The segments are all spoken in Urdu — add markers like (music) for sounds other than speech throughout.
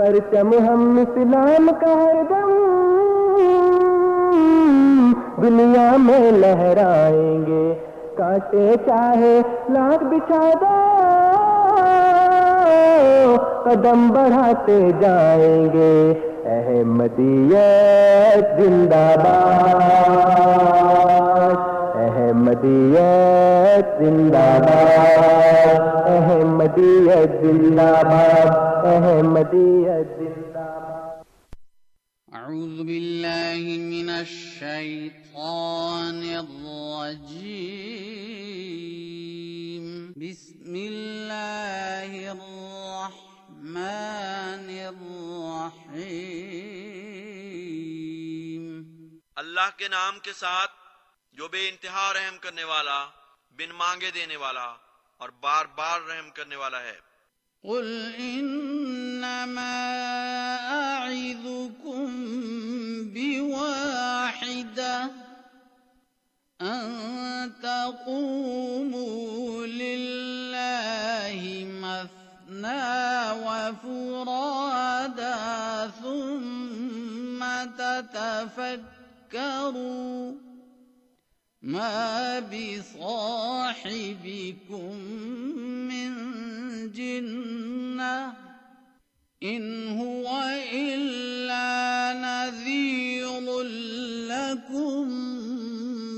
پرچم ہم اسلام کا ہر دم دنیا میں لہرائیں گے۔ کاٹے چاہے لاکھ بچھادا قدم بڑھاتے جائیں گے۔ احمدیت زندہ باد۔ احمدیت زندہ باد۔ احمدیت زندہ باد۔ احمدیت زندہ باد أعوذ بالله من الشيطان الرجيم. بسم الله الرحمن الرحيم. اللہ کے نام کے ساتھ جو بے انتہا رحم کرنے والا، بن مانگے دینے والا اور بار بار رحم کرنے والا ہے۔ قل إنما أعظكم بواحدة أن تقوموا لله مثنى وفرادا ثم تتفكروا ما بصاحبكم من جنة إن هو إلا نذير لكم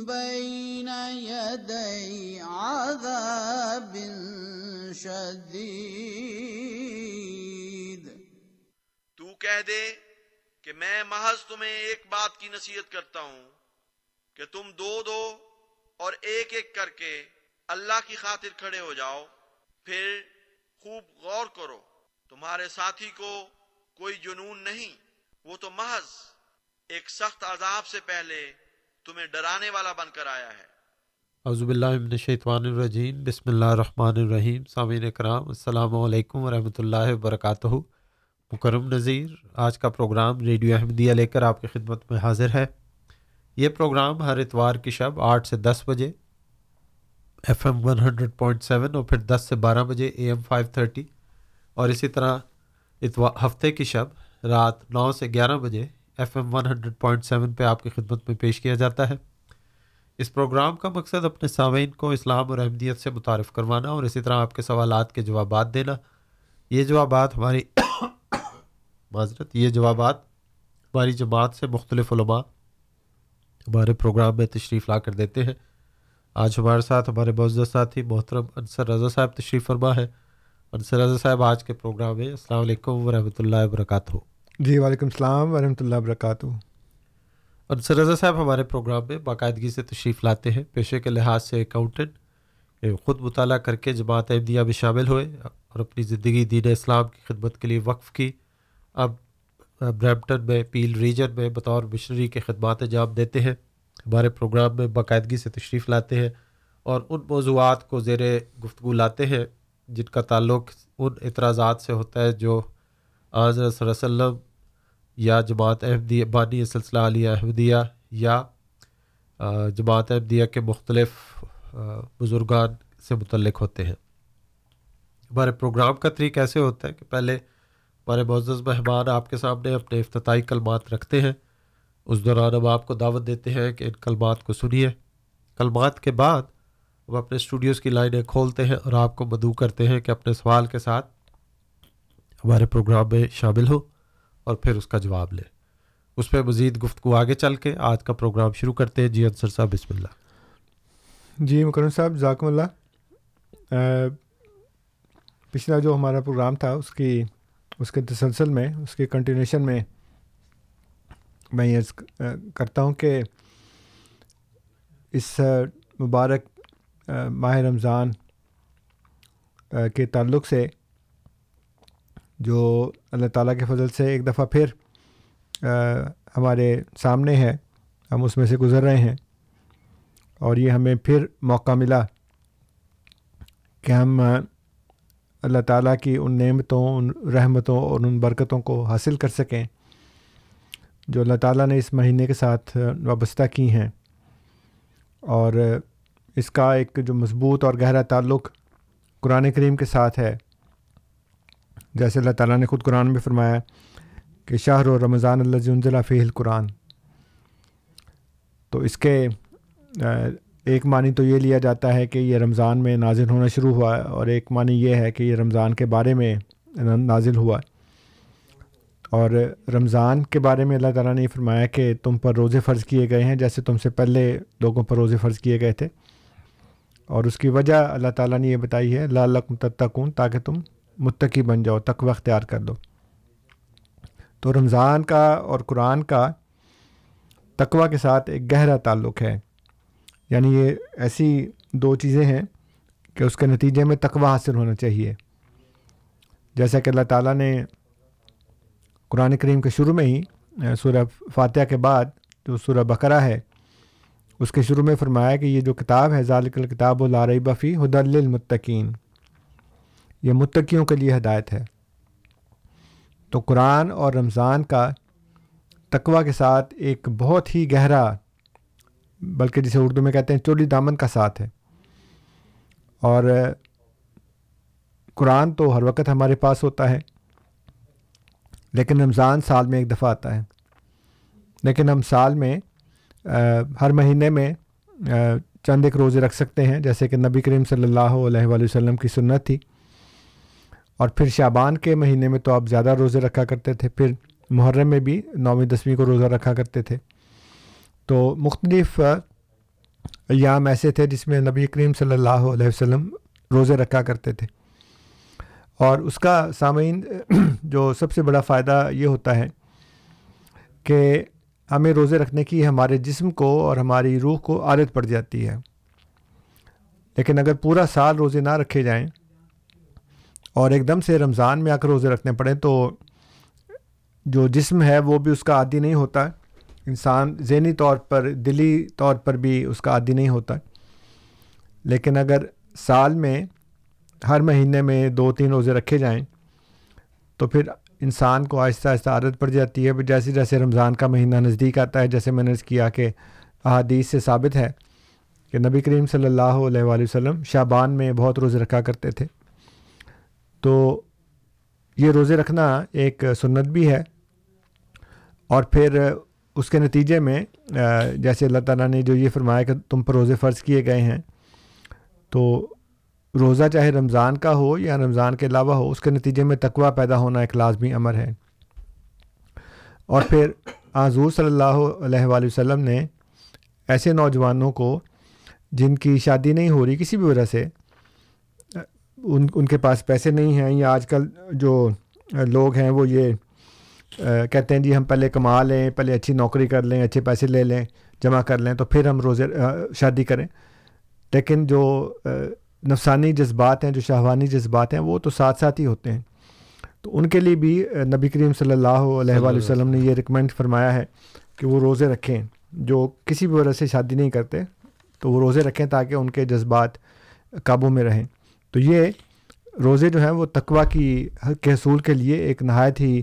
بين يدي عذاب شديد. تو کہہ دے کہ میں محض تمہیں ایک بات کی نصیحت کرتا ہوں۔ کہ تم دو دو اور ایک ایک کر کے اللہ کی خاطر کھڑے ہو جاؤ، پھر خوب غور کرو۔ تمہارے ساتھی کو کوئی جنون نہیں، وہ تو محض ایک سخت عذاب سے پہلے تمہیں ڈرانے والا بن کر آیا ہے۔ اعوذ باللہ من الشیطان الرجیم۔ بسم اللہ الرحمن الرحیم۔ سامعین کرام، السلام علیکم ورحمۃ اللہ وبرکاتہ۔ مکرم نذیر، آج کا پروگرام ریڈیو احمدیہ لے کر آپ کی خدمت میں حاضر ہے۔ یہ پروگرام ہر اتوار کی شب آٹھ سے دس بجے، F M one hundred point seven اور پھر دس سے بارہ بجے اے ایم فائیو تھرٹی اور اسی طرح اتوار ہفتے کی شب رات نو سے گیارہ بجے F M one hundred point seven پہ آپ کی خدمت میں پیش کیا جاتا ہے۔ اس پروگرام کا مقصد اپنے سامعین کو اسلام اور احمدیت سے متعارف کروانا اور اسی طرح آپ کے سوالات کے جوابات دینا۔ یہ جوابات ہماری (coughs) معذرت، یہ جوابات ہماری جماعت سے مختلف علماء ہمارے پروگرام میں تشریف لا کر دیتے ہیں۔ آج ہمارے ساتھ ہمارے معزز ساتھی محترم انصر رضا صاحب تشریف فرما ہے۔ انصر رضا صاحب آج کے پروگرام میں السلام علیکم ورحمۃ اللہ وبرکاتہ۔ جی وعلیکم السلام ورحمۃ اللہ وبرکاتہ۔ انصر رضا صاحب ہمارے پروگرام میں باقاعدگی سے تشریف لاتے ہیں۔ پیشے کے لحاظ سے اکاؤنٹنٹ خود مطالعہ کر کے جماعت احمدیہ میں شامل ہوئے اور اپنی زندگی دین اسلام کی خدمت کے لیے وقف کی۔ اب برمپٹن میں، پیل ریجن میں بطور مشنری کے خدمات انجام دیتے ہیں۔ ہمارے پروگرام میں باقاعدگی سے تشریف لاتے ہیں اور ان موضوعات کو زیر گفتگو لاتے ہیں، جن کا تعلق ان اعتراضات سے ہوتا ہے جو آج صلی اللہ علیہ وسلم یا جماعت احمدیہ بانی سلسلہ علیہ احمدیہ یا جماعت احمدیہ کے مختلف بزرگان سے متعلق ہوتے ہیں۔ ہمارے پروگرام کا طریقہ ایسے ہوتا ہے کہ پہلے ہمارے معزز مہمان آپ کے سامنے اپنے افتتاحی کلمات رکھتے ہیں۔ اس دوران ہم آپ کو دعوت دیتے ہیں کہ ان کلمات کو سنیے۔ کلمات کے بعد ہم اپنے اسٹوڈیوز کی لائنیں کھولتے ہیں اور آپ کو مدعو کرتے ہیں کہ اپنے سوال کے ساتھ ہمارے پروگرام میں شامل ہو اور پھر اس کا جواب لیں اس پہ مزید گفتگو آگے چل کے آج کا پروگرام شروع کرتے ہیں۔ جی انصر صاحب، بسم اللہ۔ جی مکرم صاحب ذاکم اللہ۔ پچھلا جو ہمارا پروگرام تھا، اس کی اس کے تسلسل میں، اس کے کنٹینیوشن میں میں یہ کرتا ہوں کہ اس مبارک ماہ رمضان کے تعلق سے جو اللہ تعالیٰ کے فضل سے ایک دفعہ پھر ہمارے سامنے ہے، ہم اس میں سے گزر رہے ہیں اور یہ ہمیں پھر موقع ملا کہ ہم اللہ تعالیٰ کی ان نعمتوں، ان رحمتوں اور ان برکتوں کو حاصل کر سکیں۔ جو اللہ تعالیٰ نے اس مہینے کے ساتھ وابستہ کی ہیں۔ اور اس کا ایک جو مضبوط اور گہرا تعلق قرآن کریم کے ساتھ ہے۔ جیسے اللہ تعالیٰ نے خود قرآن میں فرمایا کہ شاہ و رمضان اللہ ضلع فی القرآن۔ تو اس کے ایک معنی تو یہ لیا جاتا ہے کہ یہ رمضان میں نازل ہونا شروع ہوا ہے اور ایک معنی یہ ہے کہ یہ رمضان کے بارے میں نازل ہوا۔ ہے اور رمضان کے بارے میں اللہ تعالیٰ نے یہ فرمایا کہ تم پر روزے فرض کیے گئے ہیں جیسے تم سے پہلے لوگوں پر روزے فرض کیے گئے تھے۔ اور اس کی وجہ اللہ تعالیٰ نے یہ بتائی ہے اللہ اللہ تتقون، تاکہ تم متقی بن جاؤ، تقوی اختیار کر دو تو رمضان کا اور قرآن کا تقوی کے ساتھ ایک گہرا تعلق ہے۔ یعنی یہ ایسی دو چیزیں ہیں کہ اس کے نتیجے میں تقوی حاصل ہونا چاہیے۔ جیسا کہ اللہ تعالیٰ نے قرآن کریم کے شروع میں ہی سورہ فاتحہ کے بعد جو سورہ بقرہ ہے، اس کے شروع میں فرمایا کہ یہ جو کتاب ہے، ذالک الکتاب و لارئی بفی حد المتقین یہ متقیوں کے لیے ہدایت ہے۔ تو قرآن اور رمضان کا تقوی کے ساتھ ایک بہت ہی گہرا بلکہ جسے اردو میں کہتے ہیں چولی دامن کا ساتھ ہے۔ اور قرآن تو ہر وقت ہمارے پاس ہوتا ہے، لیکن رمضان سال میں ایک دفعہ آتا ہے۔ لیکن ہم سال میں ہر مہینے میں چند ایک روزے رکھ سکتے ہیں، جیسے کہ نبی کریم صلی اللہ علیہ وآلہ وسلم کی سنت تھی۔ اور پھر شابان کے مہینے میں تو آپ زیادہ روزے رکھا کرتے تھے، پھر محرم میں بھی نویں دسویں کو روزہ رکھا کرتے تھے۔ تو مختلف ایام ایسے تھے جس میں نبی کریم صلی اللہ علیہ وسلم روزے رکھا کرتے تھے۔ اور اس کا سامعین، جو سب سے بڑا فائدہ یہ ہوتا ہے کہ ہمیں روزے رکھنے کی ہمارے جسم کو اور ہماری روح کو عادت پڑ جاتی ہے۔ لیکن اگر پورا سال روزے نہ رکھے جائیں اور ایک دم سے رمضان میں آ کر روزے رکھنے پڑیں تو جو جسم ہے وہ بھی اس کا عادی نہیں ہوتا۔ انسان ذہنی طور پر، دلی طور پر بھی اس کا عادی نہیں ہوتا۔ لیکن اگر سال میں، ہر مہینے میں دو، تین روزے رکھے جائیں، تو پھر انسان کو آہستہ آہستہ عادت پڑ جاتی ہے۔ جیسے جیسے رمضان کا مہینہ نزدیک آتا ہے، جیسے میں نے کیا کہ احادیث سے ثابت ہے کہ نبی کریم صلی اللہ علیہ وآلہ وسلم شابان میں بہت روزے رکھا کرتے تھے۔ تو یہ روزے رکھنا ایک سنت بھی ہے۔ اور پھر اس کے نتیجے میں جیسے اللہ تعالیٰ نے جو یہ فرمایا کہ تم پر روزے فرض کیے گئے ہیں، تو روزہ چاہے رمضان کا ہو یا رمضان کے علاوہ ہو، اس کے نتیجے میں تقوی پیدا ہونا ایک لازمی امر ہے۔ اور پھر حضور صلی اللہ علیہ وآلہ وسلم نے ایسے نوجوانوں کو جن کی شادی نہیں ہو رہی کسی بھی وجہ سے، ان ان کے پاس پیسے نہیں ہیں، یا آج کل جو لوگ ہیں وہ یہ کہتے ہیں جی ہم پہلے کما لیں، پہلے اچھی نوکری کر لیں، اچھے پیسے لے لیں، جمع کر لیں، تو پھر ہم روزے شادی کریں۔ لیکن جو نفسانی جذبات ہیں، جو شہوانی جذبات ہیں، وہ تو ساتھ ساتھ ہی ہوتے ہیں۔ تو ان کے لیے بھی نبی کریم صلی اللہ علیہ وآلہ وسلم نے یہ ریکمینڈ فرمایا ہے کہ وہ روزے رکھیں۔ جو کسی بھی وجہ سے شادی نہیں کرتے، تو وہ روزے رکھیں تاکہ ان کے جذبات قابو میں رہیں۔ تو یہ روزے جو ہیں، وہ تقوا کی، کے حصول کے لیے ایک نہایت ہی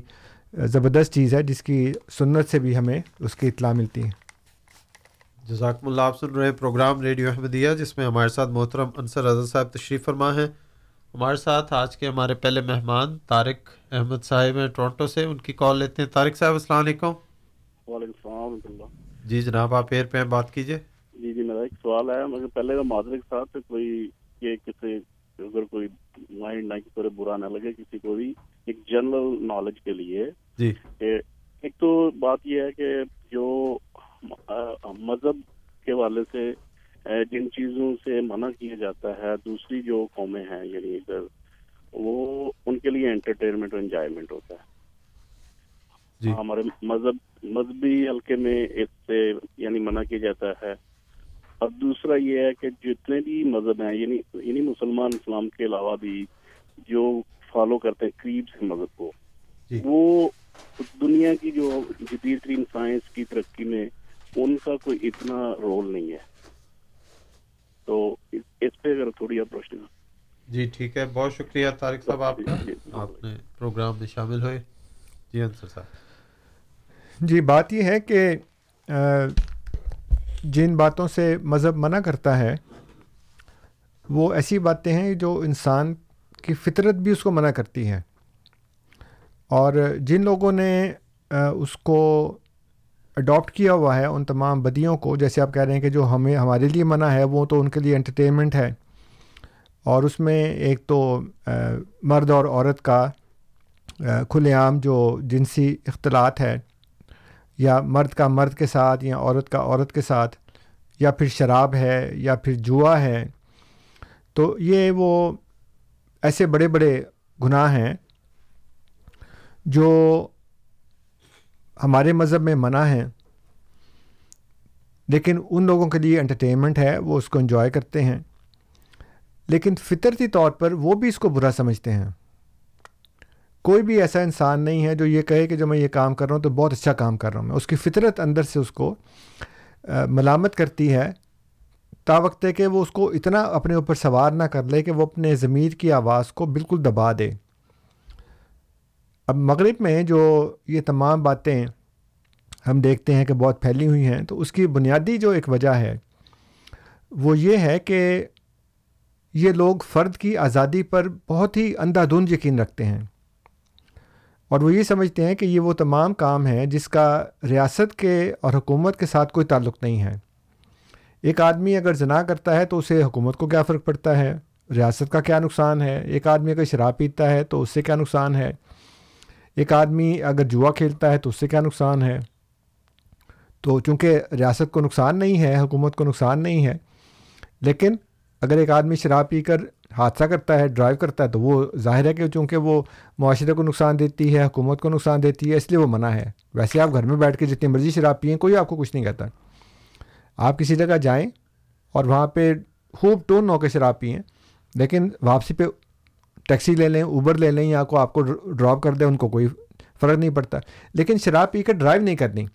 زبردست چیز ہے جس کی سنت سے بھی ہمیں اس کی اطلاع ملتی ہے۔ جزاکم اللہ آپ سن رہے پروگرام ریڈیو احمدیہ جس میں ہمارے ساتھ محترم انصر رضا صاحب تشریف فرما ہیں۔ ہمارے ساتھ آج کے ہمارے پہلے مہمان طارق احمد صاحب ہیں ٹورنٹو سے ان کی کال لیتے ہیں۔ طارق صاحب السلام علیکم۔ وعلیکم السلام جی جناب آپ ایئر پہ بات کیجیے جی جی میرا ایک سوال ہے مگر پہلے کا معذرت کے ساتھ کوئی یہ کسی اگر کوئی مائنڈ نہ کہ برا نہ لگے کسی کو بھی ایک جنرل نالج کے لیے۔ جی۔ ایک تو بات یہ ہے کہ جو مذہب کے والے سے جن چیزوں سے منع کیا جاتا ہے دوسری جو قومیں ہیں یعنی ادھر وہ ان کے لیے انٹرٹینمنٹ اور انجوائمنٹ ہوتا ہے۔ جی۔ ہمارے مذہب مذہبی حلقے میں اس سے یعنی منع کیا جاتا ہے۔ اور دوسرا یہ ہے کہ جتنے بھی مذہب ہیں یعنی یعنی مسلمان اسلام کے علاوہ بھی جو فالو کرتے ہیں قریب سے مذہب کو۔ جی۔ وہ دنیا کی جو جدید ترین سائنس کی ترقی میں ان کا کوئی اتنا رول نہیں ہے۔ تو اس پہ اگر تھوڑی آپ روشنی جی ٹھیک ہے۔ بہت شکریہ طارق صاحب آپ کا جی، جی، آپ نے پروگرام میں شامل ہوئے۔ جی انصر صاحب۔ جی بات یہ ہے کہ جن باتوں سے مذہب منع کرتا ہے وہ ایسی باتیں ہیں جو انسان کی فطرت بھی اس کو منع کرتی ہیں اور جن لوگوں نے اس کو اڈاپٹ کیا ہوا ہے، ان تمام بدیوں کو، جیسے آپ کہہ رہے ہیں کہ جو ہمیں، ہمارے لیے منع ہے، وہ تو ان کے لیے انٹرٹینمنٹ ہے۔ اور اس میں ایک تو مرد اور عورت کا کھلے عام جو جنسی اختلاط ہے، یا مرد کا مرد کے ساتھ، یا عورت کا عورت کے ساتھ، یا پھر شراب ہے، یا پھر جوا ہے۔ تو یہ وہ ایسے بڑے بڑے گناہ ہیں جو ہمارے مذہب میں منع ہیں، لیکن ان لوگوں کے لیے انٹرٹینمنٹ ہے، وہ اس کو انجوائے کرتے ہیں۔ لیکن فطرتی طور پر وہ بھی اس کو برا سمجھتے ہیں۔ کوئی بھی ایسا انسان نہیں ہے جو یہ کہے کہ جو میں یہ کام کر رہا ہوں تو بہت اچھا کام کر رہا ہوں۔ میں اس کی فطرت اندر سے اس کو ملامت کرتی ہے۔ تا وقت ہے کہ وہ اس کو اتنا اپنے اوپر سوار نہ کر لے کہ وہ اپنے ضمیر کی آواز کو بالکل دبا دے۔ اب مغرب میں جو یہ تمام باتیں ہم دیکھتے ہیں کہ بہت پھیلی ہوئی ہیں، تو اس کی بنیادی جو ایک وجہ ہے، وہ یہ ہے کہ یہ لوگ فرد کی آزادی پر بہت ہی اندھا دھند یقین رکھتے ہیں۔ اور وہ یہ سمجھتے ہیں کہ یہ وہ تمام کام ہیں جس کا ریاست کے اور حکومت کے ساتھ کوئی تعلق نہیں ہے۔ ایک آدمی اگر زنا کرتا ہے تو اسے حکومت کو کیا فرق پڑتا ہے؟ ریاست کا کیا نقصان ہے؟ ایک آدمی اگر شراب پیتا ہے تو اس سے کیا نقصان ہے؟ ایک آدمی اگر جوا کھیلتا ہے تو اس سے کیا نقصان ہے؟ تو چونکہ ریاست کو نقصان نہیں ہے، حکومت کو نقصان نہیں ہے، لیکن اگر ایک آدمی شراب پی کر حادثہ کرتا ہے، ڈرائیو کرتا ہے، تو وہ ظاہر ہے کہ چونکہ وہ معاشرے کو نقصان دیتی ہے، حکومت کو نقصان دیتی ہے، اس لیے وہ منع ہے۔ ویسے آپ گھر میں بیٹھ کے جتنی مرضی شراب پئیں، کوئی آپ کو کچھ نہیں کہتا۔ آپ کسی جگہ جائیں اور وہاں پہ خوب ٹون نو کے شراب پئیں، لیکن واپسی پہ ٹیکسی لے لیں، اوبر لے لیں یا کو آپ کو ڈراپ کر دیں، ان کو کوئی فرق نہیں پڑتا۔ لیکن شراب پی کر ڈرائیو نہیں کرنی۔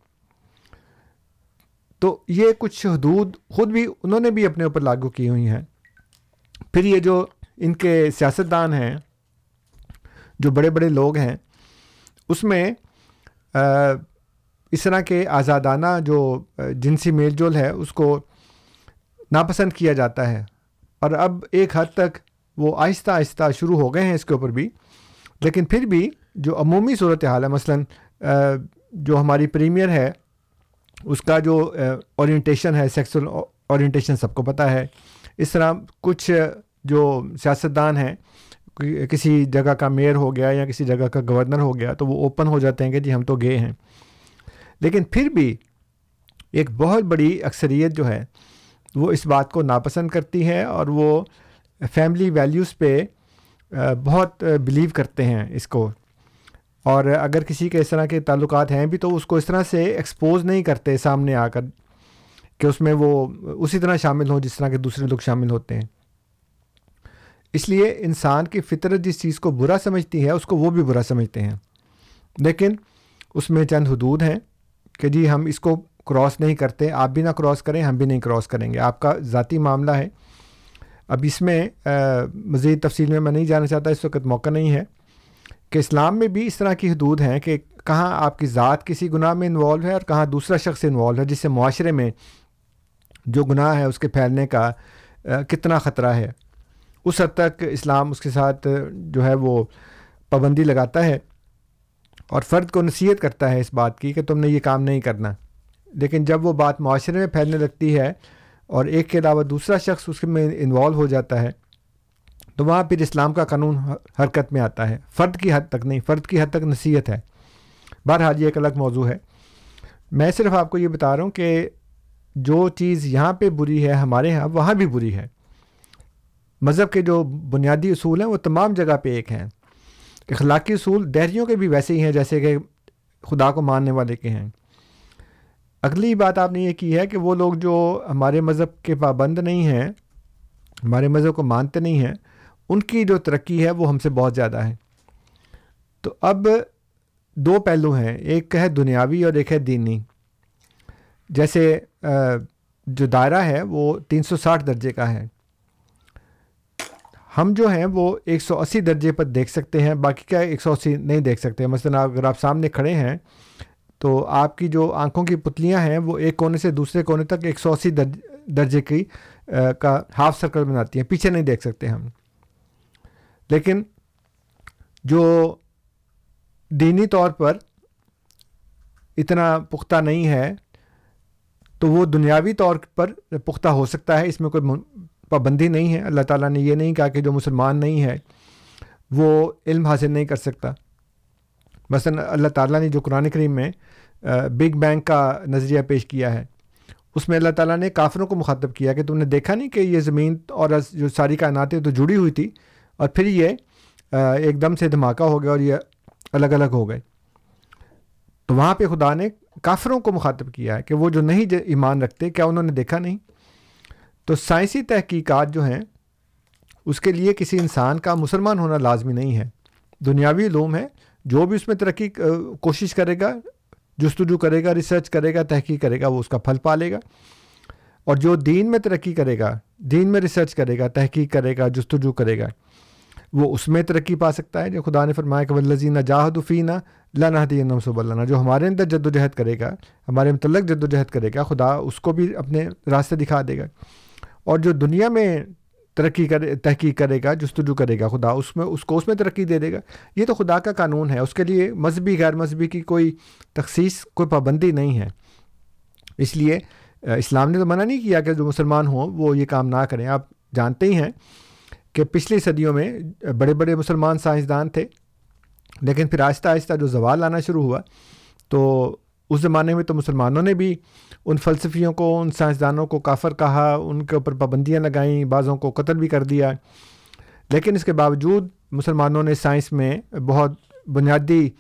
تو یہ کچھ حدود خود بھی انہوں نے بھی اپنے اوپر لاگو کی ہوئی ہیں۔ پھر یہ جو ان کے سیاستدان ہیں، جو بڑے بڑے لوگ ہیں، اس میں اس طرح کے آزادانہ جو جنسی میل جول ہے، اس کو ناپسند کیا جاتا ہے۔ اور اب ایک حد تک وہ آہستہ آہستہ شروع ہو گئے ہیں اس کے اوپر بھی۔ لیکن پھر بھی جو عمومی صورت حال ہے، مثلاً جو ہماری پریمیئر ہے، اس کا جو اورینٹیشن ہے سیکسل اورینٹیشن سب کو پتہ ہے۔ اس طرح کچھ جو سیاستدان ہیں کسی جگہ کا میئر ہو گیا یا کسی جگہ کا گورنر ہو گیا، تو وہ اوپن ہو جاتے ہیں کہ جی ہم تو گئے ہیں۔ لیکن پھر بھی ایک بہت بڑی اکثریت جو ہے، وہ اس بات کو ناپسند کرتی ہے اور وہ فیملی ویلیوز پہ بہت بلیو کرتے ہیں اس کو۔ اور اگر کسی کے اس طرح کے تعلقات ہیں بھی تو اس کو اس طرح سے ایکسپوز نہیں کرتے سامنے آ کر کہ اس میں وہ اسی طرح شامل ہوں جس طرح کے دوسرے لوگ شامل ہوتے ہیں۔ اس لیے انسان کی فطرت جس چیز کو برا سمجھتی ہے، اس کو وہ بھی برا سمجھتے ہیں۔ لیکن اس میں چند حدود ہیں۔ کہ جی ہم اس کو کراس نہیں کرتے، آپ بھی نہ کراس کریں، ہم بھی نہیں کراس کریں گے۔ آپ کا ذاتی معاملہ ہے۔ اب اس میں مزید تفصیل میں میں نہیں جانا چاہتا، اس وقت موقع نہیں ہے کہ اسلام میں بھی اس طرح کی حدود ہیں کہ کہاں آپ کی ذات کسی گناہ میں انوالو ہے اور کہاں دوسرا شخص انوالو ہے، جس سے معاشرے میں جو گناہ ہے اس کے پھیلنے کا کتنا خطرہ ہے۔ اس حد تک اسلام اس کے ساتھ، جو ہے وہ پابندی لگاتا ہے۔ اور فرد کو نصیحت کرتا ہے اس بات کی کہ تم نے یہ کام نہیں کرنا۔ لیکن جب وہ بات معاشرے میں پھیلنے لگتی ہے اور ایک کے علاوہ دوسرا شخص اس میں انوالو ہو جاتا ہے، تو وہاں پھر اسلام کا قانون حرکت میں آتا ہے۔ فرد کی حد تک نہیں، فرد کی حد تک نصیحت ہے۔ بہرحال یہ ایک الگ موضوع ہے۔ میں صرف آپ کو یہ بتا رہا ہوں کہ جو چیز یہاں پہ بری ہے ہمارے یہاں وہاں بھی بری ہے۔ مذہب کے جو بنیادی اصول ہیں، وہ تمام جگہ پہ ایک ہیں۔ اخلاقی اصول دہریوں کے بھی ویسے ہی ہیں جیسے کہ خدا کو ماننے والے کے ہیں۔ اگلی بات آپ نے یہ کی ہے کہ وہ لوگ جو ہمارے مذہب کے پابند نہیں ہیں، ہمارے مذہب کو مانتے نہیں ہیں، ان کی جو ترقی ہے وہ ہم سے بہت زیادہ ہے۔ تو اب دو پہلو ہیں، ایک ہے دنیاوی اور ایک ہے دینی۔ جیسے جو دائرہ ہے وہ تین سو ساٹھ درجے کا ہے۔ ہم جو ہیں وہ ایک سو اسی درجے پر دیکھ سکتے ہیں، باقی کیا ایک سو اسی نہیں دیکھ سکتے؟ مثلاً اگر آپ سامنے کھڑے ہیں تو آپ کی جو آنکھوں کی پتلیاں ہیں وہ ایک کونے سے دوسرے کونے تک ایک سو اسی درجے کی کا ہاف سرکل بناتی ہیں، پیچھے نہیں دیکھ سکتے ہم۔ لیکن جو دینی طور پر اتنا پختہ نہیں ہے تو وہ دنیاوی طور پر پختہ ہو سکتا ہے، اس میں کوئی پابندی نہیں ہے۔ اللہ تعالیٰ نے یہ نہیں کہا کہ جو مسلمان نہیں ہے، وہ علم حاصل نہیں کر سکتا۔ مثلا اللہ تعالیٰ نے جو قرآن کریم میں بگ بینگ کا نظریہ پیش کیا ہے، اس میں اللہ تعالیٰ نے کافروں کو مخاطب کیا کہ تم نے دیکھا نہیں کہ یہ زمین اور جو ساری کائناتیں تو جڑی ہوئی تھی اور پھر یہ ایک دم سے دھماکہ ہو گیا اور یہ الگ الگ ہو گئے۔ تو وہاں پہ خدا نے کافروں کو مخاطب کیا ہے کہ وہ جو نہیں ایمان رکھتے، کیا انہوں نے دیکھا نہیں؟ تو سائنسی تحقیقات جو ہیں اس کے لیے کسی انسان کا مسلمان ہونا لازمی نہیں ہے دنیاوی علوم ہے جو بھی اس میں ترقی کوشش کرے گا جستجو کرے گا ریسرچ کرے گا تحقیق کرے گا وہ اس کا پھل پالے گا اور جو دین میں ترقی کرے گا دین میں ریسرچ کرے گا تحقیق کرے گا جستجو کرے گا وہ اس میں ترقی پا سکتا ہے جو خدا نے فرمایا کہ ولزینہ جاہد فینہ لانا دین اللہ جو ہمارے اندر جد و جہد کرے گا ہمارے متعلق جد و جہد کرے گا خدا اس کو بھی اپنے راستے دکھا دے گا اور جو دنیا میں ترقی کرے تحقیق کرے گا، جستجو کرے گا، خدا اس میں اس کو اس میں ترقی دے دے گا، یہ تو خدا کا قانون ہے۔ اس کے لیے مذہبی، غیر مذہبی کی کوئی تخصیص، کوئی پابندی نہیں ہے۔ اس لیے اسلام نے تو منع نہیں کیا کہ جو مسلمان ہوں، وہ یہ کام نہ کریں۔ آپ جانتے ہی ہیں کہ پچھلی صدیوں میں بڑے بڑے مسلمان سائنسدان تھے، لیکن پھر آہستہ آہستہ جو زوال آنا شروع ہوا، تو اس زمانے میں تو مسلمانوں نے بھی ان فلسفیوں کو، ان سائنسدانوں کو کافر کہا، ان کے اوپر پابندیاں لگائیں، بعضوں کو قتل بھی کر دیا۔ لیکن اس کے باوجود مسلمانوں نے سائنس میں بہت بنیادی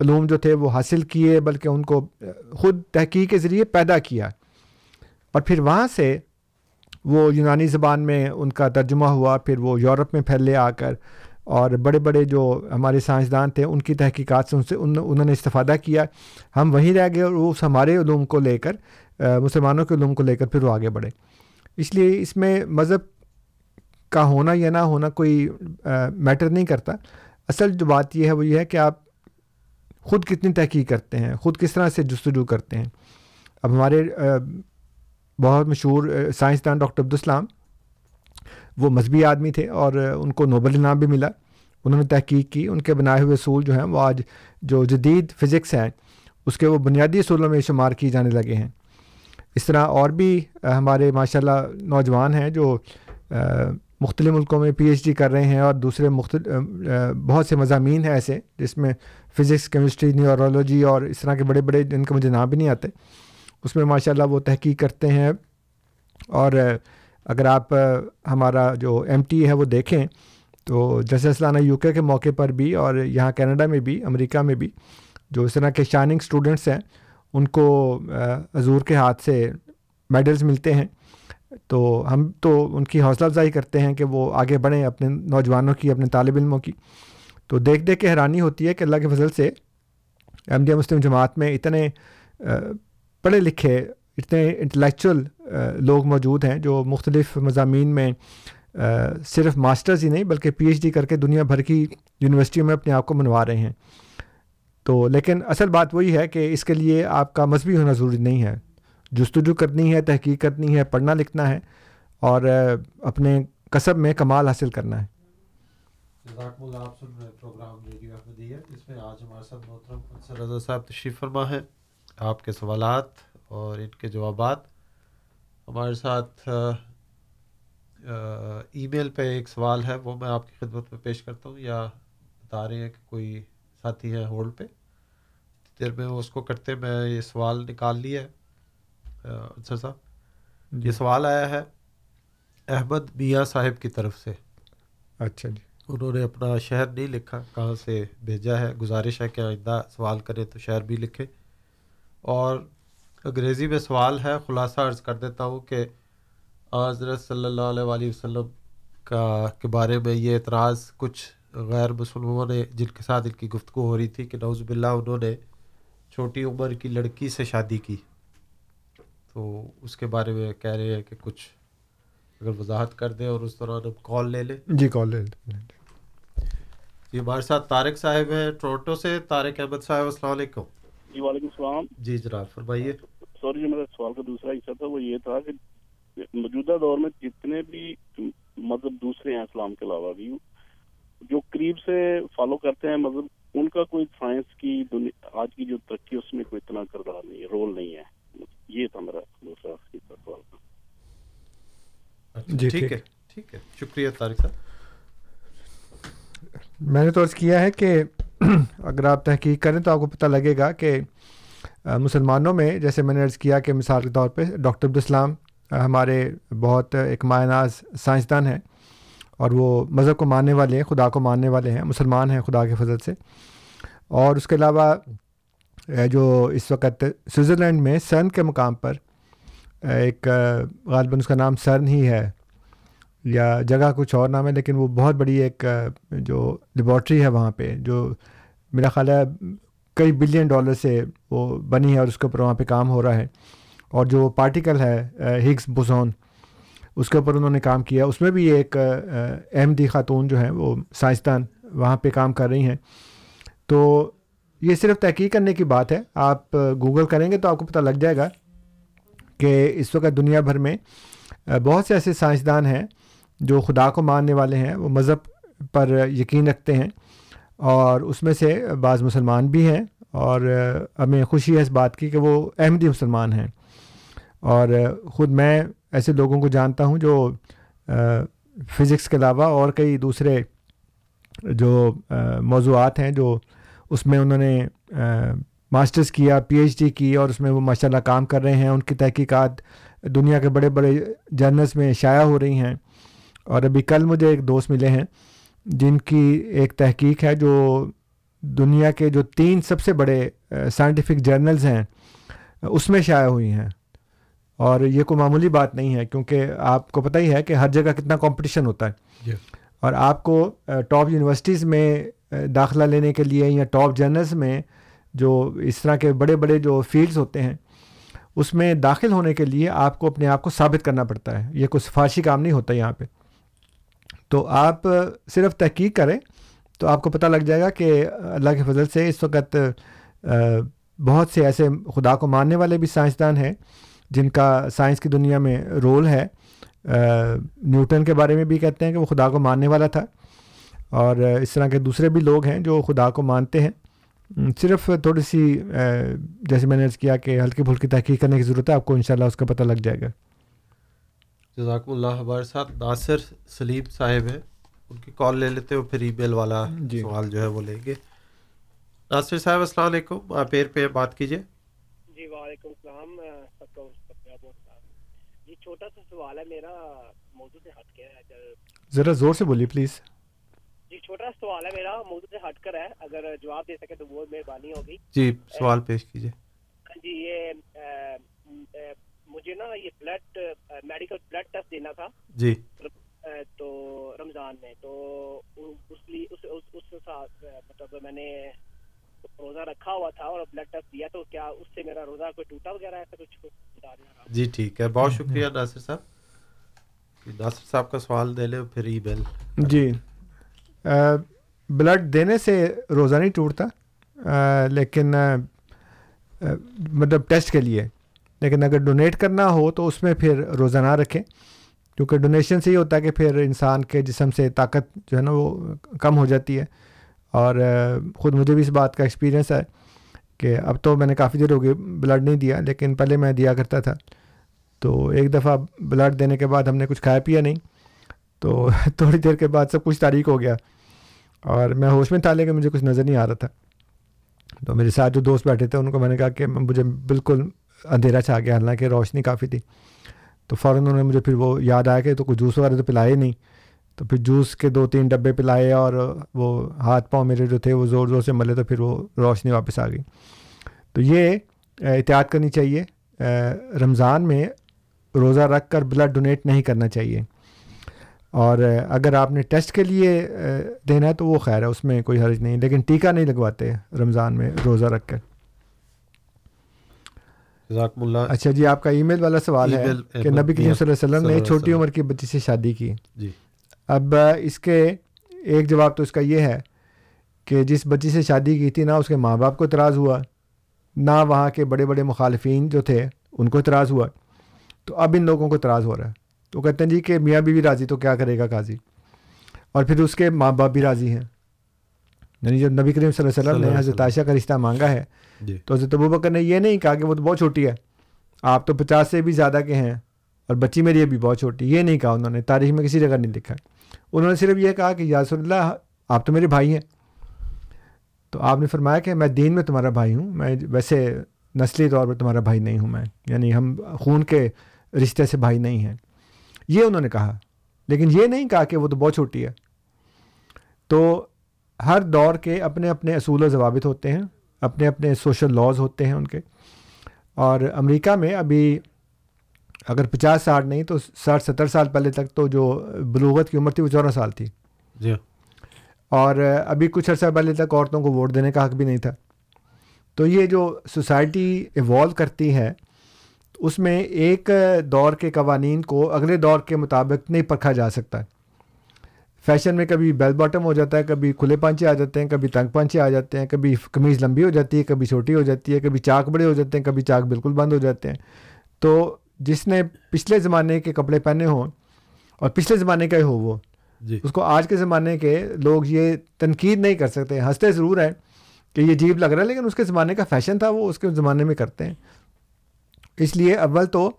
علوم جو تھے وہ حاصل کیے، بلکہ ان کو خود تحقیق کے ذریعے پیدا کیا۔ اور پھر وہاں سے وہ یونانی زبان میں ان کا ترجمہ ہوا، پھر وہ یورپ میں پھیلے آ کر۔ اور بڑے بڑے جو ہمارے سائنسدان تھے، ان کی تحقیقات سے ان سے انہوں نے استفادہ کیا۔ ہم وہیں رہ گئے اور اس ہمارے علوم کو لے کر مسلمانوں کے علوم کو لے کر پھر وہ آگے بڑھے۔ اس لیے اس میں مذہب کا ہونا یا نہ ہونا کوئی میٹر نہیں کرتا۔ اصل جو بات یہ ہے، وہ یہ ہے کہ آپ خود کتنی تحقیق کرتے ہیں، خود کس طرح سے جستجو کرتے ہیں۔ اب ہمارے بہت مشہور سائنسدان ڈاکٹر عبدالسلام وہ مذہبی آدمی تھے اور ان کو نوبل انعام بھی ملا۔ انہوں نے تحقیق کی، ان کے بنائے ہوئے اصول جو ہیں، وہ آج جو جدید فزکس ہیں، اس کے وہ بنیادی اصولوں میں شمار کی جانے لگے ہیں۔ اس طرح اور بھی ہمارے ماشاء اللہ نوجوان ہیں جو مختلف ملکوں میں پی ایچ ڈی کر رہے ہیں اور دوسرے مختلف بہت سے مضامین ہیں ایسے جس میں فزکس، کیمسٹری، نیورولوجی اور اس طرح کے بڑے بڑے جن کے مجھے نام بھی نہیں آتے، اس میں ماشاء اللہ وہ تحقیق کرتے ہیں اور اگر آپ ہمارا جو ایم ٹی ہے وہ دیکھیں تو جیسے اسلانہ یو کے کے موقع پر بھی اور یہاں کینیڈا میں بھی، امریکہ میں بھی جو اس طرح کے شائننگ اسٹوڈنٹس ہیں ان کو حضور کے ہاتھ سے میڈلز ملتے ہیں۔ تو ہم تو ان کی حوصلہ افزائی کرتے ہیں کہ وہ آگے بڑھیں اپنے نوجوانوں کی، اپنے طالب علموں کی۔ تو دیکھ دیکھ کے حیرانی ہوتی ہے کہ اللہ کے فضل سے احمدیہ مسلم جماعت میں اتنے پڑھے لکھے، اتنے انٹلیکچوئل لوگ موجود ہیں جو مختلف مضامین میں صرف ماسٹرز ہی نہیں بلکہ پی ایچ ڈی کر کے دنیا بھر کی یونیورسٹیوں میں اپنے آپ کو منوا رہے ہیں۔ تو لیکن اصل بات وہی ہے کہ اس کے لیے آپ کا مذہبی ہونا ضروری نہیں ہے۔ جستجو کرنی ہے، تحقیق کرنی ہے، پڑھنا لکھنا ہے اور اپنے کسب میں کمال حاصل کرنا ہے۔ صاحب تشریف فرما ہے آپ کے سوالات اور ان کے جوابات۔ ہمارے ساتھ ای میل پہ ایک سوال ہے، وہ میں آپ کی خدمت میں پیش کرتا ہوں۔ یا بتا رہے ہیں کہ کوئی ساتھی ہے ہولڈ پہ۔ دیر میں اس کو کرتے میں یہ سوال نکال لیا ہے۔ انصر صاحب یہ سوال آیا ہے احمد میاں صاحب کی طرف سے۔ اچھا جی۔ انہوں نے اپنا شہر نہیں لکھا کہاں سے بھیجا ہے گزارش ہے کہ آئندہ سوال کرے تو شہر بھی لکھے۔ اور انگریزی میں سوال ہے خلاصہ عرض کر دیتا ہوں کہ حضرت صلی اللہ علیہ وآلہ وسلم کا کے بارے میں یہ اعتراض کچھ غیر مسلموں نے جن کے ساتھ ان کی گفتگو ہو رہی تھی کہ نوز باللہ انہوں نے چھوٹی عمر کی لڑکی سے شادی کی۔ تو اس کے بارے میں کہہ رہے ہیں کہ کچھ اگر وضاحت کر دیں اور اس دوران اب کال لے لیں۔ جی کال لے لیں۔ جی ہمارے ساتھ طارق صاحب ہیں ٹورنٹو سے۔ طارق احمد صاحب السلام علیکم۔ جی وعلیکم السلام۔ جی جناب فرمائیے۔ سوری جو میرا سوال کا دوسرا حصہ تھا وہ یہ تھا کہ موجودہ دور میں جتنے بھی مذہب دوسرے ہیں اسلام کے علاوہ بھی جو قریب سے فالو کرتے ہیں مذہب ان کا کوئی سائنس کی دنیا آج کی جو ترقی اس میں کوئی اتنا کردار نہیں ہے رول نہیں ہے۔ یہ تھا میرا دوسرا سوال۔ جی، ٹھیک ہے ٹھیک ہے۔ شکریہ طارق صاحب۔ میں نے تو عرض کیا ہے کہ (clears throat) اگر آپ تحقیق کریں تو آپ کو پتہ لگے گا کہ مسلمانوں میں جیسے میں نے عرض کیا کہ مثال کے طور پہ ڈاکٹر عبدالاسلام آ، ہمارے بہت ایک مایہ ناز سائنسدان ہیں۔ اور وہ مذہب کو ماننے والے ہیں، خدا کو ماننے والے ہیں، مسلمان ہیں خدا کے فضل سے۔ اور اس کے علاوہ جو اس وقت سوئٹزرلینڈ میں سرن کے مقام پر ایک غالباً اس کا نام سرن ہی ہے، یا جگہ کچھ اور نام ہے، لیکن وہ بہت بڑی ایک جو لیبارٹری ہے وہاں پہ، جو میرا خیال ہے کئی بلین ڈالر سے وہ بنی ہے اور اس کے اوپر وہاں پہ کام ہو رہا ہے۔ اور جو پارٹیکل ہے ہگس بوزون اس کے اوپر انہوں نے کام کیا۔ اس میں بھی ایک احمدی خاتون جو ہیں، وہ سائنسدان وہاں پہ کام کر رہی ہیں۔ تو یہ صرف تحقیق کرنے کی بات ہے۔ آپ گوگل کریں گے تو آپ کو پتہ لگ جائے گا کہ اس وقت دنیا بھر میں بہت سے ایسے سائنسدان ہیں جو خدا کو ماننے والے ہیں، وہ مذہب پر یقین رکھتے ہیں اور اس میں سے بعض مسلمان بھی ہیں اور ہمیں خوشی ہے اس بات کی کہ وہ احمدی مسلمان ہیں۔ اور خود میں ایسے لوگوں کو جانتا ہوں جو فزکس کے علاوہ اور کئی دوسرے جو موضوعات ہیں جو اس میں انہوں نے ماسٹرز کیا، پی ایچ ڈی کی اور اس میں وہ ماشاء اللہ کام کر رہے ہیں۔ ان کی تحقیقات دنیا کے بڑے بڑے جرنلس میں شائع ہو رہی ہیں۔ اور ابھی کل مجھے ایک دوست ملے ہیں جن کی ایک تحقیق ہے جو دنیا کے جو تین سب سے بڑے سائنٹیفک جرنلز ہیں، اس میں شائع ہوئی ہیں۔ اور یہ کوئی معمولی بات نہیں ہے کیونکہ آپ کو پتہ ہی ہے کہ ہر جگہ کتنا کمپٹیشن ہوتا ہے۔ جی اور آپ کو ٹاپ یونیورسٹیز میں داخلہ لینے کے لیے یا ٹاپ جرنلز میں جو اس طرح کے بڑے بڑے جو فیلڈز ہوتے ہیں اس میں داخل ہونے کے لیے آپ کو اپنے آپ کو ثابت کرنا پڑتا ہے۔ یہ کوئی سفارشی کام نہیں ہوتا یہاں پہ۔ تو آپ صرف تحقیق کریں تو آپ کو پتہ لگ جائے گا کہ اللہ کے فضل سے اس وقت بہت سے ایسے خدا کو ماننے والے بھی سائنسدان ہیں۔ جن کا سائنس کی دنیا میں رول ہے نیوٹن کے بارے میں بھی کہتے ہیں کہ وہ خدا کو ماننے والا تھا۔ اور اس طرح کے دوسرے بھی لوگ ہیں جو خدا کو مانتے ہیں۔ صرف تھوڑی سی جیسے میں نے عرض کیا کہ ہلکی پھلکی تحقیق کرنے کی ضرورت ہے آپ کو انشاءاللہ اس کا پتہ لگ جائے گا۔ جزاکم اللہ۔ ہمارے ساتھ ناصر سلیم صاحب ہیں۔ ان کی کال لے لیتے ہو پھر ای میل والا جی۔ سوال جو ہے وہ لیں گے۔ ناصر صاحب السلام علیکم۔ آپ پیر پہ بات کیجیے جی وعلیکم السلام آ، سب کو شکریہ بہت سارا جی چھوٹا سا سوال ہے میرا موضوع سے ہٹ کے ہے ذرا زور سے بولیے پلیز۔ جی چھوٹا سا سوال ہے میرا موضوع سے ہٹ کر ہے اگر جواب دے سکے تو وہ مہربانی ہوگی۔ جی سوال پیش کیجیے۔ جی یہ مجھے نا یہ بلڈ میڈیکل بلڈ ٹیسٹ دینا تھا۔ جی۔ تو رمضان میں تو اس لیے اس اس اس ساتھ آ، مطلب میں نے روزہ رکھا ہوا تھا اور بلڈ ٹیسٹ دیا تو کیا اس سے میرا روزہ کوئی ٹوٹا وغیرہ ایسا کچھ جی ٹھیک ہے بہت شکریہ ناصر صاحب۔ ناصر صاحب کا سوال دے لیں پھر ای میل۔ جی۔ بلڈ دینے سے روزہ نہیں ٹوٹتا لیکن مطلب ٹیسٹ کے لیے۔ لیکن اگر ڈونیٹ کرنا ہو تو اس میں پھر روزہ نہ رکھیں۔ کیونکہ ڈونیشن سے یہ ہوتا ہے کہ پھر انسان کے جسم سے طاقت جو ہے نا وہ کم ہو جاتی ہے۔ اور خود مجھے بھی اس بات کا ایکسپیرینس ہے کہ اب تو میں نے کافی دیر ہو گئی بلڈ نہیں دیا، لیکن پہلے میں دیا کرتا تھا۔ تو ایک دفعہ بلڈ دینے کے بعد ہم نے کچھ کھایا پیا نہیں، تو (laughs) تھوڑی دیر کے بعد سب کچھ تاریخ ہو گیا۔ اور میں ہوش میں تھا لیکن مجھے کچھ نظر نہیں آ رہا تھا۔ تو میرے ساتھ جو دوست بیٹھے تھے، ان کو میں نے کہا کہ مجھے بالکل اندھیرا چھا گیا، حالانکہ روشنی کافی تھی۔ تو فوراً انہوں نے مجھے پھر وہ یاد آیا کہ تو کوئی جوس وغیرہ تو پلائے نہیں۔ تو پھر جوس کے دو تین ڈبے پلائے اور وہ ہاتھ پاؤں میرے جو تھے وہ زور زور سے ملے تو پھر وہ روشنی واپس آ گئی۔ تو یہ احتیاط کرنی چاہیے۔ اہ، رمضان میں روزہ رکھ کر بلڈ ڈونیٹ نہیں کرنا چاہیے۔ اور اگر آپ نے ٹیسٹ کے لیے دینا ہے تو وہ خیر ہے اس میں کوئی حرج نہیں۔ لیکن ٹیکہ نہیں لگواتے رمضان میں روزہ رکھ کر۔ جزاکم اللہ۔ اچھا جی آپ کا ای میل والا سوال ہے کہ نبی کریم صلی اللہ علیہ وسلم نے چھوٹی عمر کی بچی سے شادی کی۔ جی۔ اب اس کے ایک جواب تو اس کا یہ ہے کہ جس بچی سے شادی کی تھی نہ اس کے ماں باپ کو اعتراض ہوا نہ وہاں کے بڑے بڑے مخالفین جو تھے ان کو اعتراض ہوا۔ تو اب ان لوگوں کو اعتراض ہو رہا ہے۔ تو کہتے ہیں جی کہ میاں بیوی راضی تو کیا کرے گا قاضی؟ اور پھر اس کے ماں باپ بھی راضی ہیں۔ یعنی جب نبی کریم صلی اللہ علیہ وسلم نے حضرت عائشہ کا رشتہ مانگا ہے جی۔ تو حضرت ابو بکر نے یہ نہیں کہا کہ وہ تو بہت چھوٹی ہے آپ تو پچاس سے بھی زیادہ کے ہیں اور بچی میری ابھی بہت چھوٹی یہ نہیں کہا انہوں نے تاریخ میں کسی جگہ نہیں لکھا۔ انہوں نے صرف یہ کہا کہ یا رسول اللہ، آپ تو میرے بھائی ہیں۔ تو آپ نے فرمایا کہ میں دین میں تمہارا بھائی ہوں، میں ویسے نسلی طور پر تمہارا بھائی نہیں ہوں میں یعنی ہم خون کے رشتے سے بھائی نہیں ہیں۔ یہ انہوں نے کہا، لیکن یہ نہیں کہا کہ وہ تو بہت چھوٹی ہے۔ تو ہر دور کے اپنے اپنے اصول و ضوابط ہوتے ہیں، اپنے اپنے سوشل لاز ہوتے ہیں ان کے۔ اور امریکہ میں ابھی اگر پچاس ساٹھ نہیں تو ساٹھ ستر سال پہلے تک تو جو بلوغت کی عمر تھی وہ چودہ سال تھی۔ جی۔ اور ابھی کچھ عرصہ پہلے تک عورتوں کو ووٹ دینے کا حق بھی نہیں تھا۔ تو یہ جو سوسائٹی ایوالو کرتی ہے اس میں ایک دور کے قوانین کو اگلے دور کے مطابق نہیں پرکھا جا سکتا۔ فیشن میں کبھی بیل باٹم ہو جاتا ہے کبھی کھلے پانچے آ جاتے ہیں کبھی تنگ پانچے آ جاتے ہیں کبھی قمیض لمبی ہو جاتی ہے کبھی چھوٹی ہو جاتی ہے کبھی چاک بڑے ہو جاتے ہیں کبھی چاک بالکل بند ہو جاتے ہیں۔ تو جس نے پچھلے زمانے کے کپڑے پہنے ہوں اور پچھلے زمانے کا ہی ہو وہ۔ جی۔ اس کو آج کے زمانے کے لوگ یہ تنقید نہیں کر سکتے ہنستے ضرور ہیں کہ یہ عجیب لگ رہا ہے لیکن اس کے زمانے کا فیشن تھا وہ اس کے زمانے میں کرتے ہیں۔ اس لیے اول تو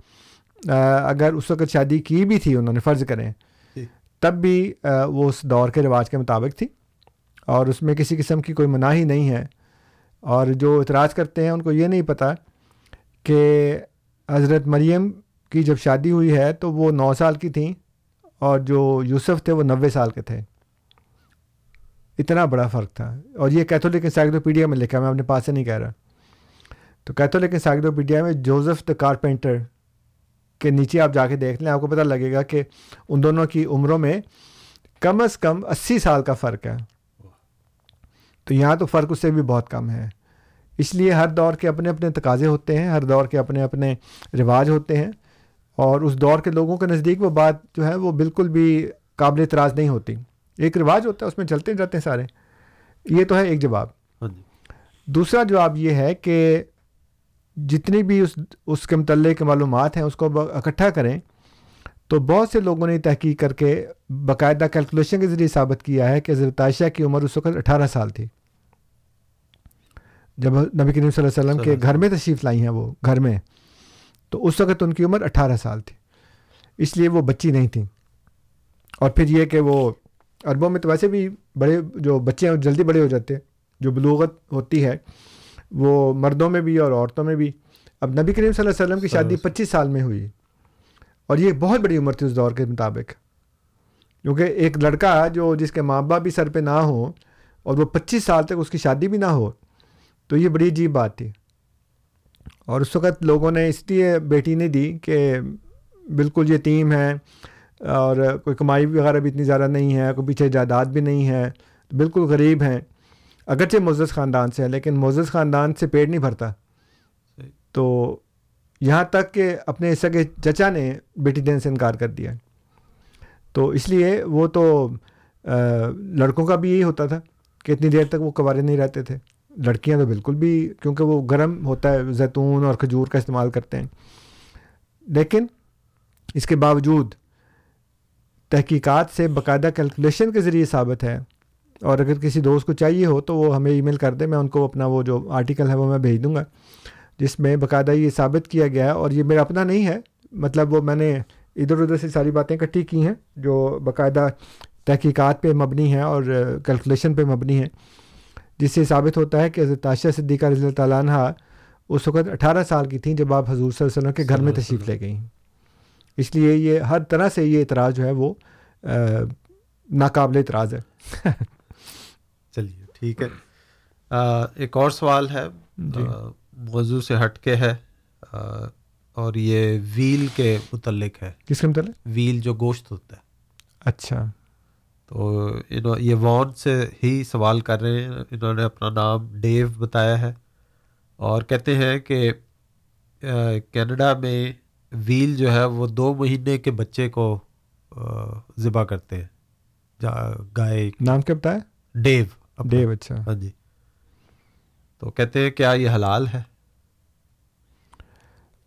اگر اس وقت شادی کی بھی تھی انہوں نے فرض کریں جی۔ تب بھی وہ اس دور کے رواج کے مطابق تھی۔ اور اس میں کسی قسم کی کوئی مناہی نہیں ہے۔ اور جو اعتراض کرتے ہیں ان کو یہ نہیں پتہ کہ حضرت مریم کی جب شادی ہوئی ہے تو وہ نو سال کی تھیں اور جو یوسف تھے وہ نوے سال کے تھے۔ اتنا بڑا فرق تھا۔ اور یہ کیتھولک انسائکلوپیڈیا میں لکھا میں اپنے پاس سے نہیں کہہ رہا۔ تو کیتھولک انسائکلوپیڈیا میں جوزف دا کارپینٹر کے نیچے آپ جا کے دیکھ لیں، آپ کو پتہ لگے گا کہ ان دونوں کی عمروں میں کم از کم اسی سال کا فرق ہے۔ تو یہاں تو فرق اس سے بھی بہت کم ہے۔ اس لیے ہر دور کے اپنے اپنے تقاضے ہوتے ہیں ہر دور کے اپنے اپنے رواج ہوتے ہیں اور اس دور کے لوگوں کے نزدیک وہ بات جو ہے وہ بالکل بھی قابل اعتراض نہیں ہوتی۔ ایک رواج ہوتا ہے اس میں چلتے جاتے ہیں سارے۔ یہ تو ہے ایک جواب۔ ہاں جی۔ دوسرا جواب یہ ہے کہ جتنی بھی اس اس کے متعلق معلومات ہیں اس کو اکٹھا کریں۔ تو بہت سے لوگوں نے تحقیق کر کے باقاعدہ کیلکولیشن کے ذریعے ثابت کیا ہے کہ حضرت عائشہ کی عمر اس وقت اٹھارہ سال تھی۔ جب نبی کریم صلی اللہ علیہ وسلم کے گھر میں تشریف لائی ہیں وہ گھر میں تو اس وقت ان کی عمر اٹھارہ سال تھی۔ اس لیے وہ بچی نہیں تھیں۔ اور پھر یہ کہ وہ عربوں میں تو ویسے بھی بڑے جو بچے ہیں جلدی بڑے ہو جاتے ہیں جو بلوغت ہوتی ہے وہ مردوں میں بھی اور عورتوں میں بھی۔ اب نبی کریم صلی اللہ علیہ وسلم کی شادی پچیس سال میں ہوئی۔ اور یہ بہت بڑی عمر تھی اس دور کے مطابق۔ کیونکہ ایک لڑکا جو جس کے ماں باپ بھی سر پہ نہ ہوں اور وہ پچیس سال تک اس کی شادی بھی نہ ہو تو یہ بڑی عجیب بات تھی۔ اور اس وقت لوگوں نے اس لیے بیٹی نہیں دی کہ بالکل یتیم ہے اور کوئی کمائی وغیرہ بھی اتنی زیادہ نہیں ہے کوئی پیچھے جائیداد بھی نہیں ہے بالکل غریب ہیں۔ اگرچہ معزز خاندان سے ہے لیکن معزز خاندان سے پیٹ نہیں بھرتا۔ تو یہاں تک کہ اپنے سگے چچا نے بیٹی دینے سے انکار کر دیا۔ تو اس لیے وہ تو لڑکوں کا بھی یہی ہوتا تھا کہ اتنی دیر تک وہ کوارے نہیں رہتے تھے۔ لڑکیاں تو بالکل بھی، کیونکہ وہ گرم ہوتا ہے زیتون اور کھجور کا استعمال کرتے ہیں۔ لیکن اس کے باوجود تحقیقات سے باقاعدہ کیلکولیشن کے ذریعے ثابت ہے۔ اور اگر کسی دوست کو چاہیے ہو تو وہ ہمیں ای میل کر دے، میں ان کو اپنا وہ جو آرٹیکل ہے وہ میں بھیج دوں گا۔ جس میں باقاعدہ یہ ثابت کیا گیا ہے اور یہ میرا اپنا نہیں ہے مطلب وہ میں نے ادھر ادھر سے ساری باتیں اکٹھی کی ہیں جو باقاعدہ تحقیقات پہ مبنی ہیں اور کیلکولیشن پہ مبنی ہیں۔ جس سے ثابت ہوتا ہے کہ حضرت عائشہ صدیقہ رضی اللہ تعالیٰ عنہ اس وقت اٹھارہ سال کی تھیں جب آپ حضور صلی اللہ علیہ وسلم کے گھر میں تشریف لے گئیں۔ اس لیے یہ ہر طرح سے یہ اعتراض جو ہے وہ ناقابل اعتراض ہے۔ چلیے ٹھیک ہے۔ ایک اور سوال ہے۔ موضوع سے ہٹ کے ہے۔ اور یہ ویل کے متعلق ہے۔ کس کے متعلق؟ ویل جو گوشت ہوتا ہے۔ اچھا۔ تو یہ وان سے ہی سوال کر رہے ہیں۔ انہوں نے اپنا نام ڈیو بتایا ہے۔ اور کہتے ہیں کہ کینیڈا میں ویل جو ہے وہ دو مہینے کے بچے کو ذبح کرتے ہیں۔ گائے۔ نام کیا بتایا؟ ڈیو۔ ڈیو اچھا۔ ہاں جی۔ تو کہتے ہیں کیا یہ حلال ہے؟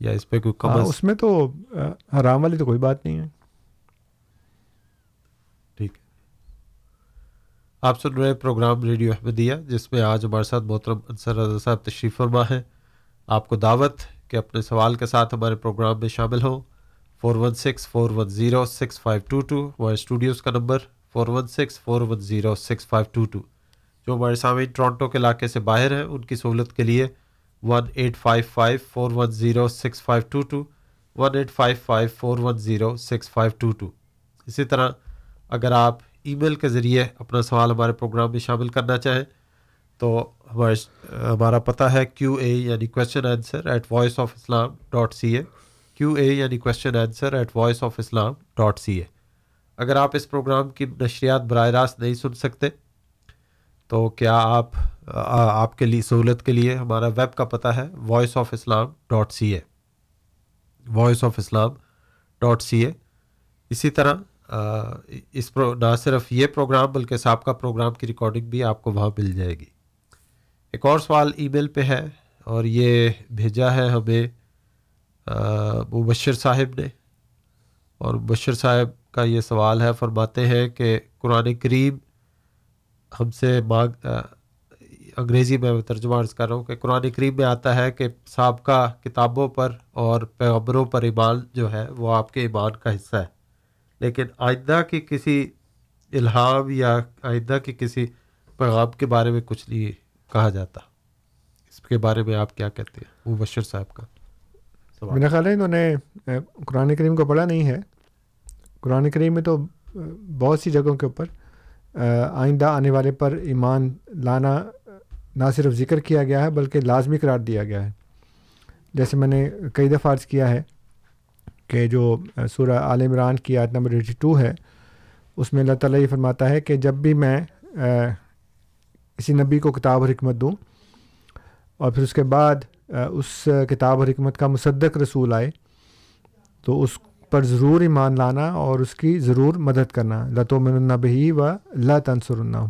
یا اس پہ کوئی کم اس میں تو حرام والی تو کوئی بات نہیں ہے ٹھیک ہے آپ سن رہے پروگرام ریڈیو احمدیہ جس میں آج ہمارے ساتھ محترم انصر رضا صاحب تشریف فرما ہے آپ کو دعوت کہ اپنے سوال کے ساتھ ہمارے پروگرام میں شامل ہوں۔ Four one six four one zero six five two two ہمارے اسٹوڈیوز کا number four one six four one zero six five two two جو ہمارے سامعین ٹورانٹو کے علاقے سے باہر ہیں، ان کی سہولت کے لیے one eight five five four one zero six five two two one eight five five four one zero six five two two اسی طرح اگر آپ ای میل کے ذریعے اپنا سوال ہمارے پروگرام میں شامل کرنا چاہیں تو ہمارے ہمارا پتہ ہے کیو اے یعنی question answer at Voice of Islam dot C A Q A یعنی question answer at Voice of Islam dot C A اگر آپ اس پروگرام کی نشریات براہ راست نہیں سن سکتے تو کیا آپ آپ کے لیے، سہولت کے لیے ہمارا ویب کا پتہ ہے Voice of Islam dot C A Voice of Islam dot C A اسی طرح اس پرو، نہ صرف یہ پروگرام بلکہ سابقہ پروگرام کی ریکارڈنگ بھی آپ کو وہاں مل جائے گی۔ ایک اور سوال ای میل پہ ہے اور یہ بھیجا ہے ہمیں مبشر صاحب نے۔ اور مبشر صاحب کا یہ سوال ہے، فرماتے ہیں کہ قرآن کریم ہم سے مانگ انگریزی میں ترجمہ عرض کر رہا ہوں کہ قرآن کریم میں آتا ہے کہ سابقہ کتابوں پر اور پیغبروں پر ایمان جو ہے وہ آپ کے ایمان کا حصہ ہے۔ لیکن آئندہ کی کسی الہام یا آئندہ کی کسی پیغام کے بارے میں کچھ نہیں کہا جاتا۔ اس کے بارے میں آپ کیا کہتے ہیں؟ وہ بشر صاحب کا۔ میرا خیال ہے انہوں نے قرآن کریم کو پڑھا نہیں ہے۔ قرآن کریم میں تو بہت سی جگہوں کے اوپر آئندہ آنے والے پر ایمان لانا نہ صرف ذکر کیا گیا ہے، بلکہ لازمی قرار دیا گیا ہے۔ جیسے میں نے کئی دفعہ عرض کیا ہے کہ جو سورہ عال عمران کی آیت نمبر ایٹی ٹو ہے، اس میں اللہ تعالیٰ یہ فرماتا ہے کہ جب بھی میں کسی نبی کو کتاب اور حکمت دوں اور پھر اس کے بعد اس کتاب اور حکمت کا مصدق رسول آئے، تو اس پر ضرور ایمان لانا اور اس کی ضرور مدد کرنا۔ لتو من بہی و اللہ تنسر اللہ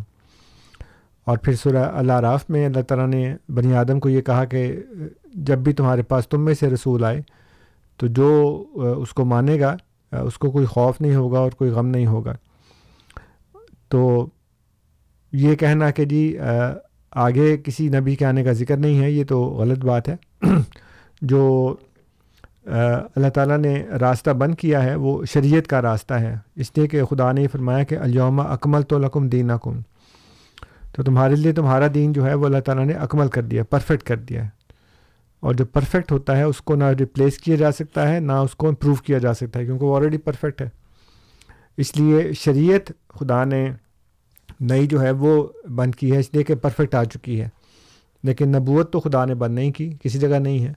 اور پھر سورہ اللہ راف میں اللہ تعالیٰ نے بنی آدم کو یہ کہا کہ، جب بھی تمہارے پاس تم میں سے رسول آئے تو جو اس کو مانے گا اس کو کوئی خوف نہیں ہوگا اور کوئی غم نہیں ہوگا۔ تو یہ کہنا کہ جی آگے کسی نبی کے آنے کا ذکر نہیں ہے، یہ تو غلط بات ہے۔ (clears throat) جو اللہ تعالیٰ نے راستہ بند کیا ہے، وہ شریعت کا راستہ ہے۔ اس لیے کہ خدا نے فرمایا کہ الومہ اکمل تو لکم دین کم تو تمہارے لیے تمہارا دین جو ہے، وہ اللہ تعالیٰ نے اکمل کر دیا پرفیکٹ کر دیا۔ ہے اور جو پرفیکٹ ہوتا ہے اس کو نہ ریپلیس کیا جا سکتا ہے نہ اس کو امپروو کیا جا سکتا ہے کیونکہ وہ آلریڈی پرفیکٹ ہے۔ اس لیے شریعت خدا نے نئی جو ہے وہ بند کی ہے اس لیے کہ پرفیکٹ آ چکی ہے۔ لیکن نبوت تو خدا نے بند نہیں کی کسی جگہ نہیں ہے۔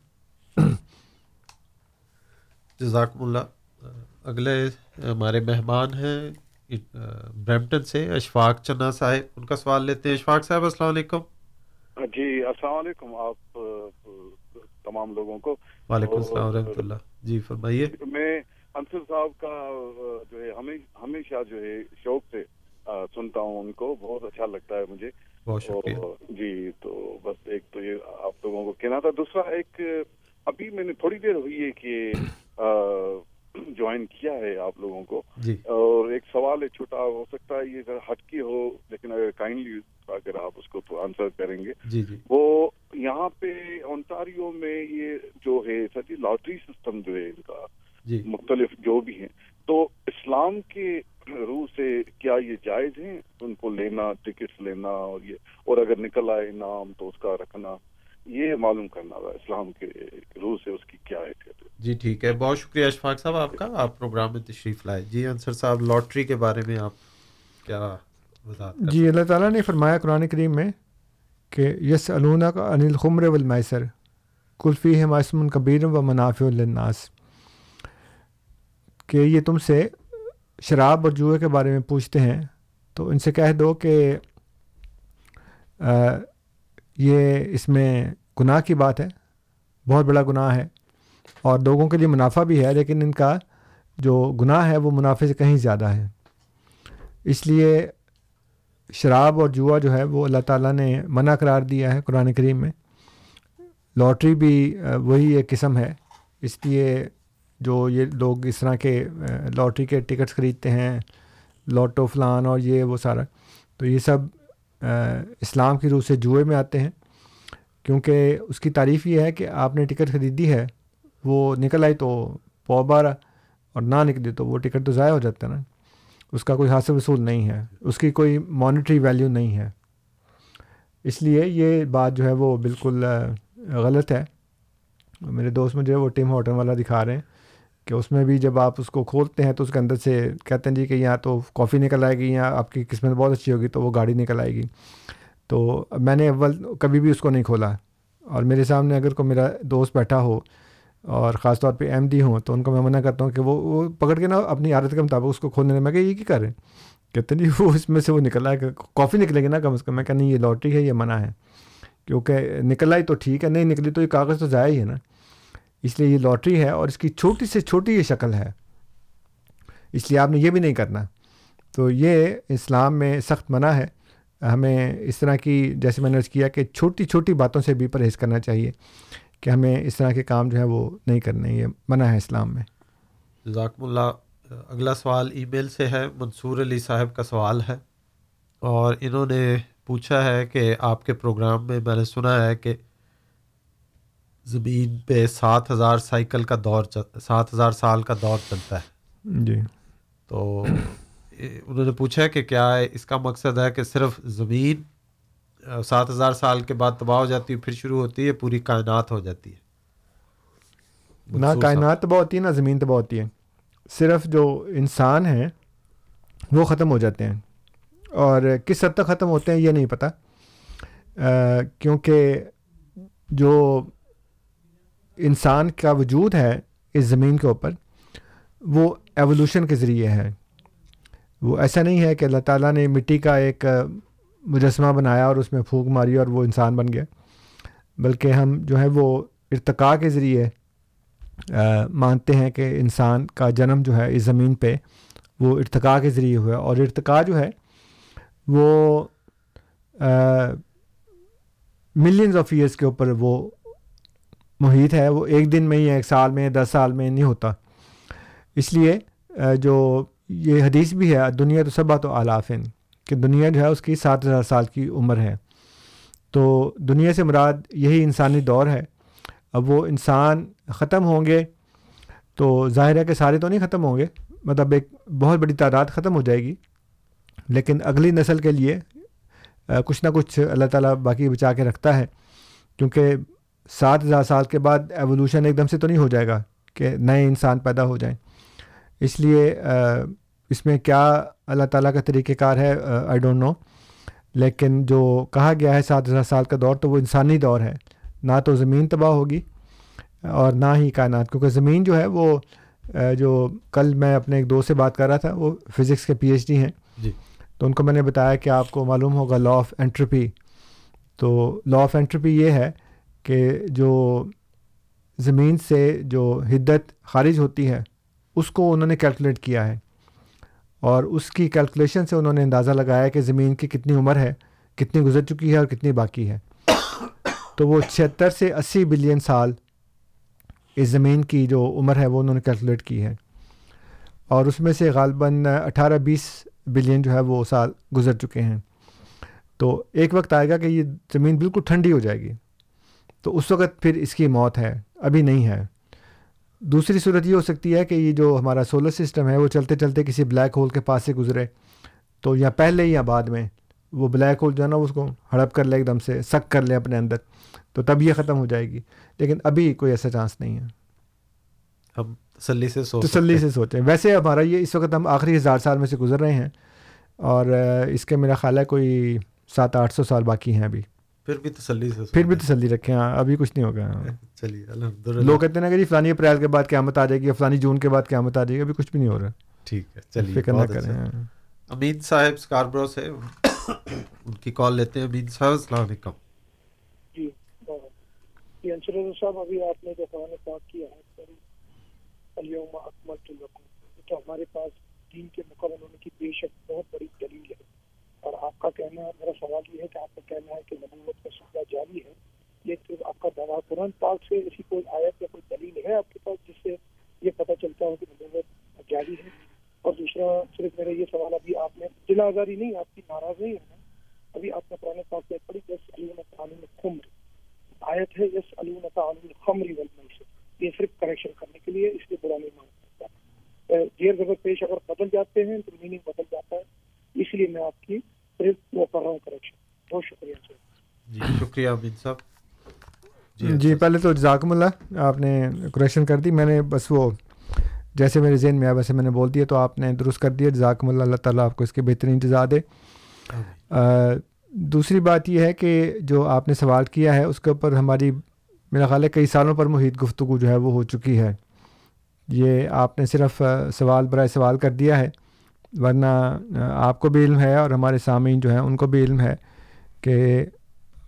جزاکم اللہ۔ اگلے ہمارے مہمان ہیں برمپٹن سے اشفاق چنا صاحب۔ ان کا سوال لیتے ہیں۔ اشفاق صاحب السلام علیکم۔ جی السلام علیکم۔ آپ تمام لوگوں کو۔ وعلیکم السلام ورحمۃ اللہ۔ جی فرمائیے۔ میں انصر صاحب کا جو ہے ہمیشہ جو ہے شوق سے سنتا ہوں ان کو۔ بہت اچھا لگتا ہے مجھے۔ بہت شکریہ۔ جی تو بس ایک تو یہ آپ لوگوں کو کہنا تھا۔ دوسرا ایک ابھی میں نے تھوڑی دیر ہوئی ہے کہ جوائن کیا ہے آپ لوگوں کو۔ جی۔ اور ایک سوال ہے چھوٹا ہو سکتا ہے یہ ہٹ کی ہو لیکن اگر کائنڈلی اگر آپ اس کو تو آنسر کریں گے۔ جی جی۔ وہ یہاں پہ اونٹاریو میں یہ جو ہے سچی لاٹری سسٹم جو ہے ان کا جی۔ مختلف جو بھی ہیں۔ تو اسلام کے روح سے کیا یہ جائز ہیں؟ ان کو لینا ٹکٹس لینا اور یہ اور اگر نکل آئے انعام تو اس کا رکھنا۔ یہ معلوم کرنا تھا اسلام کے روح سے اس کی کیا ہے۔ جی ٹھیک ہے۔ بہت شکریہ اشفاق صاحب آپ کا۔ آپ پروگرام میں تشریف لائے۔ جی انصر صاحب لاٹری کے بارے میں آپ کیا جی اللہ تعالیٰ نے فرمایا قرآن کریم میں کہ یس علونا کا انل خمر والمیسر کلفی ہے معصم کبیر و منافع الناس کہ یہ تم سے شراب اور جوئے کے بارے میں پوچھتے ہیں تو ان سے کہہ دو کہ یہ اس میں گناہ کی بات ہے، بہت بڑا گناہ ہے اور لوگوں کے لیے منافع بھی ہے، لیکن ان کا جو گناہ ہے وہ منافع سے کہیں زیادہ ہے۔ اس لیے شراب اور جوا جو ہے وہ اللہ تعالیٰ نے منع قرار دیا ہے قرآن کریم میں۔ لاٹری بھی وہی ایک قسم ہے۔ اس لیے جو یہ لوگ اس طرح کے لاٹری کے ٹکٹس خریدتے ہیں، لاٹو فلان اور یہ وہ سارا۔ تو یہ سب اسلام کی روح سے جوئے میں آتے ہیں۔ کیونکہ اس کی تعریف یہ ہے کہ آپ نے ٹکٹ خریدی ہے، وہ نکل آئی تو پو بارہ اور نہ نکلی تو وہ ٹکٹ تو ضائع ہو جاتا ہے نا۔ اس کا کوئی حاصل وصول نہیں ہے، اس کی کوئی مانیٹری ویلیو نہیں ہے۔ اس لیے یہ بات جو ہے وہ بالکل غلط ہے۔ میرے دوست مجھے وہ ٹیم ہوٹل والا دکھا رہے ہیں۔ کہ اس میں بھی جب آپ اس کو کھولتے ہیں تو اس کے اندر سے کہتے ہیں جی کہ یہاں تو کافی نکل آئے گی یا آپ کی قسمت بہت اچھی ہوگی، تو وہ گاڑی نکل آئے گی۔ تو میں نے اول کبھی بھی اس کو نہیں کھولا۔ اور میرے سامنے اگر کوئی میرا دوست بیٹھا ہو اور خاص طور پہ ایم ڈی ہوں، تو ان کو میں منع کرتا ہوں کہ وہ وہ پکڑ کے نا اپنی عادت کے مطابق اس کو کھولنے میں کہ یہ کیا کر رہے ہیں؟ کہتے ہیں جی وہ اس میں سے وہ نکل آئے کافی نکلے گی نا کم از کم۔ میں کہ نہیں، یہ لاٹری ہے، یہ منع ہے۔ کیونکہ نکل آئی تو ٹھیک ہے، نہیں نکلی تو یہ کاغذ تو ضائع ہی ہے نا۔ اس لیے یہ لاٹری ہے اور اس کی چھوٹی سے چھوٹی یہ شکل ہے۔ اس لیے آپ نے یہ بھی نہیں کرنا۔ تو یہ اسلام میں سخت منع ہے۔ ہمیں اس طرح کی، جیسے میں نے کیا کہ چھوٹی چھوٹی باتوں سے بھی پرہیز کرنا چاہیے کہ ہمیں اس طرح کے کام جو ہیں وہ نہیں کرنے یہ منع ہے اسلام میں۔ ذاکم اللہ۔ اگلا سوال ای میل سے ہے۔ منصور علی صاحب کا سوال ہے۔ اور انہوں نے پوچھا ہے کہ آپ کے پروگرام میں میں نے سنا ہے کہ زمین پہ سات ہزار سائیکل کا دور سات ہزار سال کا دور چلتا ہے۔ جی۔ تو انہوں نے پوچھا کہ کیا اس کا مقصد ہے کہ صرف زمین سات ہزار سال کے بعد تباہ ہو جاتی ہے پھر شروع ہوتی ہے پوری کائنات ہو جاتی ہے۔ نہ کائنات تباہ ہوتی ہے نہ زمین تباہ ہوتی ہے۔ صرف جو انسان ہیں وہ ختم ہو جاتے ہیں۔ اور کس حد تک ختم ہوتے ہیں یہ نہیں پتہ کیونکہ جو انسان کا وجود ہے اس زمین کے اوپر، وہ ایوولوشن کے ذریعے ہے۔ وہ ایسا نہیں ہے کہ اللہ تعالیٰ نے مٹی کا ایک مجسمہ بنایا اور اس میں پھونک ماری اور وہ انسان بن گیا۔ بلکہ ہم جو ہے وہ ارتقاء کے ذریعے مانتے ہیں کہ انسان کا جنم جو ہے اس زمین پہ وہ ارتقاء کے ذریعے ہوا۔ اور ارتقاء جو ہے وہ ملینز آف ایئرس کے اوپر وہ محیط ہے، وہ ایک دن میں ہی ایک سال میں، دس سال میں نہیں ہوتا۔ اس لیے جو یہ حدیث بھی ہے، دنیا تو سب تو آلافن، کہ دنیا جو ہے، اس کی سات ہزار سال کی عمر ہے۔ تو دنیا سے مراد یہی انسانی دور ہے۔ اب وہ انسان ختم ہوں گے، تو ظاہر ہے کہ سارے تو نہیں ختم ہوں گے مطلب ایک بہت بڑی تعداد ختم ہو جائے گی۔ لیکن اگلی نسل کے لیے کچھ نہ کچھ اللہ تعالیٰ باقی بچا کے رکھتا ہے، کیونکہ سات ہزار سال کے بعد ایوولوشن ایک دم سے تو نہیں ہو جائے گا کہ نئے انسان پیدا ہو جائیں۔ اس لیے اس میں کیا اللہ تعالیٰ کا طریقہ کار ہے آئی ڈونٹ نو لیکن جو کہا گیا ہے سات ہزار سال کا دور تو وہ انسانی دور ہے۔ نہ تو زمین تباہ ہوگی اور نہ ہی کائنات کیونکہ زمین جو ہے وہ جو کل میں اپنے ایک دوست سے بات کر رہا تھا وہ فزکس کے پی ایچ ڈی ہیں۔ جی۔ تو ان کو میں نے بتایا کہ آپ کو معلوم ہوگا لا آف انٹرپی تو لا آف انٹرپی یہ ہے کہ جو زمین سے جو حدت خارج ہوتی ہے، اس کو انہوں نے کیلکولیٹ کیا ہے۔ اور اس کی کیلکولیشن سے انہوں نے اندازہ لگایا کہ زمین کی کتنی عمر ہے، کتنی گزر چکی ہے اور کتنی باقی ہے۔ تو وہ چھہتر سے اسی بلین سال اس زمین کی جو عمر ہے، وہ انہوں نے کیلکولیٹ کی ہے۔ اور اس میں سے غالباً اٹھارہ بیس بلین جو ہے، وہ سال گزر چکے ہیں۔ تو ایک وقت آئے گا کہ یہ زمین بالکل ٹھنڈی ہو جائے گی۔ تو اس وقت پھر اس کی موت ہے ابھی نہیں ہے۔ دوسری صورت یہ ہو سکتی ہے کہ یہ جو ہمارا سولر سسٹم ہے وہ چلتے چلتے کسی بلیک ہول کے پاس سے گزرے۔ تو یا پہلے یا بعد میں وہ بلیک ہول جو ہے نا اس کو ہڑپ کر لے ایک دم سے سک کر لے اپنے اندر۔ تو تب یہ ختم ہو جائے گی۔ لیکن ابھی کوئی ایسا چانس نہیں ہے۔ ہم تسلی سے سوچ تسلی سے سوچیں۔ ویسے ہمارا یہ اس وقت ہم آخری ہزار سال میں سے گزر رہے ہیں۔ اور اس کے میرا خیال ہے کوئی سات آٹھ سو سال باقی ہیں ابھی۔ پھر بھی تسلی سے پھر بھی تسلی رکھیں ہاں ابھی کچھ نہیں ہوگا۔ (laughs) چلیے الحمد لوگ کہتے ہیں نا کہ جی فلانی اپریل کے بعد قیامت آ جائے گی فلانی جون کے بعد قیامت آ جائے گی ابھی کچھ بھی نہیں ہو رہا۔ ٹھیک ہے چلیے فکر نہ کریں۔ امین صاحب اسکاربرو سے (coughs) ان کی کال لیتے ہیں۔ امین صاحب السلام علیکم۔ جی جی صاحب ابھی آپ نے جو قرآن پاک اليوم اکمل تو ہمارے پاس دین کے مقابلے ہونے کی بے شک بہت بڑی دلیل ہے۔ اور آپ کا کہنا ہے، میرا سوال یہ ہے کہ آپ کا کہنا ہے کہ نبوت کا سلسلہ جاری ہے، یہ صرف آپ کا دعویٰ قرآن پاک سے ایسی کوئی آیت یا کوئی دلیل ہے آپ کے پاس جس سے یہ پتہ چلتا ہو کہ نبوت جاری ہے؟ اور دوسرا، صرف میرا یہ سوال، ابھی آپ نے دل آزاری نہیں، آپ کی ناراض نہیں ہے ابھی آپ نے قرآن پاک میں پڑھی، یس علوم تعلیم خمر آیت ہے، یس علوم تعلیم خمری والمیسر۔ یہ صرف کریکشن کرنے کے لیے، اس لیے برا نہیں مان سکتا زیر زبر پیش اگر بدل جاتے ہیں تو میننگ بدل جاتا ہے۔ اس لیے میں آپ کی بہت شکریہ سر جی شکریہ عبید صاحب جی پہلے تو جزاکم اللہ آپ نے کریکشن کر دی میں نے بس وہ جیسے میرے ذہن میں آیا ویسے میں نے بول دیا تو آپ نے درست کر دیا جزاکم اللہ اللہ تعالیٰ آپ کو اس کے بہترین جزا دے دوسری بات یہ ہے کہ جو آپ نے سوال کیا ہے اس کے اوپر ہماری میرا خیال ہے کئی سالوں پر محیط گفتگو جو ہے وہ ہو چکی ہے یہ آپ نے صرف سوال برائے سوال کر دیا ہے ورنہ آپ کو بھی علم ہے اور ہمارے سامعین جو ہیں، ان کو بھی علم ہے کہ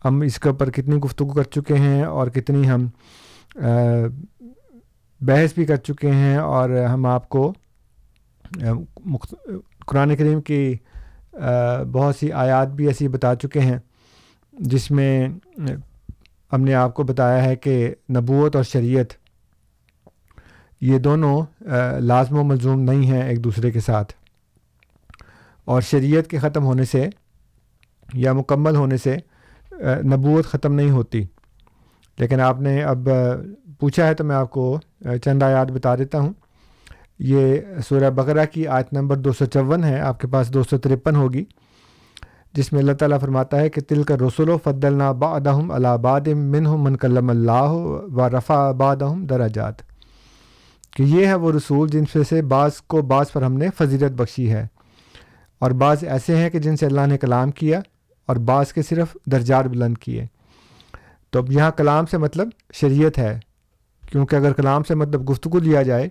ہم اس کے اوپر کتنی گفتگو کر چکے ہیں اور کتنی ہم بحث بھی کر چکے ہیں اور ہم آپ کو قرآن کریم کی بہت سی آیات بھی ایسی بتا چکے ہیں جس میں، ہم نے آپ کو بتایا ہے کہ نبوت اور شریعت، یہ دونوں لازم و ملزوم نہیں ہیں ایک دوسرے کے ساتھ۔ اور شریعت کے ختم ہونے سے یا مکمل ہونے سے نبوت ختم نہیں ہوتی۔ لیکن آپ نے اب پوچھا ہے تو میں آپ کو چند آیات بتا دیتا ہوں۔ یہ سورہ بقرہ کی آیت نمبر دو سو چون ہے، آپ کے پاس دو سو ترپن ہوگی۔ جس میں اللہ تعالیٰ فرماتا ہے کہ تل کا رسول و فد البادم الہباد من من کلم اللہ و رفا آبادم دراجات کہ یہ ہے وہ رسول جن سے سے بعض کو بعض پر ہم نے فضیلت بخشی ہے۔ اور بعض ایسے ہیں کہ جن سے اللہ نے کلام کیا اور بعض کے صرف درجات بلند کیے۔ تو اب یہاں کلام سے مطلب شریعت ہے، کیونکہ اگر کلام سے مطلب گفتگو لیا جائے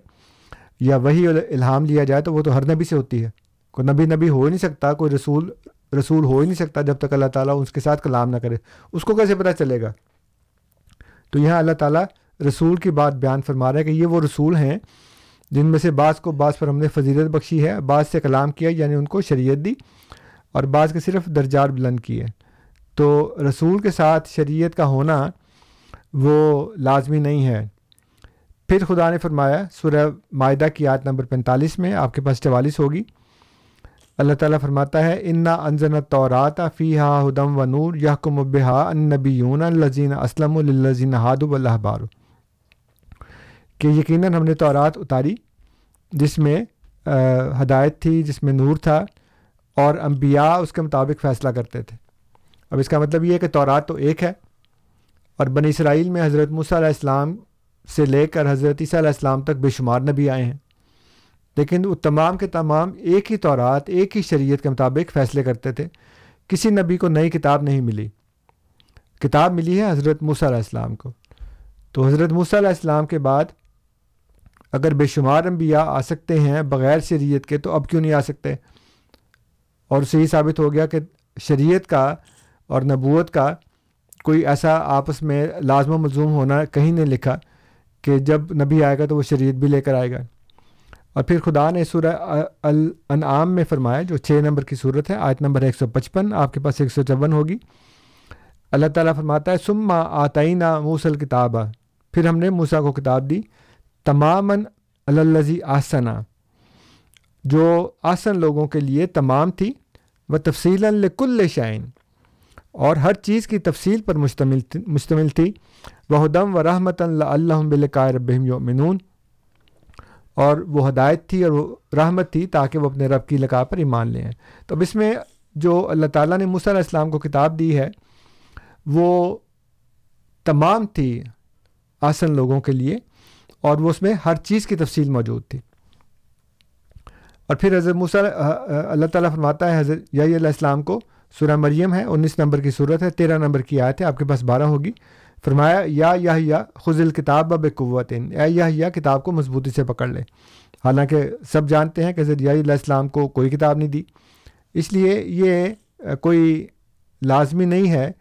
یا وہی الہام لیا جائے تو وہ تو ہر نبی سے ہوتی ہے۔ کوئی نبی نبی ہو ہی نہیں سکتا، کوئی رسول رسول ہو ہی نہیں سکتا جب تک اللہ تعالیٰ اس کے ساتھ کلام نہ کرے۔ اس کو کیسے پتہ چلے گا؟ تو یہاں اللہ تعالیٰ رسول کی بات بیان فرما رہا ہے کہ یہ وہ رسول ہیں جن میں سے بعض کو بعض پر ہم نے فضیلت بخشی ہے، بعض سے کلام کیا یعنی ان کو شریعت دی اور بعض کے صرف درجات بلند کیے۔ تو رسول کے ساتھ شریعت کا ہونا وہ لازمی نہیں ہے۔ پھر خدا نے فرمایا، سورہ معاہدہ کی آیت نمبر پینتالیس میں آپ کے پاس چوالیس ہوگی۔ اللہ تعالیٰ فرماتا ہے، انا انزن طورات فی ہا ہدم و نور یا کم بحا انبی یون الزین اسلم الزین ہاد اللہ بار کہ یقیناً ہم نے تورات اتاری جس میں ہدایت تھی، جس میں نور تھا اور انبیاء اس کے مطابق فیصلہ کرتے تھے۔ اب اس کا مطلب یہ ہے کہ تورات تو ایک ہے اور بنی اسرائیل میں حضرت موسیٰ علیہ السلام سے لے کر حضرت عیسیٰ علیہ السلام تک بے شمار نبی آئے ہیں۔ لیکن وہ تمام کے تمام ایک ہی طورات ایک ہی شریعت کے مطابق فیصلے کرتے تھے۔ کسی نبی کو نئی کتاب نہیں ملی۔ کتاب ملی ہے حضرت موسیٰ علیہ السلام کو۔ تو حضرت موسیٰ علیہ السلام کے بعد اگر بے شمار انبیاء آ سکتے ہیں بغیر شریعت کے تو اب کیوں نہیں آ سکتے؟ اور صحیح ثابت ہو گیا کہ شریعت کا اور نبوت کا کوئی ایسا آپس میں لازم و ملزوم ہونا کہیں نہیں لکھا کہ جب نبی آئے گا تو وہ شریعت بھی لے کر آئے گا۔ اور پھر خدا نے سورہ الانعام میں فرمایا، جو چھ نمبر کی صورت ہے، آیت نمبر ایک سو پچپن، آپ کے پاس ایک سو چون ہوگی۔ اللہ تعالیٰ فرماتا ہے سما آتعینہ موسل کتاب پھر ہم نے موسا کو کتاب دی۔ تمام اللزی آسنا جو آسن لوگوں کے لیے تمام تھی، وہ تفصیل الکل شائن اور ہر چیز کی تفصیل پر مشتمل مشتمل تھی۔ وہ دم و رحمت اللہ بلقاء ربہم اور وہ ہدایت تھی اور وہ رحمت تھی تاکہ وہ اپنے رب کی لقاء پر ایمان لیں تو اب اس میں جو اللہ تعالیٰ نے علیہ السلام کو کتاب دی ہے، وہ تمام تھی آسن لوگوں کے لیے۔ اور وہ اس میں ہر چیز کی تفصیل موجود تھی۔ اور پھر حضرت موسیٰ اللہ تعالیٰ فرماتا ہے، حضرت یا علیہ السلام کو سورہ مریم ہے، انیس نمبر کی صورت ہے، تیرہ نمبر کی آیت ہے، آپ کے پاس بارہ ہوگی۔ فرمایا، یا یا خز الکتاب بب قوت اے یا کتاب کو مضبوطی سے پکڑ لے۔ حالانکہ سب جانتے ہیں کہ حضرت علیہ السلام کو کوئی کتاب نہیں دی۔ اس لیے یہ کوئی لازمی نہیں ہے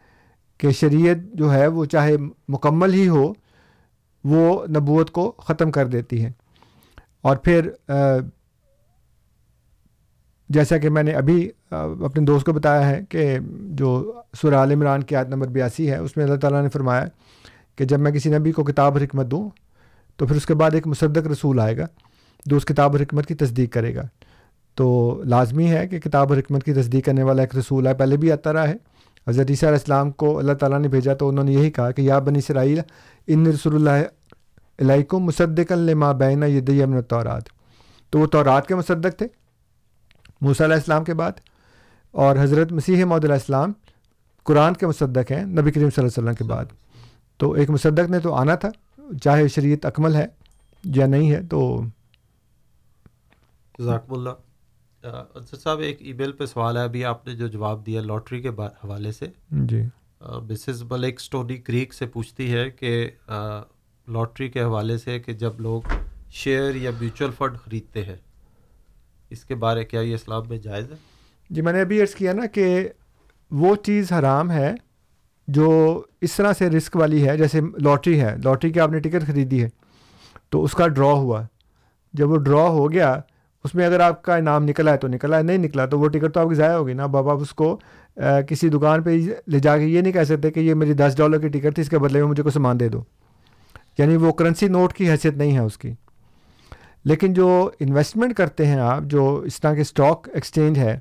کہ شریعت جو ہے وہ چاہے مکمل ہی ہو وہ نبوت کو ختم کر دیتی ہے اور پھر جیسا کہ میں نے ابھی اپنے دوست کو بتایا ہے کہ جو سورہ عال عمران کی عادت نمبر بیاسی ہے، اس میں اللہ تعالیٰ نے فرمایا کہ جب میں کسی نبی کو کتاب اور حکمت دوں، تو پھر اس کے بعد ایک مصدق رسول آئے گا جو اس کتاب اور حکمت کی تصدیق کرے گا۔ تو لازمی ہے کہ کتاب اور حکمت کی تصدیق کرنے والا ایک رسول ہے پہلے بھی آتا رہا ہے۔ حضرت عیسیٰ علیہ السلام کو اللہ تعالیٰ نے بھیجا تو انہوں نے یہی کہا کہ یا بنی اسرائیل ان رسول اللہ علیہ مصدق الما بین یدی امن طورات تو وہ تورات کے مصدق تھے موسیٰ علیہ السلام کے بعد اور حضرت مسیح محدود علیہ السلام قرآن کے مصدق ہیں نبی کریم صلی اللہ علیہ وسلم کے بعد۔ تو ایک مصدق نے تو آنا تھا چاہے شریعت اکمل ہے یا نہیں ہے تو ذاکم اللہ۔ صاحب ایک ای میل پہ سوال ہے ابھی آپ نے جو جواب دیا لاٹری کے حوالے سے۔ جی۔ مسز ملک اسٹونی کریک سے پوچھتی ہے کہ لاٹری کے حوالے سے کہ جب لوگ شیئر یا میوچل فنڈ خریدتے ہیں، اس کے بارے کیا یہ اسلام میں جائز ہے؟ جی میں نے ابھی عرض کیا نا کہ وہ چیز حرام ہے جو اس طرح سے رسک والی ہے، جیسے لاٹری ہے، لاٹری کی آپ نے ٹکٹ خریدی ہے تو اس کا ڈرا ہوا۔ جب وہ ڈرا ہو گیا، اس میں اگر آپ کا انعام نکلا ہے تو نکلا ہے، نہیں نکلا تو وہ ٹکٹ تو آپ کی ضائع ہوگی نا۔ بابا آپ اس کو کسی دکان پہ لے جا کے یہ نہیں کہہ سکتے کہ یہ میری دس ڈالر کی ٹکٹ تھی، اس کے بدلے میں مجھے کوئی سامان دے دو۔ یعنی وہ کرنسی نوٹ کی حیثیت نہیں ہے اس کی۔ لیکن جو انویسٹمنٹ کرتے ہیں آپ، جو اس طرح کے اسٹاک ایکسچینج ہے،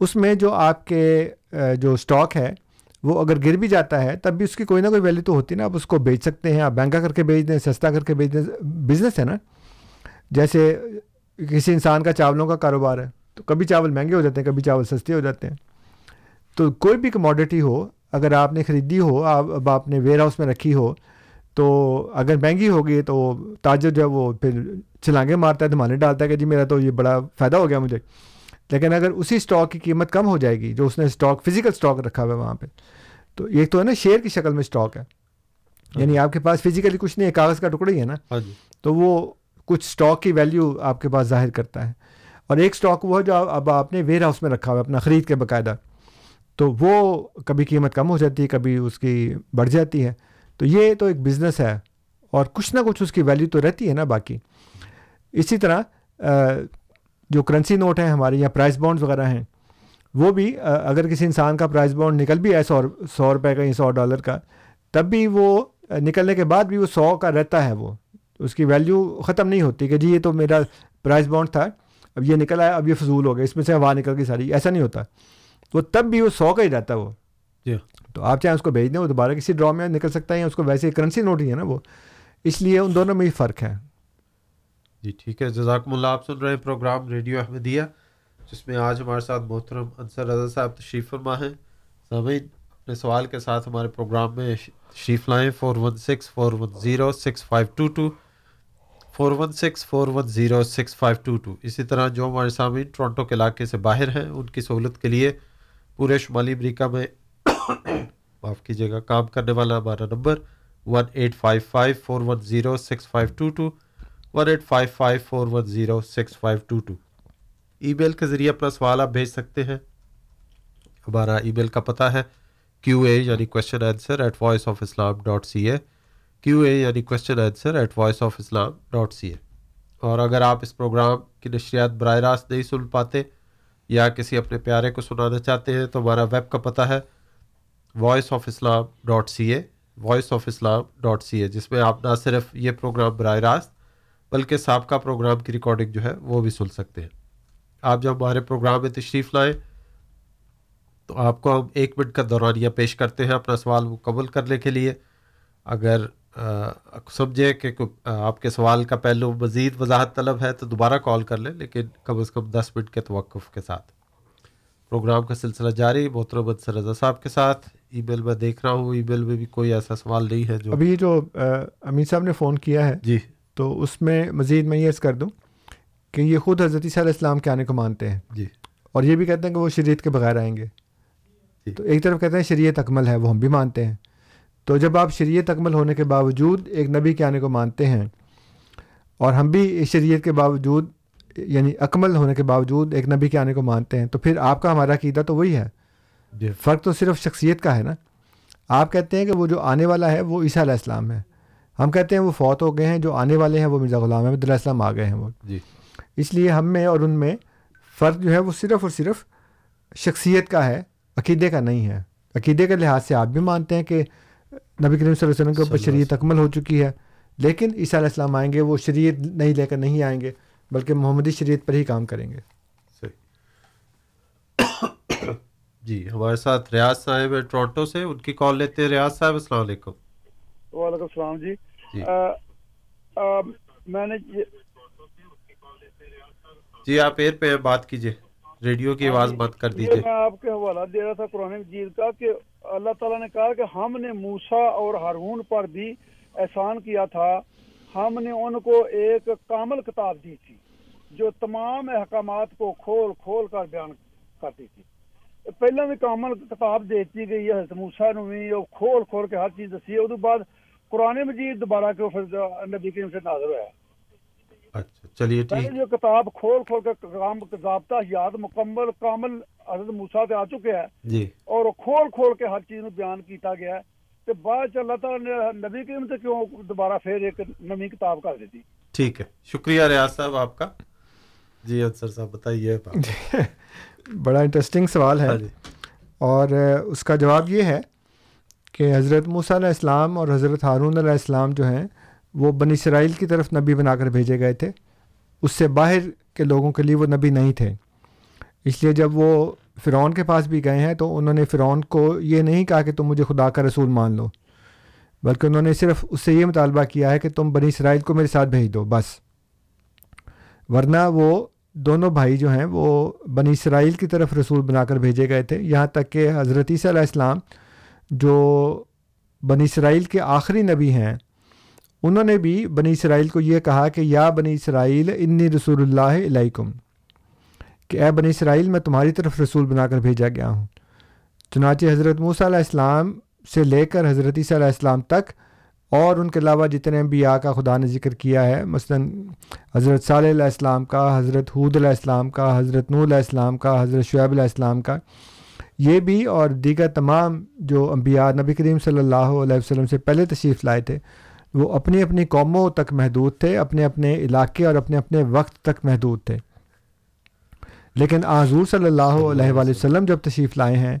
اس میں جو آپ کے جو اسٹاک ہے، وہ اگر گر بھی جاتا ہے، تب بھی اس کی کوئی نہ کوئی ویلیو تو ہوتی ہے نا۔ آپ اس کو بیچ سکتے ہیں، آپ بینکا کر کے بیچ دیں، سستا کر کے بیچ دیں۔ بزنس ہے نا۔ جیسے کسی انسان کا چاولوں کا کاروبار ہے، تو کبھی چاول مہنگے ہو جاتے ہیں، کبھی چاول سستے ہو جاتے ہیں۔ تو کوئی بھی کموڈٹی ہو اگر آپ نے خریدی ہو آپ اب آپ نے ویئر ہاؤس میں رکھی ہو تو اگر مہنگی ہوگی تو تاجر جو ہے وہ پھر چلانگے مارتا ہے دھمانے ڈالتا ہے کہ جی میرا تو یہ بڑا فائدہ ہو گیا مجھے۔ لیکن اگر اسی اسٹاک کی قیمت کم ہو جائے گی جو اس نے اسٹاک فزیکل اسٹاک رکھا ہوا ہے وہاں پہ تو یہ تو ہے نا شیئر کی شکل میں اسٹاک ہے۔ یعنی آپ کے پاس فزیکلی کچھ نہیں ہے کاغذ کا ٹکڑا ہی ہے نا۔ ہاں جی۔ تو وہ کچھ اسٹاک کی ویلیو آپ کے پاس ظاہر کرتا ہے۔ اور ایک اسٹاک وہ ہے جو اب آپ نے ویئر ہاؤس میں رکھا ہوا ہے اپنا خرید کے باقاعدہ۔ تو وہ کبھی قیمت کم ہو جاتی ہے، کبھی اس کی بڑھ جاتی ہے۔ تو یہ تو ایک بزنس ہے اور کچھ نہ کچھ اس کی ویلیو تو رہتی ہے نا باقی۔ اسی طرح جو کرنسی نوٹ ہیں ہمارے یہاں پرائز بانڈز وغیرہ ہیں، وہ بھی اگر کسی انسان کا پرائز بانڈ نکل بھی ہے سو سو روپے کا یا سو ڈالر کا، تب بھی وہ نکلنے کے بعد بھی وہ سو کا رہتا ہے وہ۔ اس کی ویلیو ختم نہیں ہوتی کہ جی یہ تو میرا پرائز بانڈ تھا، اب یہ نکل آیا اب یہ فضول ہو گیا، اس میں سے ہوا نکل گئی ساری۔ ایسا نہیں ہوتا۔ وہ تب بھی وہ سو کا ہی رہتا ہے وہ۔ جی۔ تو آپ چاہیں اس کو بھیج دیں وہ دوبارہ کسی ڈرا میں نکل سکتا ہے یا اس کو ویسے کرنسی نوٹ ہی ہے نا وہ۔ اس لیے ان دونوں میں ہی فرق ہے۔ جی ٹھیک ہے۔ جزاکم اللہ۔ آپ سن رہے ہیں پروگرام ریڈیو احمدیہ جس میں آج ہمارے ساتھ محترم انصر رضا صاحب تشریف فرما ہیں۔ سامعین اپنے سوال کے ساتھ ہمارے پروگرام میں تشریف لائیں۔ Four one six four one zero six five two two four one six four one zero six five two two اسی طرح جو ہمارے سامعین ٹورنٹو کے علاقے سے باہر ہیں ان کی سہولت کے لیے پورے شمالی امریکہ میں معاف کیجیے گا، کام کرنے والا ہمارا number one eight five five four one zero six five two two one eight five five four one zero six five two two email کے ذریعے اپنا سوال آپ بھیج سکتے ہیں۔ ہمارا ای میل کا پتہ ہے کیو اے یعنی question answer at Voice of Islam dot C A Q A یعنی question answer at Voice of Islam dot C A اور اگر آپ اس پروگرام کی نشریات براہ راست نہیں سن پاتے یا کسی اپنے پیارے کو سنانا چاہتے ہیں تو ہمارا ویب کا پتہ ہے Voice of Islam dot C A Voice of Islam dot C A جس میں آپ نہ صرف یہ پروگرام براہ راست بلکہ سابقہ پروگرام کی ریکارڈنگ جو ہے وہ بھی سن سکتے ہیں۔ آپ جب ہمارے پروگرام میں تشریف لائیں تو آپ کو ہم ایک منٹ کا دورانیہ پیش کرتے ہیں اپنا سوال مکمل کرنے کے لیے۔ اگر سمجھے کہ آپ کے سوال کا پہلو مزید وضاحت طلب ہے تو دوبارہ کال کر لیں لیکن کم از کم دس منٹ کے توقف کے ساتھ۔ پروگرام کا سلسلہ جاری محترم انصر رضا صاحب کے ساتھ۔ ای میل میں دیکھ رہا ہوں ای میل میں بھی کوئی ایسا سوال نہیں ہے جو ابھی جو امین صاحب نے فون کیا ہے جی۔ تو اس میں مزید میں یہ کر دوں کہ یہ خود حضرت علیہ السلام کے آنے کو مانتے ہیں۔ جی۔ اور یہ بھی کہتے ہیں کہ وہ شریعت کے بغیر آئیں گے۔ جی۔ تو ایک طرف کہتے ہیں شریعت اکمل ہے وہ ہم بھی مانتے ہیں۔ تو جب آپ شریعت اکمل ہونے کے باوجود ایک نبی کے آنے کو مانتے ہیں اور ہم بھی اس شریعت کے باوجود یعنی اکمل ہونے کے باوجود ایک نبی کے آنے کو مانتے ہیں تو پھر آپ کا ہمارا عقیدہ تو وہی ہے۔ جی۔ فرق تو صرف شخصیت کا ہے نا۔ آپ کہتے ہیں کہ وہ جو آنے والا ہے وہ عیسیٰ علیہ السلام ہے۔ ہم کہتے ہیں وہ فوت ہو گئے ہیں جو آنے والے ہیں وہ مرزا غلام احمد علیہ السلام آ گئے ہیں وہ۔ جی۔ اس لیے ہم میں اور ان میں فرق جو ہے وہ صرف اور صرف شخصیت کا ہے عقیدے کا نہیں ہے۔ عقیدے کے لحاظ سے آپ بھی مانتے ہیں کہ نبی کریم صلی اللہ علیہ وسلم کے اوپر شریعت اکمل ہو چکی ہے۔ لیکن عیسیٰ علیہ السلام آئیں گے وہ شریعت نہیں لے کر نہیں آئیں گے بلکہ محمدی شریعت پر ہی کام کریں گے۔ صحیح۔ (coughs) جی ہمارے ساتھ ریاض صاحب ٹورنٹو سے ان کی کال لیتے ہیں۔ ریاض صاحب السلام علیکم۔ وعلیکم السلام جی۔ جی۔ میں نے جی آپ ایئر پہ بات کیجیے ریڈیو کی آواز بند کر دیجیے میں آپ کے حوالہ دے رہا تھا قرآن مجید کا کہ اللہ تعالیٰ نے کہا کہ ہم نے موسا اور ہارون پر بھی احسان کیا تھا۔ ہم نے ان کو ایک کامل کتاب دی تھی جو تمام احکامات کو کھول کھول کر بیان کرتی تھی۔ پہلے بھی کامل کتاب دیتی گئی ہے، حضرت موسا نو بھی اور کھول کھول کے ہر چیز دسی ہے۔ اس بعد قرآن مجید دوبارہ کے نبی کریم سے نازل ہوا ہے۔ اچھا چلیے ٹھیک۔ جو کتاب کھول کھول کے کام ضابطہ یاد مکمل کامل حضرت موسا سے آ چکے ہیں۔ جی۔ اور کھول کھول کے ہر چیز نو بیان کیتا گیا ہے۔ تے بعد چ اللہ تعالیٰ نے نبی کریم سے کیوں دوبارہ پھر ایک نمی کتاب کر دیتی ٹھیک ہے۔ شکریہ ریاض صاحب آپ کا۔ جی انصر صاحب بتائیے۔ (laughs) بڑا انٹرسٹنگ سوال ہے۔ ہاں جی۔ اور اس کا جواب یہ ہے کہ حضرت موسیٰ علیہ السلام اور حضرت ہارون علیہ السلام جو ہیں وہ بنی اسرائیل کی طرف نبی بنا کر بھیجے گئے تھے۔ اس سے باہر کے لوگوں کے لیے وہ نبی نہیں تھے۔ اس لیے جب وہ فرعون کے پاس بھی گئے ہیں تو انہوں نے فرعون کو یہ نہیں کہا کہ تم مجھے خدا کا رسول مان لو، بلکہ انہوں نے صرف اس سے یہ مطالبہ کیا ہے کہ تم بنی اسرائیل کو میرے ساتھ بھیج دو، بس۔ ورنہ وہ دونوں بھائی جو ہیں وہ بنی اسرائیل کی طرف رسول بنا کر بھیجے گئے تھے۔ یہاں تک کہ حضرت عیسیٰ علیہ السلام جو بنی اسرائیل کے آخری نبی ہیں انہوں نے بھی بنی اسرائیل کو یہ کہا کہ یا بنی اسرائیل انی رسول اللہ علیکم، کہ اے بنی اسرائیل میں تمہاری طرف رسول بنا کر بھیجا گیا ہوں۔ چنانچہ حضرت موسیٰ علیہ السلام سے لے کر حضرت عیسیٰ علیہ السلام تک، اور ان کے علاوہ جتنے انبیاء کا خدا نے ذکر کیا ہے، مثلا حضرت صالح علیہ السلام کا، حضرت حود علیہ السلام کا، حضرت نور علیہ السلام کا، حضرت شعیب علیہ السلام کا، یہ بھی اور دیگر تمام جو انبیاء نبی کریم صلی اللہ علیہ وسلم سے پہلے تشریف لائے تھے وہ اپنی اپنی قوموں تک محدود تھے، اپنے اپنے علاقے اور اپنے اپنے وقت تک محدود تھے۔ لیکن حضور صلی اللہ علیہ وآلہ وسلم جب تشریف لائے ہیں،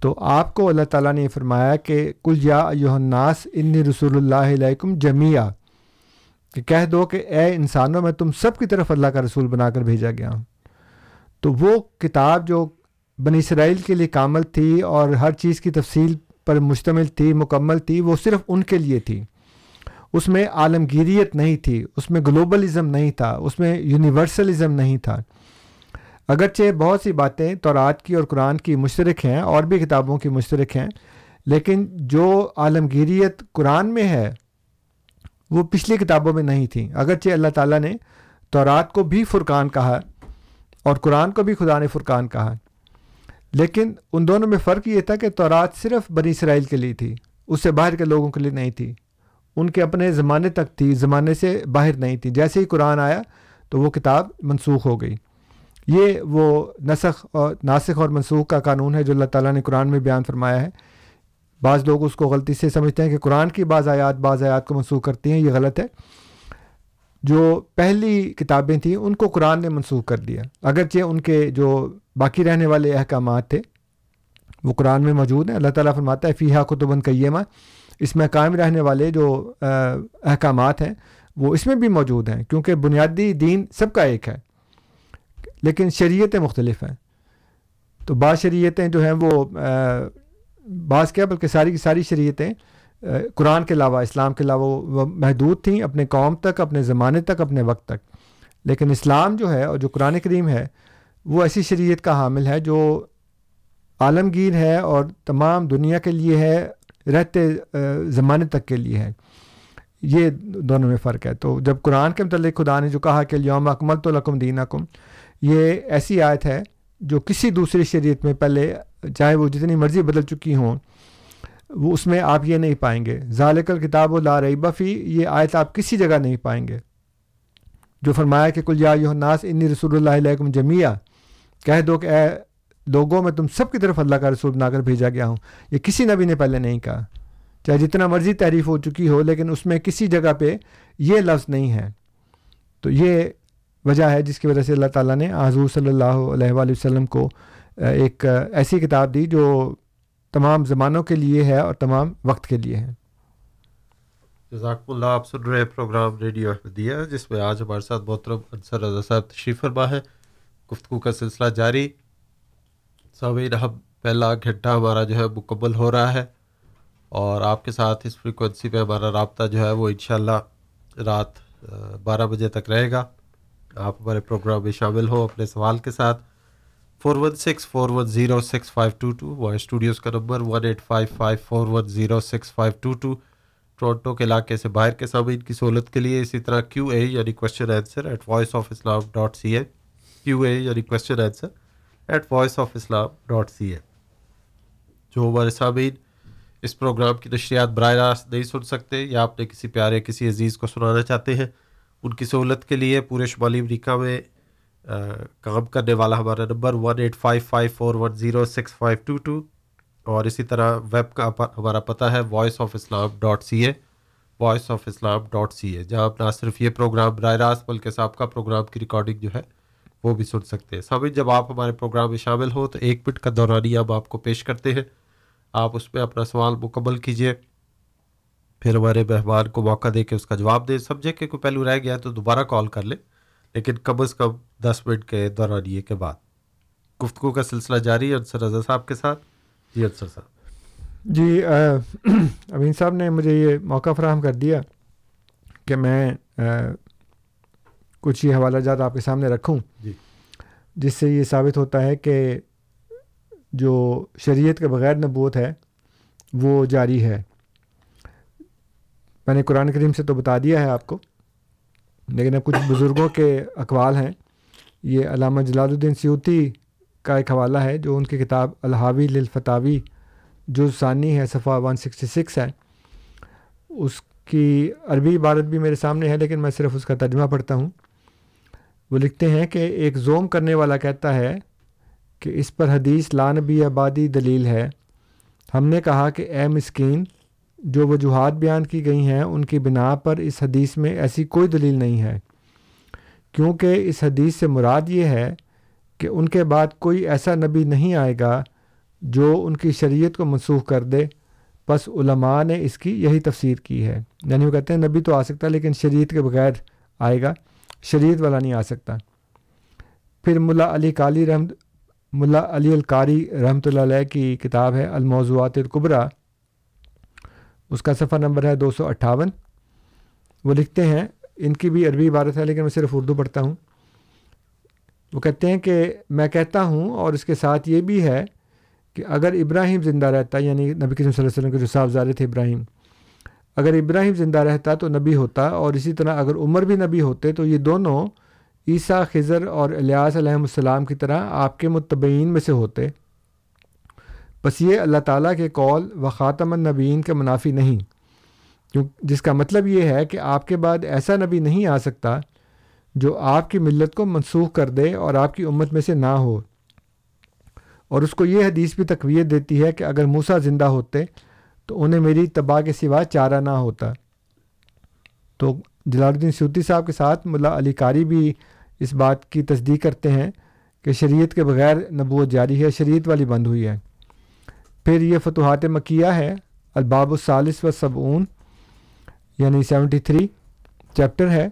تو آپ کو اللہ تعالیٰ نے یہ فرمایا کہ کل یا الناس انی رسول اللہ علیکم جمیہ کہ کہہ دو کہ اے انسانوں، میں تم سب کی طرف اللہ کا رسول بنا کر بھیجا گیا ہوں۔ تو وہ کتاب جو بنی اسرائیل کے لیے کامل تھی اور ہر چیز کی تفصیل پر مشتمل تھی، مکمل تھی، وہ صرف ان کے لیے تھی۔ اس میں عالمگیریت نہیں تھی، اس میں گلوبلزم نہیں تھا، اس میں یونیورسلزم نہیں تھا۔ اگرچہ بہت سی باتیں تورات کی اور قرآن کی مشترک ہیں، اور بھی کتابوں کی مشترک ہیں، لیکن جو عالمگیریت قرآن میں ہے، وہ پچھلی کتابوں میں نہیں تھی۔ اگرچہ اللہ تعالیٰ نے تورات کو بھی فرقان کہا اور قرآن کو بھی خدا نے فرقان کہا، لیکن ان دونوں میں فرق یہ تھا کہ تورات صرف بنی اسرائیل کے لیے تھی، اس سے باہر کے لوگوں کے لیے نہیں تھی۔ ان کے اپنے زمانے تک تھی، زمانے سے باہر نہیں تھی۔ جیسے ہی قرآن آیا تو وہ کتاب منسوخ ہو گئی۔ یہ وہ نسخ اور ناسخ اور منسوخ کا قانون ہے جو اللہ تعالیٰ نے قرآن میں بیان فرمایا ہے۔ بعض لوگ اس کو غلطی سے سمجھتے ہیں کہ قرآن کی بعض آیات بعض آیات کو منسوخ کرتی ہیں، یہ غلط ہے۔ جو پہلی کتابیں تھیں ان کو قرآن نے منسوخ کر دیا۔ اگرچہ ان کے جو باقی رہنے والے احکامات تھے وہ قرآن میں موجود ہیں۔ اللہ تعالیٰ فرماتا ہے فیحہ کتبن قیمہ اس میں قائم رہنے والے جو احکامات ہیں، وہ اس میں بھی موجود ہیں، کیونکہ بنیادی دین سب کا ایک ہے، لیکن شریعتیں مختلف ہیں۔ تو بعض شریعتیں جو ہیں وہ بعض کیا، بلکہ ساری کی ساری شریعتیں قرآن کے علاوہ، اسلام کے علاوہ وہ محدود تھیں اپنے قوم تک، اپنے زمانے تک، اپنے وقت تک۔ لیکن اسلام جو ہے اور جو قرآن کریم ہے، وہ ایسی شریعت کا حامل ہے جو عالمگیر ہے اور تمام دنیا کے لیے ہے رہتے زمانے تک کے لیے ہے یہ دونوں میں فرق ہے۔ تو جب قرآن کے متعلق خدا نے جو کہا کہ یوم اکمل تو لکم دین اکم یہ ایسی آیت ہے جو کسی دوسری شریعت میں پہلے چاہے وہ جتنی مرضی بدل چکی ہوں، وہ اس میں آپ یہ نہیں پائیں گے۔ ذالک الکتاب و لا ریب فی، یہ آیت آپ کسی جگہ نہیں پائیں گے۔ جو فرمایا کہ کل یا ناس انی رسول اللہ علیکم جمیہ کہہ دو کہ اے لوگوں میں تم سب کی طرف اللہ کا رسول بنا کر بھیجا گیا ہوں۔ یہ کسی نبی نے پہلے نہیں کہا۔ چاہے جتنا مرضی تعریف ہو چکی ہو، لیکن اس میں کسی جگہ پہ یہ لفظ نہیں ہے۔ تو یہ وجہ ہے جس کی وجہ سے اللہ تعالیٰ نے حضور صلی اللہ علیہ وآلہ وسلم کو ایک ایسی کتاب دی جو تمام زمانوں کے لیے ہے اور تمام وقت کے لیے ہے۔ جزاک اللہ، آپ سن رہے پروگرام ریڈیو احمدیہ، جس میں آج ہمارے ساتھ محترم انصر رضا صاحب تشریف فرما ہے۔ گفتگو کا سلسلہ جاری۔ سامعین ہم پہلا گھنٹہ ہمارا جو ہے مکمل ہو رہا ہے اور آپ کے ساتھ اس فریکوینسی پہ ہمارا رابطہ جو ہے وہ انشاءاللہ رات بارہ بجے تک رہے گا۔ آپ ہمارے پروگرام میں شامل ہو اپنے سوال کے ساتھ۔ Four one six four one zero six five two two وہ اسٹوڈیوز کا number one eight five five four one zero six five two two Toronto کے علاقے سے باہر کے سامعین کی سہولت کے لیے اسی طرح کیو اے یعنی question answer at Voice of Islam dot C A Q A یعنی question answer at Voice of Islam dot C A جو ہمارے سامعین، اس پروگرام کی نشریات براہ راست نہیں سن سکتے یا آپ نے کسی پیارے، کسی عزیز کو سنانا چاہتے ہیں، ان کی سہولت کے لیے پورے شمالی امریکہ میں کام کرنے والا ہمارا number one eight five five four one zero six five two two اور اسی طرح ویب کا ہمارا پتہ ہے Voice of Islam dot C A Voice of Islam dot C A جہاں آپ نہ صرف یہ پروگرام براہ راست بلکہ صاحب کا پروگرام کی ریکارڈنگ جو ہے وہ بھی سن سکتے ہیں۔ سبھی جب آپ ہمارے پروگرام میں شامل ہو تو ایک منٹ کا دورانیہ ہم آپ کو پیش کرتے ہیں۔ آپ اس میں اپنا سوال مکمل کیجیے۔ پھر ہمارے مہمان کو موقع دے کے اس کا جواب دیں۔ سمجھے کہ کوئی پہلو رہ گیا تو دوبارہ کال کر لیں، لیکن کم از کم دس منٹ کے دورانیے کے بعد۔ گفتگو کا سلسلہ جاری ہے، انصر رضا صاحب کے ساتھ۔ جی انصر صاحب۔ جی (clears throat) امین صاحب نے مجھے یہ موقع فراہم کر دیا کہ میں کچھ یہ حوالہ جات آپ کے سامنے رکھوں۔ جی۔ جس سے یہ ثابت ہوتا ہے کہ جو شریعت کے بغیر نبوت ہے وہ جاری ہے۔ میں نے قرآن کریم سے تو بتا دیا ہے آپ کو لیکن اب کچھ بزرگوں کے اقوال ہیں۔ یہ علامہ جلال الدین سیوتی کا ایک حوالہ ہے جو ان کی کتاب الحاوی للفتاوی جو ثانی ہے صفحہ ون سکسٹی سکس ہے۔ اس کی عربی عبارت بھی میرے سامنے ہے لیکن میں صرف اس کا ترجمہ پڑھتا ہوں۔ وہ لکھتے ہیں کہ ایک زوم کرنے والا کہتا ہے کہ اس پر حدیث لانبی آبادی دلیل ہے۔ ہم نے کہا کہ اے مسکین، جو وجوہات بیان کی گئی ہیں، ان کی بنا پر اس حدیث میں ایسی کوئی دلیل نہیں ہے۔ کیونکہ اس حدیث سے مراد یہ ہے کہ ان کے بعد کوئی ایسا نبی نہیں آئے گا جو ان کی شریعت کو منسوخ کر دے۔ بس علماء نے اس کی یہی تفسیر کی ہے۔ یعنی وہ کہتے ہیں نبی تو آ سکتا ہے، لیکن شریعت کے بغیر آئے گا۔ شریعت والا نہیں آ سکتا۔ پھر ملا علی کالی رحمت، ملا علی القاری رحمۃ اللہ علیہ کی کتاب ہے الموضوعات القبرا اس کا صفحہ نمبر ہے دو سو اٹھاون۔ وہ لکھتے ہیں، ان کی بھی عربی عبارت ہے لیکن میں صرف اردو پڑھتا ہوں۔ وہ کہتے ہیں کہ میں کہتا ہوں اور اس کے ساتھ یہ بھی ہے کہ اگر ابراہیم زندہ رہتا یعنی نبی کریم صلی اللہ علیہ وسلم کے جو صاحبزادے تھے ابراہیم اگر ابراہیم زندہ رہتا تو نبی ہوتا اور اسی طرح اگر عمر بھی نبی ہوتے تو یہ دونوں عیسیٰ، خضر اور الیاس علیہ السلام کی طرح آپ کے متبعین میں سے ہوتے۔ بس یہ اللہ تعالیٰ کے قول و خاتم النبین کے منافی نہیں۔ کیوں؟ جس کا مطلب یہ ہے کہ آپ کے بعد ایسا نبی نہیں آ سکتا جو آپ کی ملت کو منسوخ کر دے اور آپ کی امت میں سے نہ ہو۔ اور اس کو یہ حدیث بھی تقویت دیتی ہے کہ اگر موسا زندہ ہوتے تو انہیں میری تباہ کے سوا چارہ نہ ہوتا۔ تو جلال الدین سیوتی صاحب کے ساتھ ملا علی کاری بھی اس بات کی تصدیق کرتے ہیں کہ شریعت کے بغیر نبوت جاری ہے، شریعت والی بند ہوئی ہے۔ پھر یہ فتوحات مکیہ ہے، الباب الثالث و صبعون یعنی سیونٹی تھری چیپٹر ہے۔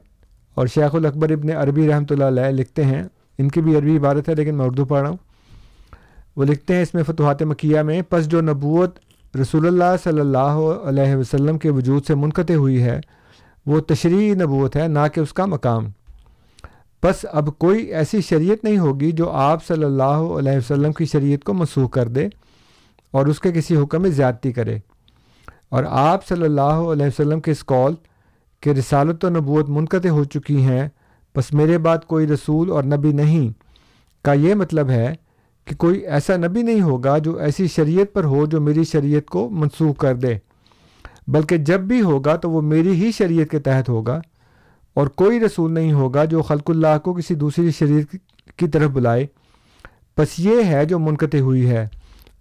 اور شیخ الاکبر ابن عربی رحمۃ اللہ علیہ لکھتے ہیں۔ ان کی بھی عربی عبارت ہے، لیکن میں اردو پڑھ رہا ہوں۔ وہ لکھتے ہیں اس میں فتوحات مکیہ میں، پس جو نبوت رسول اللہ صلی اللہ علیہ وسلم کے وجود سے منقطع ہوئی ہے۔ وہ تشریعی نبوت ہے، نہ کہ اس کا مقام۔ بس اب کوئی ایسی شریعت نہیں ہوگی جو آپ صلی اللہ علیہ وسلم کی شریعت کو منسوخ کر دے اور اس کے کسی حکم میں زیادتی کرے۔ اور آپ صلی اللہ علیہ وسلم کے اس قول کہ رسالت و نبوت منقطع ہو چکی ہیں، بس میرے بعد کوئی رسول اور نبی نہیں، کا یہ مطلب ہے کہ کوئی ایسا نبی نہیں ہوگا جو ایسی شریعت پر ہو جو میری شریعت کو منسوخ کر دے۔ بلکہ جب بھی ہوگا تو وہ میری ہی شریعت کے تحت ہوگا اور کوئی رسول نہیں ہوگا جو خلق اللہ کو کسی دوسری شریعت کی طرف بلائے۔ بس یہ ہے جو منقطع ہوئی ہے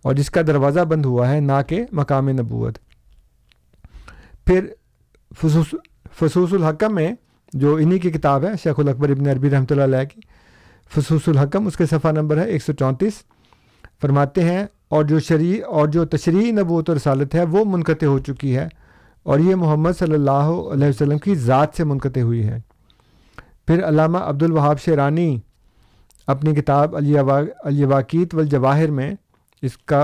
اور جس کا دروازہ بند ہوا ہے، نہ کہ مقام نبوت۔ پھر فصوص فصوص الحکم میں جو انہی کی کتاب ہے، شیخ الاکبر ابن عربی رحمۃ اللہ علیہ کی فصوص الحکم، اس کے صفحہ نمبر ہے ایک سو چونتیس۔ فرماتے ہیں، اور جو شریع، اور جو تشریعی نبوت و رسالت ہے، وہ منقطع ہو چکی ہے، اور یہ محمد صلی اللہ علیہ وسلم کی ذات سے منقطع ہوئی ہے۔ پھر علامہ عبد الوہاب شیرانی اپنی کتاب الیواقیت والجواہر میں، اس کا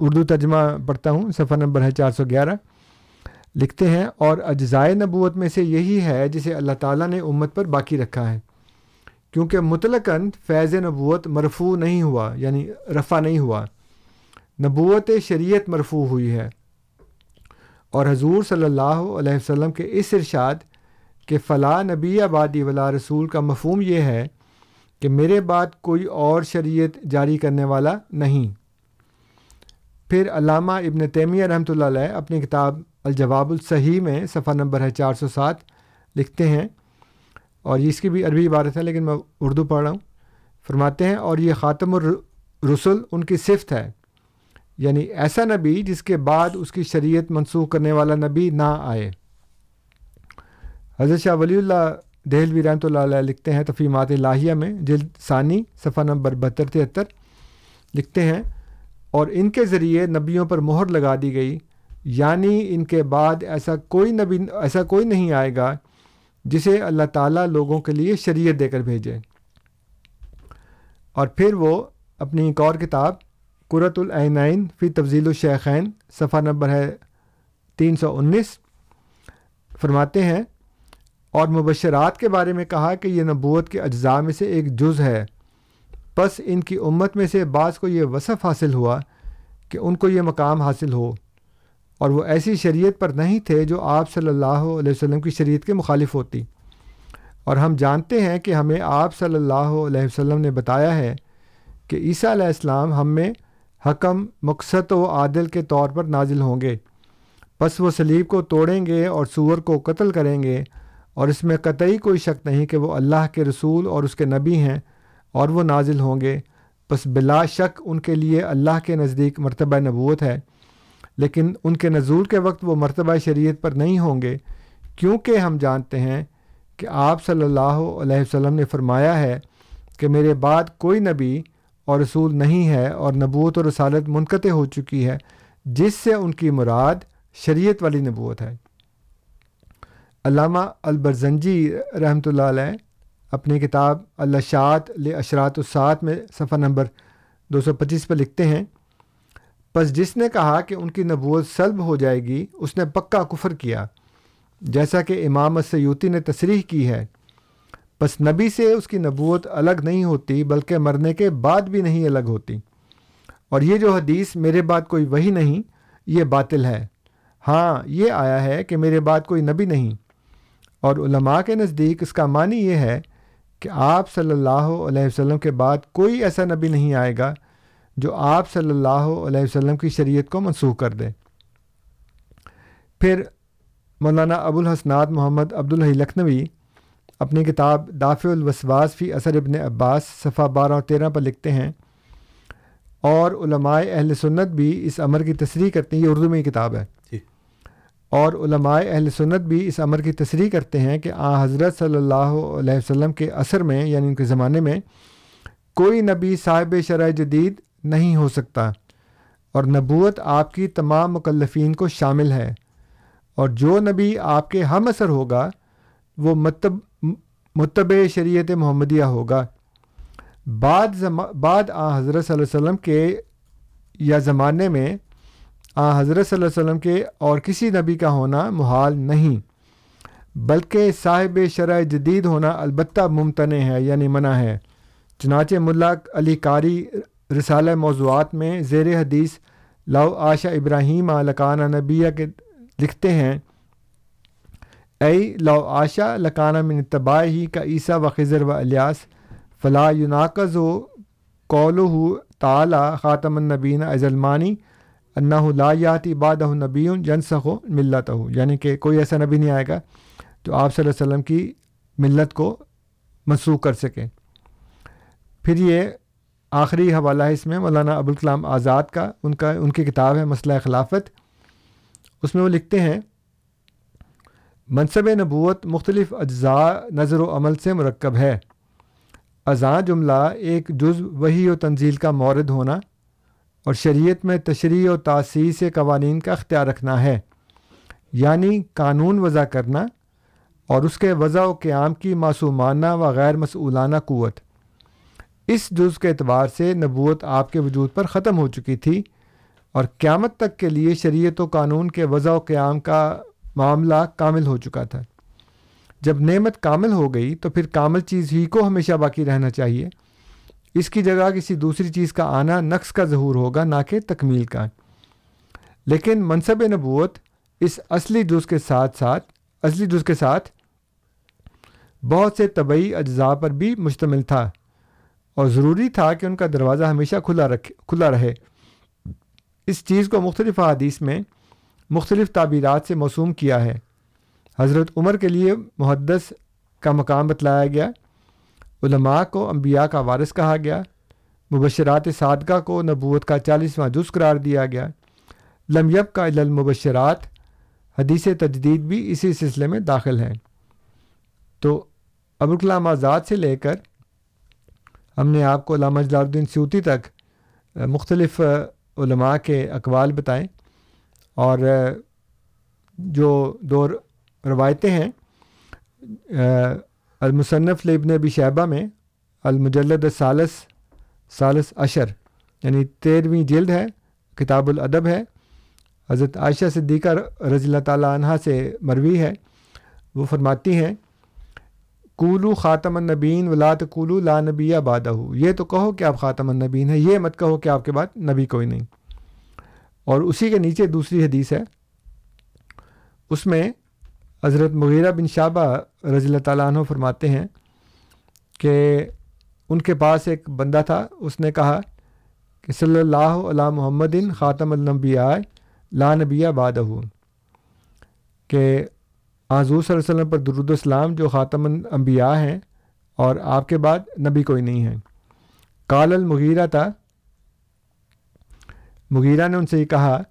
اردو ترجمہ پڑھتا ہوں، صفحہ نمبر ہے چار سو گیارہ۔ لکھتے ہیں، اور اجزائے نبوت میں سے یہی ہے جسے اللہ تعالیٰ نے امت پر باقی رکھا ہے۔ کیونکہ مطلقاً فیض نبوت مرفوع نہیں ہوا یعنی رفع نہیں ہوا۔ نبوت شریعت مرفوع ہوئی ہے۔ اور حضور صلی اللہ علیہ وسلم کے اس ارشاد کہ فلاں نبی آبادی ولا رسول کا مفہوم یہ ہے کہ میرے بعد کوئی اور شریعت جاری کرنے والا نہیں۔ پھر علامہ ابن تیمیہ رحمۃ اللہ علیہ اپنی کتاب الجواب الصحیح میں صفحہ نمبر ہے چار سو سات لکھتے ہیں اور اس کی بھی عربی عبارت ہے، لیکن میں اردو پڑھ رہا ہوں۔ فرماتے ہیں، اور یہ خاتم الرسل ان کی صفت ہے۔ یعنی ایسا نبی جس کے بعد اس کی شریعت منسوخ کرنے والا نبی نہ آئے۔ حضرت شاہ ولی اللہ دہلوی رحمۃ اللہ علیہ لکھتے ہیں تفیمات لاہیہ میں، جلد ثانی، صفحہ نمبر بہتر تہتر۔ لکھتے ہیں، اور ان کے ذریعے نبیوں پر مہر لگا دی گئی۔ یعنی ان کے بعد ایسا کوئی نبی، ایسا کوئی نہیں آئے گا جسے اللہ تعالیٰ لوگوں کے لیے شریعت دے کر بھیجے۔ اور پھر وہ اپنی ایک اور کتاب، قرۃ العینین فی تفضیل الشیخین، صفحہ نمبر ہے تین سو انیس، فرماتے ہیں، اور مبشرات کے بارے میں کہا کہ یہ نبوت کے اجزاء میں سے ایک جز ہے۔ بس ان کی امت میں سے بعض کو یہ وصف حاصل ہوا کہ ان کو یہ مقام حاصل ہو۔ اور وہ ایسی شریعت پر نہیں تھے جو آپ صلی اللہ علیہ وسلم کی شریعت کے مخالف ہوتی۔ اور ہم جانتے ہیں کہ ہمیں آپ صلی اللہ علیہ وسلم نے بتایا ہے کہ عیسیٰ علیہ السلام ہم میں حکم، مقصد و عادل کے طور پر نازل ہوں گے۔ بس وہ سلیب کو توڑیں گے اور سور کو قتل کریں گے۔ اور اس میں قطعی کوئی شک نہیں کہ وہ اللہ کے رسول اور اس کے نبی ہیں اور وہ نازل ہوں گے۔ بس بلا شک ان کے لیے اللہ کے نزدیک مرتبہ نبوت ہے۔ لیکن ان کے نزول کے وقت وہ مرتبہ شریعت پر نہیں ہوں گے، کیونکہ ہم جانتے ہیں کہ آپ صلی اللہ علیہ وسلم نے فرمایا ہے کہ میرے بعد کوئی نبی اور رسول نہیں ہے اور نبوت اور رسالت منقطع ہو چکی ہے، جس سے ان کی مراد شریعت والی نبوت ہے۔ علامہ البرزنجی رحمۃ اللہ علیہ اپنی کتاب الشاعت اشرات الساعت میں صفحہ نمبر دو سو پچیس پر لکھتے ہیں پس جس نے کہا کہ ان کی نبوت سلب ہو جائے گی، اس نے پکا کفر کیا۔ جیسا کہ امام سیوتی نے تصریح کی ہے۔ پس نبی سے اس کی نبوت الگ نہیں ہوتی، بلکہ مرنے کے بعد بھی نہیں الگ ہوتی۔ اور یہ جو حدیث میرے بعد کوئی وہی نہیں، یہ باطل ہے۔ ہاں یہ آیا ہے کہ میرے بعد کوئی نبی نہیں۔ اور علماء کے نزدیک اس کا معنی یہ ہے کہ آپ صلی اللہ علیہ وسلم کے بعد کوئی ایسا نبی نہیں آئے گا جو آپ صلی اللہ علیہ وسلم کی شریعت کو منسوخ کر دے۔ پھر مولانا ابو الحسنات محمد عبدالحی لکھنوی اپنی کتاب دافع الوسواس فی اثر ابن عباس صفحہ بارہ اور تیرہ پر لکھتے ہیں۔ اور علماء اہل سنت بھی اس عمر کی تصریح کرتے ہیں یہ اردو میں ہی کتاب ہے۔ اور علماء اہل سنت بھی اس امر کی تصریح کرتے ہیں کہ آ حضرت صلی اللہ علیہ وسلم کے اثر میں یعنی ان کے زمانے میں کوئی نبی صاحب شرح جدید نہیں ہو سکتا۔ اور نبوت آپ کی تمام مکلفین کو شامل ہے۔ اور جو نبی آپ کے ہم اثر ہوگا، وہ متب متب شریعت محمدیہ ہوگا۔ بعد زم، بعد آ حضرت صلی اللہ علیہ وسلم کے یا زمانے میں آ حضرت صلی اللہ علیہ وسلم کے اور کسی نبی کا ہونا محال نہیں، بلکہ صاحب شرح جدید ہونا البتہ ممتنع ہے یعنی منع ہے۔ چنانچہ ملا علی کاری رسالہ موضوعات میں زیر حدیث لو آشا ابراہیم لکانہ نبیہ کے لکھتے ہیں اے لو آشا لکانہ من طباء ہی کا عیسیٰ و خضر و الیاس فلاں یوناقز و قول ہو تعلیٰ خاتم النبین ازلمانی اللہ لا باد نبی جنسخ و ملت ہو یعنی کہ کوئی ایسا نبی نہیں آئے گا جو آپ صلی اللہ علیہ وسلم کی ملت کو منسوخ کر سکے۔ پھر یہ آخری حوالہ ہے اس میں، مولانا ابوالکلام آزاد کا، ان کا، ان کی کتاب ہے مسئلہ خلافت۔ اس میں وہ لکھتے ہیں، منصب نبوت مختلف اجزاء نظر و عمل سے مرکب ہے۔ ازاں جملہ ایک جز وہی و تنزیل کا مورد ہونا اور شریعت میں تشریح و تاثیر سے قوانین کا اختیار رکھنا ہے۔ یعنی قانون وضع کرنا اور اس کے وضع و قیام کی معصومانہ و غیر مسئولانہ قوت۔ اس جز کے اعتبار سے نبوت آپ کے وجود پر ختم ہو چکی تھی اور قیامت تک کے لیے شریعت و قانون کے وضع و قیام کا معاملہ کامل ہو چکا تھا۔ جب نعمت کامل ہو گئی تو پھر کامل چیز ہی کو ہمیشہ باقی رہنا چاہیے۔ اس کی جگہ کسی دوسری چیز کا آنا نقص کا ظہور ہوگا، نہ کہ تکمیل کا۔ لیکن منصب نبوت اس اصلی جز کے ساتھ ساتھ، اصلی جز کے ساتھ بہت سے طبعی اجزاء پر بھی مشتمل تھا۔ اور ضروری تھا کہ ان کا دروازہ ہمیشہ کھلا رکھے کھلا رہے۔ اس چیز کو مختلف حادیث میں مختلف تعبیرات سے موسوم کیا ہے۔ حضرت عمر کے لیے محدث کا مقام بتلایا گیا۔ علماء کو انبیاء کا وارث کہا گیا۔ مبشرات صادقہ کو نبوت کا چالیسواں جز قرار دیا گیا۔ لمیب کا المبشرات۔ حدیث تجدید بھی اسی سلسلے میں داخل ہیں۔ تو ابوالکلام آزاد سے لے کر ہم نے آپ کو علامہ جلال الدین سیوتی تک مختلف علماء کے اقوال بتائیں۔ اور جو دو روایتیں ہیں المصنف لبن ابی شہبہ میں المجلد سالس سالس اشر یعنی تیرہویں جلد ہے، کتاب الادب ہے۔ حضرت عائشہ صدیقہ رضی اللہ تعالیٰ عنہ سے مروی ہے۔ وہ فرماتی ہیں کولو خاتم النبین ولاد کولو لا نبی بادہ یہ تو کہو کہ آپ خاتم النبین ہیں، یہ مت کہو کہ آپ کے بعد نبی کوئی نہیں۔ اور اسی کے نیچے دوسری حدیث ہے، اس میں حضرت مغیرہ بن شعبہ رضی اللہ تعالیٰ عنہ فرماتے ہیں کہ ان کے پاس ایک بندہ تھا، اس نے کہا کہ صلی اللہ علیہ محمد خاتم النبیاء لا نبی بادہ کہ حضور صلی اللہ علیہ وسلم پر درود السلام جو خاتم الانبیاء ہیں اور آپ کے بعد نبی کوئی نہیں ہے کال المغیرہ تھا مغیرہ نے ان سے یہ کہا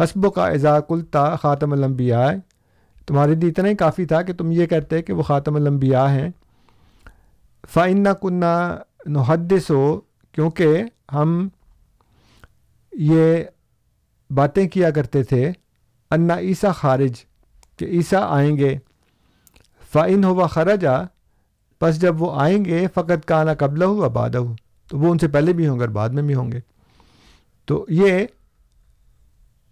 حسب کا اضاق الطا خاتم الانبیاء۔ تمہارے لیے اتنا ہی کافی تھا کہ تم یہ کہتے کہ وہ خاتم الانبیاء ہیں۔ فائنہ کنہ نحدث ہو کیونکہ ہم یہ باتیں کیا کرتے تھے۔ انا عیسیٰ خارج۔ کہ عیسیٰ آئیں گے۔ فعین ہوا خرجا بس جب وہ آئیں گے فقط کانا قبل ہو آباد ہو تو وہ ان سے پہلے بھی ہوں گے اور بعد میں بھی ہوں گے۔ تو یہ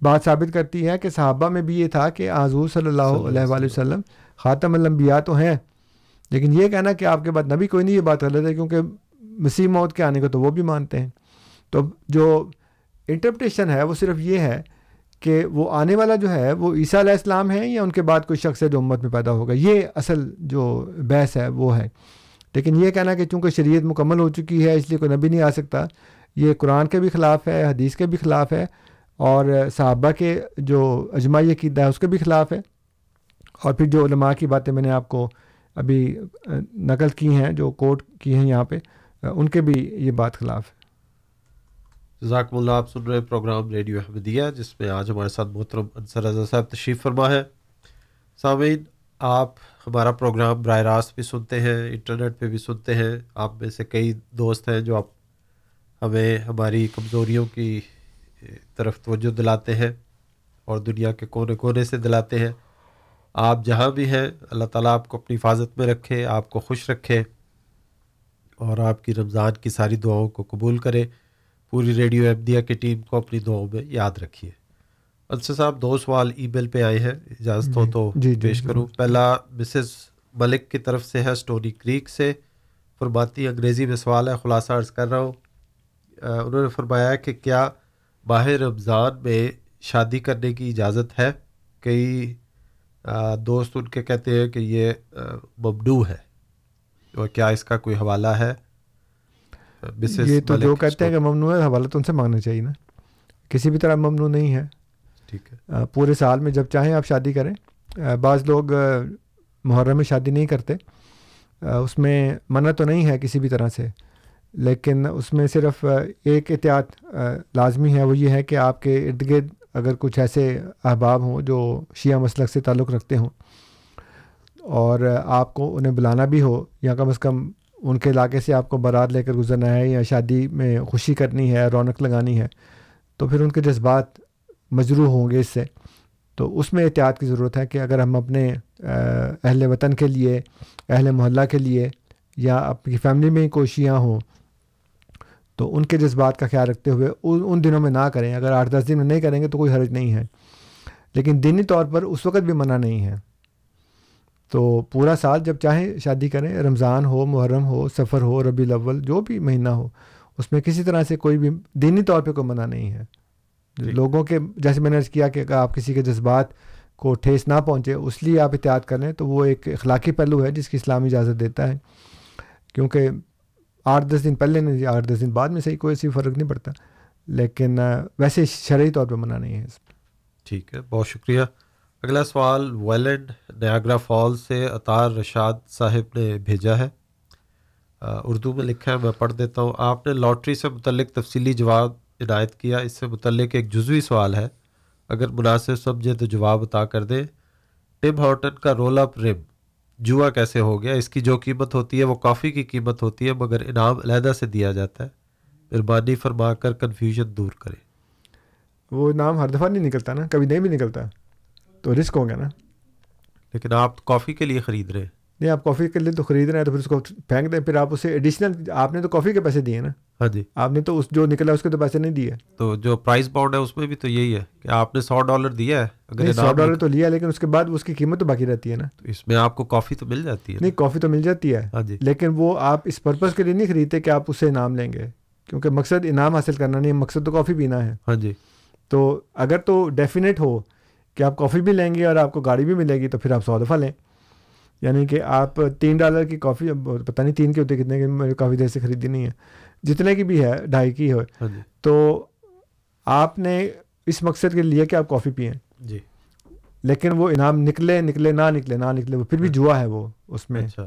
بات ثابت کرتی ہے کہ صحابہ میں بھی یہ تھا کہ حضور صلی اللہ علیہ وآلہ وسلم۔ خاتم الانبیاء تو ہیں۔ لیکن یہ کہنا کہ آپ کے بعد نبی کوئی نہیں یہ بات غلط ہے کیونکہ مسیح موت کے آنے کو تو وہ بھی مانتے ہیں۔ تو جو انٹرپٹیشن ہے وہ صرف یہ ہے کہ وہ آنے والا جو ہے وہ عیسیٰ علیہ السلام ہے یا ان کے بعد کوئی شخص ہے جو امت میں پیدا ہوگا؟ یہ اصل جو بحث ہے وہ ہے۔ لیکن یہ کہنا کہ چونکہ شریعت مکمل ہو چکی ہے، اس لیے کوئی نبی نہیں آ سکتا، یہ قرآن کے بھی خلاف ہے، حدیث کے بھی خلاف ہے اور صحابہ کے جو اجماعی عقیدہ ہے اس کے بھی خلاف ہے۔ اور پھر جو علماء کی باتیں میں نے آپ کو ابھی نقل کی ہیں، جو کوٹ کی ہیں یہاں پہ، ان کے بھی یہ بات خلاف ہے۔ ذاکم اللہ، آپ سن رہے پروگرام ریڈیو احمدیہ، جس میں آج ہمارے ساتھ محترم انصر رضا صاحب تشریف فرما ہے۔ سامعین، آپ ہمارا پروگرام براہ راست بھی سنتے ہیں، انٹرنیٹ پہ بھی سنتے ہیں۔ آپ میں سے کئی دوست ہیں جو آپ ہمیں، ہماری کمزوریوں کی طرف توجہ دلاتے ہیں اور دنیا کے کونے کونے سے دلاتے ہیں۔ آپ جہاں بھی ہیں، اللہ تعالیٰ آپ کو اپنی حفاظت میں رکھے، آپ کو خوش رکھے اور آپ کی رمضان کی ساری دعاؤں کو قبول کرے۔ پوری ریڈیو ایبدیا کی ٹیم کو اپنی دعاؤں میں یاد رکھیے۔ انصر صاحب دو سوال ای میل پہ آئے ہیں اجازت ہو تو جی جی پیش کروں۔ پہلا مسز ملک کی طرف سے ہے اسٹونی کریک سے۔ فرماتی انگریزی میں سوال ہے خلاصہ عرض کر رہا ہوں۔ انہوں نے فرمایا کہ کیا ماہ رمضان میں شادی کرنے کی اجازت ہے؟ کئی دوست ان کے کہتے ہیں کہ یہ ممنوع ہے۔ اور کیا اس کا کوئی حوالہ ہے؟ یہ تو جو کہتے ہیں کہ ممنوع ہے حوالہ تو ان سے مانگنا چاہیے نا کسی بھی طرح ممنوع نہیں ہے ٹھیک ہے پورے سال میں جب چاہیں آپ شادی کریں بعض لوگ محرم میں شادی نہیں کرتے اس میں منع تو نہیں ہے کسی بھی طرح سے لیکن اس میں صرف ایک احتیاط لازمی ہے وہ یہ ہے کہ آپ کے ارد گرد اگر کچھ ایسے احباب ہوں جو شیعہ مسلک سے تعلق رکھتے ہوں اور آپ کو انہیں بلانا بھی ہو یا کم از کم ان کے علاقے سے آپ کو بارات لے کر گزرنا ہے یا شادی میں خوشی کرنی ہے، رونق لگانی ہے، تو پھر ان کے جذبات مجروح ہوں گے اس سے۔ تو اس میں احتیاط کی ضرورت ہے کہ اگر ہم اپنے اہل وطن کے لیے، اہل محلہ کے لیے یا اپنی فیملی میں ہی کوئی شیعہ ہوں، تو ان کے جذبات کا خیال رکھتے ہوئے ان دنوں میں نہ کریں۔ اگر آٹھ دس دن میں نہیں کریں گے تو کوئی حرج نہیں ہے۔ لیکن دینی طور پر اس وقت بھی منع نہیں ہے۔ تو پورا سال جب چاہیں شادی کریں رمضان ہو محرم ہو سفر ہو ربی الاول جو بھی مہینہ ہو اس میں کسی طرح سے کوئی بھی دینی طور پہ کوئی منع نہیں ہے۔ جی۔ لوگوں کے جیسے میں نے کیا کہ اگر آپ کسی کے جذبات کو ٹھیس نہ پہنچے اس لیے آپ احتیاط کر لیں تو وہ ایک اخلاقی پہلو ہے جس کی اسلامی اجازت دیتا ہے۔ کیونکہ آٹھ دس دن پہلے نہیں آٹھ دس دن بعد میں صحیح کوئی ایسی فرق نہیں پڑتا۔ لیکن ویسے شرعی طور پہ منع نہیں ہے۔ اس ٹھیک ہے بہت شکریہ۔ اگلا سوال ویلنڈ نیاگرا فال سے اطار رشاد صاحب نے بھیجا ہے۔ اردو میں لکھا ہے، میں پڑھ دیتا ہوں۔ آپ نے لاٹری سے متعلق تفصیلی جواب عنایت کیا۔ اس سے متعلق ایک جزوی سوال ہے۔ اگر مناسب سمجھے تو جواب عطا کر دیں۔ ٹم ہارٹن کا رول اپ رم، جوا کیسے ہو گیا؟ اس کی جو قیمت ہوتی ہے وہ کافی کی قیمت ہوتی ہے، مگر انعام علیحدہ سے دیا جاتا ہے۔ مہربانی فرما کر کنفیوژن دور کرے وہ انعام ہر دفعہ نہیں نکلتا نا، کبھی نہیں بھی نکلتا۔ تو رسک ہو گیا نا۔ لیکن آپ کافی کے لیے خرید رہے۔ ہیں نہیں آپ کافی کے لیے تو خرید رہے ہیں تو پھر اس کو پھینک دیں پھر آپ اسے ایڈیشنل آپ نے تو کافی کے پیسے دیے نا۔ ہاں جی۔ آپ نے تو اس جو نکلا اس کے تو پیسے نہیں دیے۔ تو جو پرائز باؤنڈ ہے اس میں بھی تو یہی ہے کہ آپ نے سو ڈالر دیا ہے۔ اگر سو ڈالر تو لیا لیکن اس کے بعد اس کی قیمت تو باقی رہتی ہے نا۔ تو اس میں آپ کو کافی تو مل جاتی ہے نہیں کافی تو مل جاتی ہے۔ ہاں جی۔ لیکن وہ آپ اس پرپز کے لیے نہیں خریدتے کہ آپ اسے انعام لیں گے۔ کیونکہ مقصد انعام حاصل کرنا نہیں مقصد تو کافی پینا ہے۔ ہاں جی۔ تو اگر تو ڈیفینیٹ ہو کہ آپ کافی بھی لیں گے اور آپ کو گاڑی بھی ملے گی تو پھر آپ سو دفعہ لیں۔ یعنی کہ آپ تین ڈالر کی کافی پتہ نہیں تین کی ہوتی کتنے کی کافی دیر سے خریدی نہیں ہے۔ جتنے کی بھی ہے ڈھائی کی ہو ہاں جی۔ تو آپ نے اس مقصد کے لیے کہ آپ کافی پئیں۔ جی۔ لیکن وہ انعام نکلے نکلے نہ نکلے نہ نکلے وہ پھر بھی جوا ہے وہ اس میں۔ اچھا۔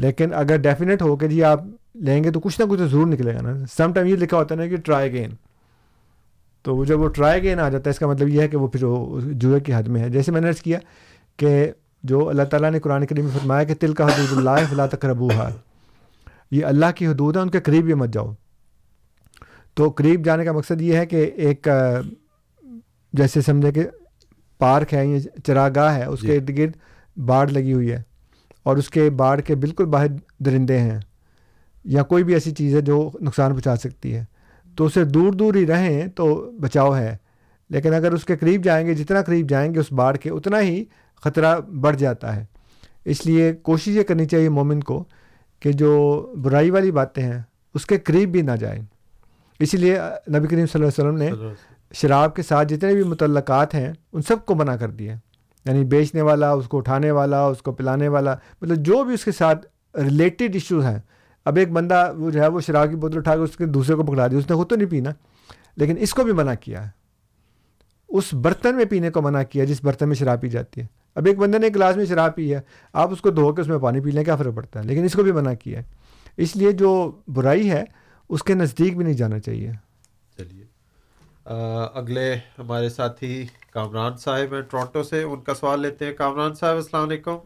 لیکن اگر ڈیفینیٹ ہو کہ جی آپ لیں گے تو کچھ نہ کچھ ضرور نکلے گا نا۔ سم ٹائم یہ لکھا ہوتا ہے نا کہ ٹرائی اگین تو وہ جب وہ ٹرائی اگین آ جاتا ہے اس کا مطلب یہ ہے کہ وہ پھر وہ جوئے کی حد میں ہے۔ جیسے میں نے کیا کہ جو اللہ تعالیٰ نے قرآن کریم میں فرمایا کہ تل کا حدود اللہ فلاں تقربو ہے یہ اللہ کی حدود ہے ان کے قریب بھی مت جاؤ۔ تو قریب جانے کا مقصد یہ ہے کہ ایک جیسے سمجھے کہ پارک ہے یہ چراگاہ ہے اس کے جی۔ ارد گرد باڑ لگی ہوئی ہے اور اس کے باڑ کے بالکل باہر درندے ہیں۔ یا کوئی بھی ایسی چیز ہے جو نقصان پہنچا سکتی ہے۔ تو اسے دور دور ہی رہیں تو بچاؤ ہے۔ لیکن اگر اس کے قریب جائیں گے جتنا قریب جائیں گے اس باڑ کے اتنا ہی خطرہ بڑھ جاتا ہے۔ اس لیے کوشش یہ کرنی چاہیے مومن کو کہ جو برائی والی باتیں ہیں اس کے قریب بھی نہ جائیں۔ اسی لیے نبی کریم صلی اللہ علیہ وسلم نے شراب کے ساتھ جتنے بھی متعلقات ہیں ان سب کو منع کر دیا۔ یعنی بیچنے والا اس کو اٹھانے والا اس کو پلانے والا مطلب جو بھی اس کے ساتھ ریلیٹڈ ایشوز ہیں اب ایک بندہ وہ جو ہے وہ شراب کی بوتل اٹھا کے اس کے دوسرے کو پکڑا دیا اس نے خود تو نہیں پینا۔ لیکن اس کو بھی منع کیا۔ ہے اس برتن میں پینے کو منع کیا جس برتن میں شراب پی جاتی ہے۔ اب ایک بندے نے ایک گلاس میں شراب پی ہے آپ اس کو دھو کے اس میں پانی پی لیں کیا فرق پڑتا ہے؟ لیکن اس کو بھی منع کیا۔ ہے اس لیے جو برائی ہے اس کے نزدیک بھی نہیں جانا چاہیے۔ چلیے۔ اگلے ہمارے ساتھی کامران صاحب ہیں ٹورانٹو سے ان کا سوال لیتے ہیں۔ کامران صاحب السلام علیکم۔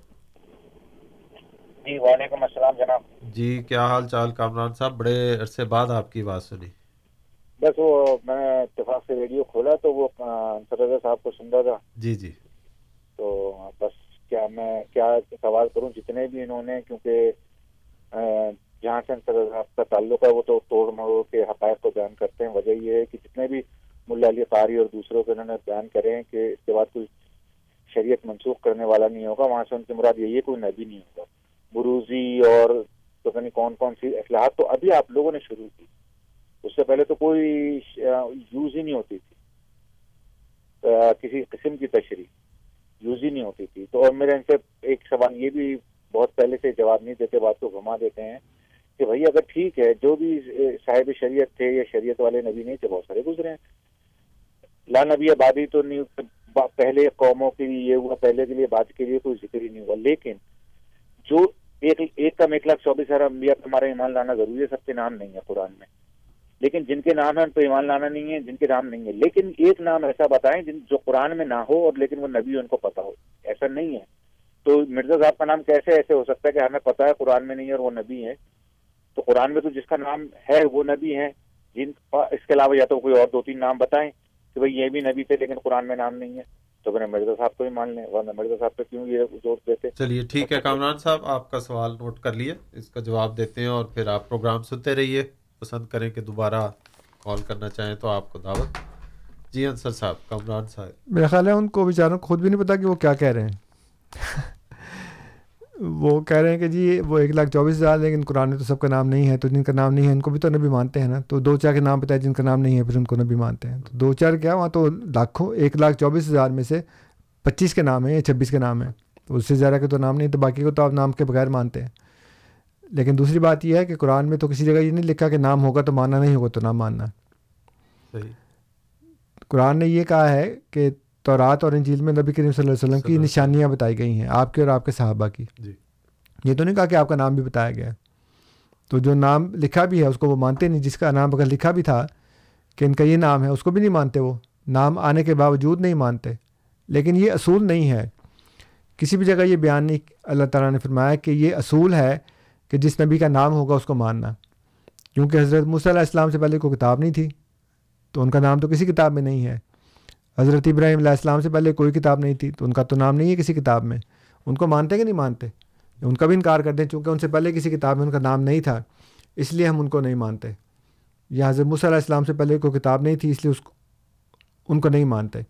جی وعلیکم السلام جناب۔ جی کیا حال چال؟ کامران صاحب بڑے عرصے بعد آپ کی بات سنی۔ بس وہ میں اتفاق سے ریڈیو کھولا تو وہ صاحب کو سن رہا تھا۔ جی جی۔ تو بس کیا میں کیا سوال کروں جتنے بھی انہوں نے کیونکہ جہاں سے صاحب کا تعلق ہے وہ تو توڑ مڑوڑ کے حقائق کو بیان کرتے ہیں۔ وجہ یہ ہے کہ جتنے بھی ملا علی قاری اور دوسروں کو انہوں نے بیان کرے ہیں کہ اس کے بعد کوئی شریعت منسوخ کرنے والا نہیں ہوگا وہاں سے ان کی مراد یہی ہے کوئی نبی نہیں ہوگا۔ بروزی اور تو کہیں کون کون سی اصلاحات تو ابھی آپ لوگوں نے شروع کی۔ اس سے پہلے تو کوئی یوز ہی نہیں ہوتی تھی۔ کسی قسم کی تشریح یوز ہی نہیں ہوتی تھی۔ تو اور میرے ان سے ایک سوال یہ بھی بہت پہلے سے جواب نہیں دیتے، بات کو گھما دیتے ہیں کہ بھائی اگر ٹھیک ہے، جو بھی صاحب شریعت تھے یا شریعت والے نبی نہیں تھے، بہت سارے گزرے ہیں۔ لا نبی آبادی تو نہیں، پہلے قوموں کے لیے یہ ہوا، پہلے کے لیے بات کے لیے کوئی ذکر ہی نہیں ہوا۔ لیکن جو ایک ایک کم ایک لاکھ چوبیس ہزار انبیاء ہمارا ایمان لانا ضروری ہے، سب کے نام نہیں ہے قرآن میں۔ لیکن جن کے نام ہیں، ان پہ ایمان لانا نہیں ہے، جن کے نام نہیں ہے لیکن ایک نام ایسا بتائیں جن جو قرآن میں نہ ہو اور لیکن وہ نبی ان کو پتا ہو۔ ایسا نہیں ہے۔ تو مرزا صاحب کا نام کیسے ایسے ہو سکتا ہے کہ ہمیں پتا ہے قرآن میں نہیں ہے اور وہ نبی ہے تو قرآن میں تو جس کا نام ہے، وہ نبی ہے جن اس کے علاوہ یا تو کوئی اور دو تین نام بتائیں کہ بھائی یہ بھی نبی تھے لیکن قرآن میں نام نہیں ہے۔ تو پھر مرزا صاحب کو بھی مان لیں ورنہ مرزا صاحب پہ کیوں یہ زور دیتے؟ چلیے ٹھیک ہے کامران صاحب آپ کا سوال نوٹ کر لیے اس کا جواب دیتے ہیں اور پھر آپ پروگرام سنتے رہیے۔ پسند کریں کہ دوبارہ کال کرنا چاہیں تو آپ کو دعوت۔ جی انصر صاحب کامران صاحب۔ میرا خیال ہے ان کو بیچاروں کو خود بھی نہیں پتا کہ وہ کیا کہہ رہے ہیں۔ (laughs) وہ کہہ رہے ہیں کہ جی وہ ایک لاکھ چوبیس ہزار لیکن قرآن میں تو سب کا نام نہیں ہے تو جن کا نام نہیں ہے ان کو بھی تو نبی مانتے ہیں نا۔ تو دو چار کے نام پتہ ہے جن کا نام نہیں ہے پھر ان کو نبی مانتے ہیں۔ تو دو چار کیا وہاں تو لاکھوں ایک لاکھ چوبیس ہزار میں سے پچیس کے نام ہیں یا چھبیس کے نام ہیں۔ تو اس سے زیادہ کے تو نام نہیں تو باقی کو تو آپ نام کے بغیر مانتے ہیں۔ لیکن دوسری بات یہ ہے کہ قرآن میں تو کسی جگہ یہ نہیں لکھا کہ نام ہوگا تو ماننا نہیں ہوگا تو نہ ماننا۔ صحیح۔ قرآن نے یہ کہا ہے کہ تورات اور انجیل میں نبی کریم صلی اللہ علیہ وسلم کی نشانیاں بتائی گئی ہیں۔ آپ کے اور آپ کے صحابہ کی۔ جی۔ یہ تو نہیں کہا کہ آپ کا نام بھی بتایا گیا۔ ہے تو جو نام لکھا بھی ہے اس کو وہ مانتے نہیں۔ جس کا نام اگر لکھا بھی تھا کہ ان کا یہ نام ہے اس کو بھی نہیں مانتے وہ۔ نام آنے کے باوجود نہیں مانتے۔ لیکن یہ اصول نہیں ہے۔ کسی بھی جگہ یہ بیان نہیں اللہ تعالیٰ نے فرمایا کہ یہ اصول ہے کہ جس نبی کا نام ہوگا اس کو ماننا۔ کیونکہ حضرت موسیٰ علیہ السلام سے پہلے کوئی کتاب نہیں تھی۔ تو ان کا نام تو کسی کتاب میں نہیں ہے۔ حضرت ابراہیم علیہ السلام سے پہلے کوئی کتاب نہیں تھی، تو ان کا تو نام نہیں ہے کسی کتاب میں۔ ان کو مانتے کہ نہیں مانتے؟ ان کا بھی انکار کرتے ہیں چونکہ ان سے پہلے کسی کتاب میں ان کا نام نہیں تھا، اس لیے ہم ان کو نہیں مانتے۔ یا حضرت موسیٰ علیہ السلام سے پہلے کوئی کتاب نہیں تھی، اس لیے اس کو ان کو نہیں مانتے۔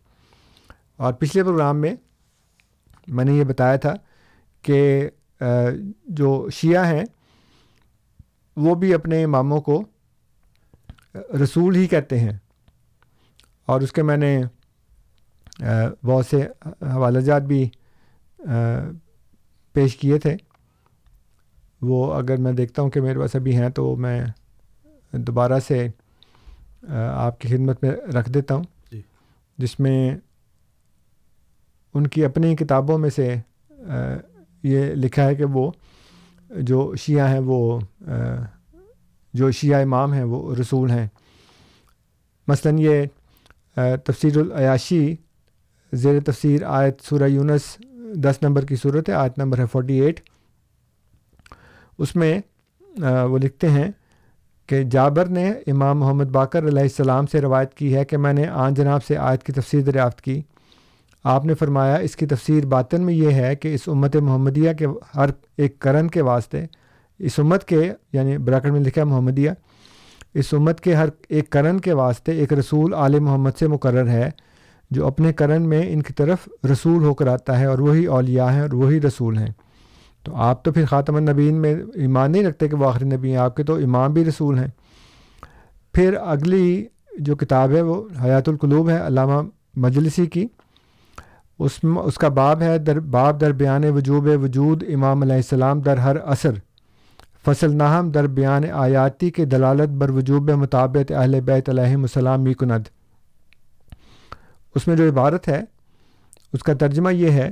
اور پچھلے پروگرام میں میں نے یہ بتایا تھا کہ جو شیعہ ہیں، وہ بھی اپنے اماموں کو رسول ہی کہتے ہیں۔ اور اس کے میں نے بہت سے حوالہ جات بھی پیش کیے تھے۔ وہ اگر میں دیکھتا ہوں کہ میرے پاس ابھی ہیں تو میں دوبارہ سے آپ کی خدمت میں رکھ دیتا ہوں۔ جی۔ جس میں ان کی اپنی کتابوں میں سے یہ لکھا ہے کہ وہ جو شیعہ ہیں وہ جو شیعہ امام ہیں وہ رسول ہیں۔ مثلا یہ تفسیر العیاشی زیر تفسیر آیت سورہ یونس دس نمبر کی صورت ہے، آیت نمبر ہے فورٹی ایٹ اس میں وہ لکھتے ہیں کہ جابر نے امام محمد باقر علیہ السلام سے روایت کی ہے کہ میں نے آن جناب سے آیت کی تفسیر دریافت کی۔ آپ نے فرمایا، اس کی تفسیر باطن میں یہ ہے کہ اس امت محمدیہ کے ہر ایک کرن کے واسطے، اس امت کے یعنی براکٹ میں لکھا محمدیہ، اس امت کے ہر ایک کرن کے واسطے ایک رسول عال محمد سے مقرر ہے۔ جو اپنے کرن میں ان کی طرف رسول ہو کر آتا ہے اور وہی اولیاء ہیں اور وہی رسول ہیں۔ تو آپ تو پھر خاتم النبین میں ایمان نہیں رکھتے کہ وہ آخری نبی ہیں، آپ کے تو امام بھی رسول ہیں۔ پھر اگلی جو کتاب ہے وہ حیات القلوب ہے، علامہ مجلسی کی۔ اس اس کا باب ہے در، باب در بیان وجوب وجود، امام علیہ السلام در ہر اثر۔ فصل ناہم در بیان آیاتی کے دلالت بر وجوب مطابق اہل بیت علیہ السلام می کند اس میں جو عبارت ہے، اس کا ترجمہ یہ ہے،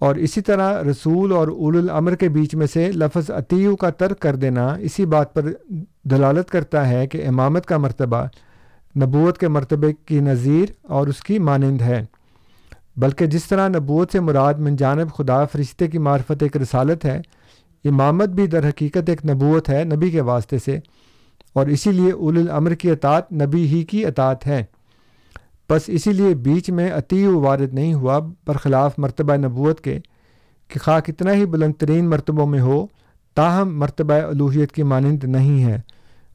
اور اسی طرح رسول اور اول الامر کے بیچ میں سے لفظ عطیو کا ترک کر دینا اسی بات پر دلالت کرتا ہے کہ امامت کا مرتبہ نبوت کے مرتبے کی نظیر اور اس کی مانند ہے۔ بلکہ جس طرح نبوت سے مراد من جانب خدا فرشتے کی معرفت ایک رسالت ہے، امامت بھی در حقیقت ایک نبوت ہے نبی کے واسطے سے، اور اسی لیے اول الامر کی اطاعت نبی ہی کی اطاعت ہے۔ بس اسی لیے بیچ میں عطی وارد نہیں ہوا برخلاف مرتبہ نبوت کے کہ خواہ کتنا ہی بلند ترین مرتبوں میں ہو تاہم مرتبہ الوحیت کی مانند نہیں ہے۔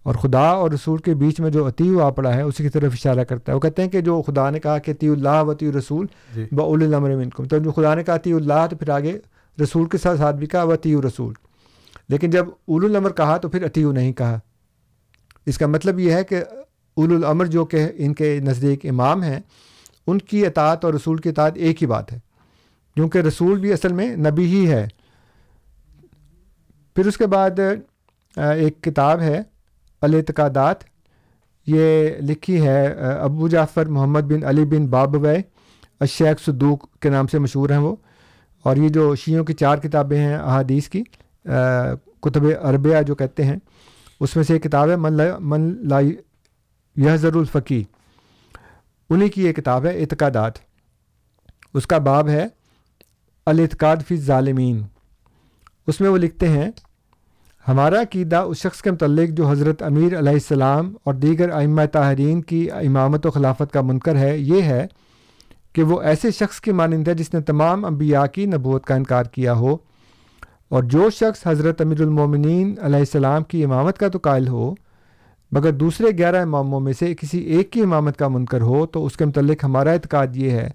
اور خدا اور رسول کے بیچ میں جو عطی آ پڑا ہے اسی کی طرف اشارہ کرتا ہے۔ وہ کہتے ہیں کہ جو خدا نے کہا کہ عطی اللہ و عطی رسول جی۔ اول الامر منکم۔ تو جو خدا نے کہا عطی اللہ تو پھر آگے رسول کے ساتھ ساتھ بھی کہا وطی رسول۔ لیکن جب اول الامر کہا تو پھر عطی نہیں کہا۔ اس کا مطلب یہ ہے کہ اول الامر جو کہ ان کے نزدیک امام ہیں، ان کی اطاعت اور رسول کی اطاعت ایک ہی بات ہے۔ کیونکہ رسول بھی اصل میں نبی ہی ہے۔ پھر اس کے بعد ایک کتاب ہے، الاعتقادات۔ یہ لکھی ہے ابو جعفر محمد بن علی بن بابوے الشیخ صدوق کے نام سے مشہور ہیں وہ۔ اور یہ جو شیعوں کی چار کتابیں ہیں احادیث کی کتب عربیہ جو کہتے ہیں، اس میں سے ایک کتاب ہے، من لا من لا یہ ضرور الفقی انہیں کی یہ کتاب ہے، اعتقادات۔ اس کا باب ہے، الاعتقاد فی ظالمین اس میں وہ لکھتے ہیں، ہمارا عقیدہ اس شخص کے متعلق جو حضرت امیر علیہ السلام اور دیگر ائمہ طاہرین کی امامت و خلافت کا منکر ہے، یہ ہے کہ وہ ایسے شخص کی مانند ہے جس نے تمام انبیاء کی نبوت کا انکار کیا ہو۔ اور جو شخص حضرت امیر المومنین علیہ السلام کی امامت کا تو قائل ہو مگر دوسرے گیارہ اماموں میں سے کسی ایک کی امامت کا منکر ہو تو اس کے متعلق ہمارا اعتقاد یہ ہے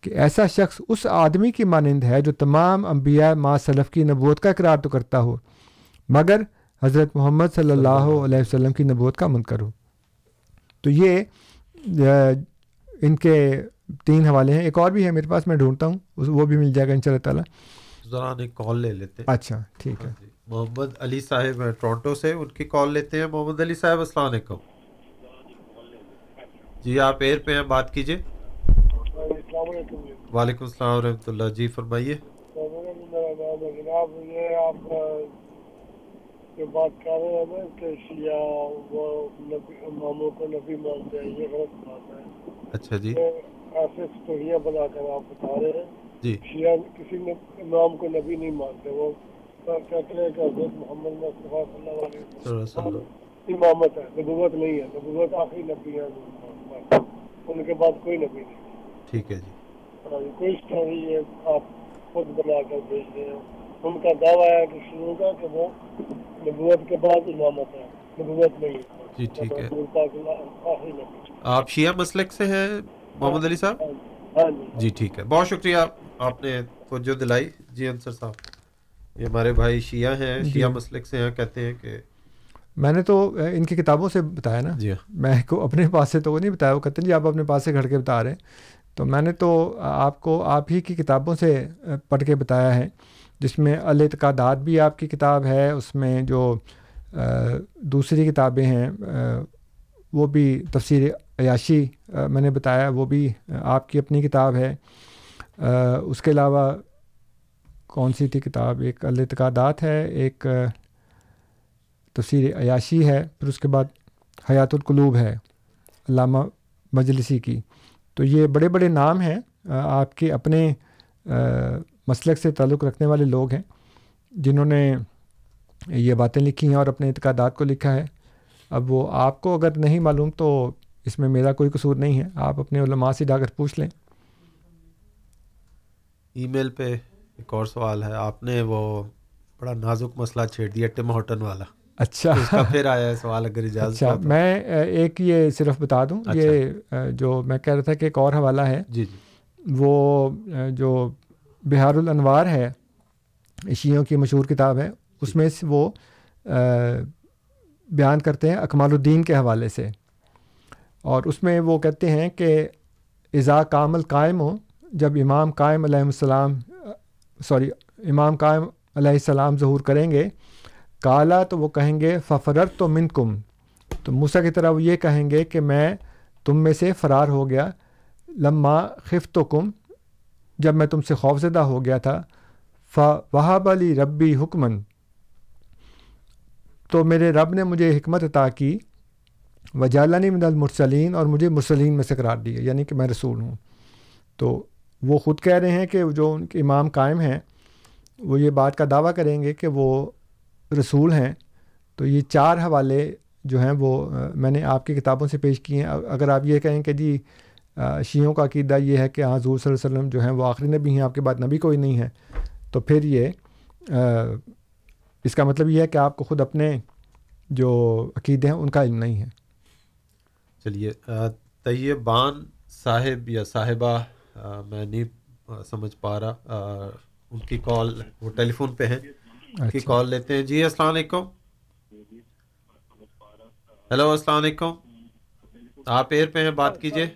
کہ ایسا شخص اس آدمی کی مانند ہے جو تمام انبیاء ما صلف کی نبوت کا اقرار تو کرتا ہو مگر حضرت محمد صلی اللہ علیہ وسلم کی نبوت کا منکر ہو۔ تو یہ ان کے تین حوالے ہیں۔ ایک اور بھی ہے میرے پاس میں ڈھونڈتا ہوں وہ بھی مل جائے گا ان شاء اللہ تعالیٰ ذرا ایک کال لے لیتے۔ اچھا ٹھیک ہے۔ محمد علی صاحب ہیں ٹورنٹو سے، ان کی کال لیتے ہیں۔ محمد علی صاحب، السلام علیکم۔ جی آپ ایئر پہ ہیں، بات کیجیے وعلیکم السلام ورحمۃ اللہ۔ جی فرمائیے۔ جناب یہ آپ جو بات کر رہے ہیں نا کہ شیعہ وہ نبی اماموں کو نبی مانتے ہیں یہ غلط بات ہے اچھا جی۔ ایسے اسٹوریاں بنا کر آپ بتا رہے ہیں جی شیعہ کسی امام کو نبی نہیں مانتے، وہ محمد مصطفیٰ صلی اللہ علیہ وسلم۔ امامت ہے نبوت نہیں ہے نبوت آخری نبی ہے ان کے بعد کوئی نبی نہیں۔ ٹھیک ہے جی۔ ہاں، کوئی اسٹوری ہے آپ خود بنا کر بھیج رہے ہیں۔ ان کا دعویٰ ہے کہ شروع کا کہ وہ نبوت کے بعد امامت ہے نبوت نہیں جی ٹھیک ہے۔ آپ شیعہ مسلک سے ہیں محمد علی صاحب؟ ہاں جی۔ جی ٹھیک ہے۔ بہت شکریہ آپ نے توجہ دلائی۔ جی انصر صاحب۔ یہ ہمارے بھائی شیعہ ہیں شیعہ مسلک سے ہیں کہتے ہیں کہ میں نے تو ان کی کتابوں سے بتایا نا۔ جی۔ میں کو اپنے پاس سے تو وہ نہیں بتایا وہ کہتے ہیں جی آپ اپنے پاس سے گھڑ کے بتا رہے ہیں۔ تو میں نے تو آپ کو آپ ہی کی کتابوں سے پڑھ کے بتایا ہے۔ جس میں الاعتقادات بھی آپ کی کتاب ہے اس میں جو دوسری کتابیں ہیں وہ بھی تفسیر عیاشی میں نے بتایا وہ بھی آپ کی اپنی کتاب ہے۔ اس کے علاوہ کون سی تھی کتاب؟ ایک الاعتقادات ہے، ایک تفسیر عیاشی ہے، پھر اس کے بعد حیات القلوب ہے، علامہ مجلسی کی۔ تو یہ بڑے بڑے نام ہیں آپ کے اپنے مسلک سے تعلق رکھنے والے لوگ ہیں، جنہوں نے یہ باتیں لکھی ہیں اور اپنے اعتقادات کو لکھا ہے۔ اب وہ آپ کو اگر نہیں معلوم تو اس میں میرا کوئی قصور نہیں ہے۔ آپ اپنے علماء سے جا کر پوچھ لیں۔ ای میل پہ ایک اور سوال ہے آپ نے وہ بڑا نازک مسئلہ چھیڑ دیا ٹم ہاٹن والا۔ اچھا۔ پھر آیا ہے سوال اگر اجازت اچھا میں ایک یہ صرف بتا دوں اچھا۔ یہ جو میں کہہ رہا تھا کہ ایک اور حوالہ ہے۔ جی جی۔ وہ جو بہار الانوار ہے شیعوں کی مشہور کتاب ہے اس جی۔ میں وہ بیان کرتے ہیں اکمال الدین کے حوالے سے۔ اور اس میں وہ کہتے ہیں کہ اذا کامل قائم ہو جب امام قائم علیہ السلام سوری، امام قائم علیہ السلام ظہور کریں گے۔ کالا تو وہ کہیں گے ففرر تو من کم تو موسا کی طرح وہ یہ کہیں گے کہ میں تم میں سے فرار ہو گیا۔ لمہ خف تو کم جب میں تم سے خوف زدہ ہو گیا تھا۔ ف وہاب علی ربی حکمن تو میرے رب نے مجھے حکمت عطا کی۔ وجالانی من المرسلین اور مجھے مرسلین میں سے قرار دیا یعنی کہ میں رسول ہوں۔ تو وہ خود کہہ رہے ہیں کہ جو ان کے امام قائم ہیں، وہ یہ بات کا دعویٰ کریں گے کہ وہ رسول ہیں۔ تو یہ چار حوالے جو ہیں وہ میں نے آپ کی کتابوں سے پیش کیے ہیں۔ اگر آپ یہ کہیں کہ جی شیعوں کا عقیدہ یہ ہے کہ ہاں، حضور صلی اللہ علیہ وسلم جو ہیں، وہ آخری نبی ہیں، آپ کے بعد نبی کوئی نہیں ہے، تو پھر یہ اس کا مطلب یہ ہے کہ آپ کو خود اپنے جو عقیدے ہیں، ان کا علم نہیں ہے۔ چلیے طیبان صاحب یا صاحبہ میں نہیں سمجھ پا رہا ان کی کال وہ ٹیلی فون پہ ہیں۔ ان کی کال لیتے ہیں۔ جی السلام علیکم۔ ہیلو السلام علیکم۔ آپ ایئر پہ ہیں بات کیجیے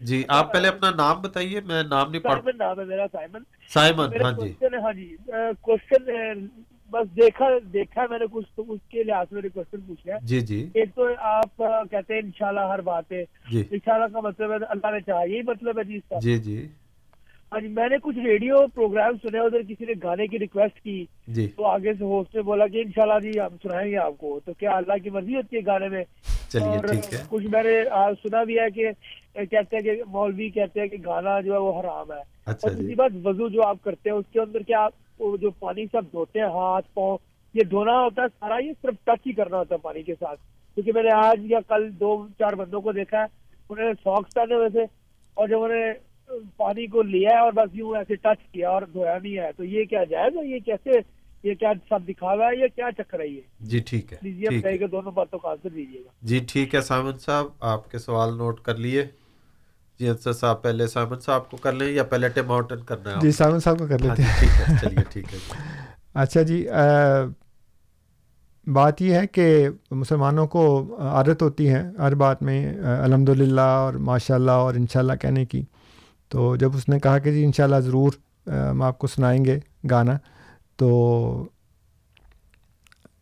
جی آپ پہلے اپنا نام بتائیے میں نام نہیں پڑھ نام ہے میرا سائمن۔ سائمن ہاں جی۔ بس دیکھا دیکھا میں نے کچھ تو اس کے لحاظ میں کوشچن پوچھا جی جی۔ ایک تو آپ کہتے ہیں انشاءاللہ ہر بات ہے جی۔ انشاءاللہ کا مطلب ہے اللہ نے چاہا یہی مطلب ہے جی اس کا۔ جی جی۔ ہاں جی میں نے کچھ ریڈیو پروگرام سنے ادھر کسی نے گانے کی ریکویسٹ کی۔ جی۔ تو آگے سے ہوسٹ نے بولا کہ انشاءاللہ جی ہم سنائیں گے آپ کو۔ تو کیا اللہ کی مرضی ہوتی ہے گانے میں؟ چلیے اور ٹھیک ہے۔ کچھ میں نے سنا بھی ہے کہ کہتے ہیں کہ مولوی کہتے ہیں کہ گانا جو ہے وہ حرام ہے۔ اچھا اور جی۔ دوسری بات وضو جو آپ کرتے ہیں اس کے اندر کیا جو پانی سے آپ دھوتے ہیں ہاتھ پاؤں یہ دھونا ہوتا ہے سارا یہ صرف ٹچ ہی کرنا ہوتا ہے پانی کے ساتھ۔ کیونکہ میں نے آج یا کل دو چار بندوں کو دیکھا ہے انہوں نے ساکس پہنے ہوئے تھے اور جب انہوں نے پانی کو لیا ہے اور بس یوں ایسے ٹچ کیا اور دھویا نہیں ہے تو یہ کیا جائز ہے؟ یہ کیسے یہ کیا سب دکھاوا ہے؟ یہ کیا چکر ہے یہ؟ جی ٹھیک ہے دونوں باتوں کا آنسر دیجیے گا۔ جی ٹھیک ہے سامن صاحب آپ کے سوال نوٹ کر لیے۔ جی انصر صاحب پہلے سامن صاحب کو کر لیں یا پہلے کرنا ہے جی؟ سامن صاحب کو کر ہاں لیتے جی ہیں ٹھیک ہے چلیے ٹھیک ہے جی۔ اچھا جی بات یہ ہے کہ مسلمانوں کو عادت ہوتی ہے ہر بات میں الحمد للہ اور ماشاء اللہ اور ان شاء اللہ کہنے کی۔ تو جب اس نے کہا کہ جی ان شاء اللہ ضرور ہم آپ کو سنائیں گے گانا تو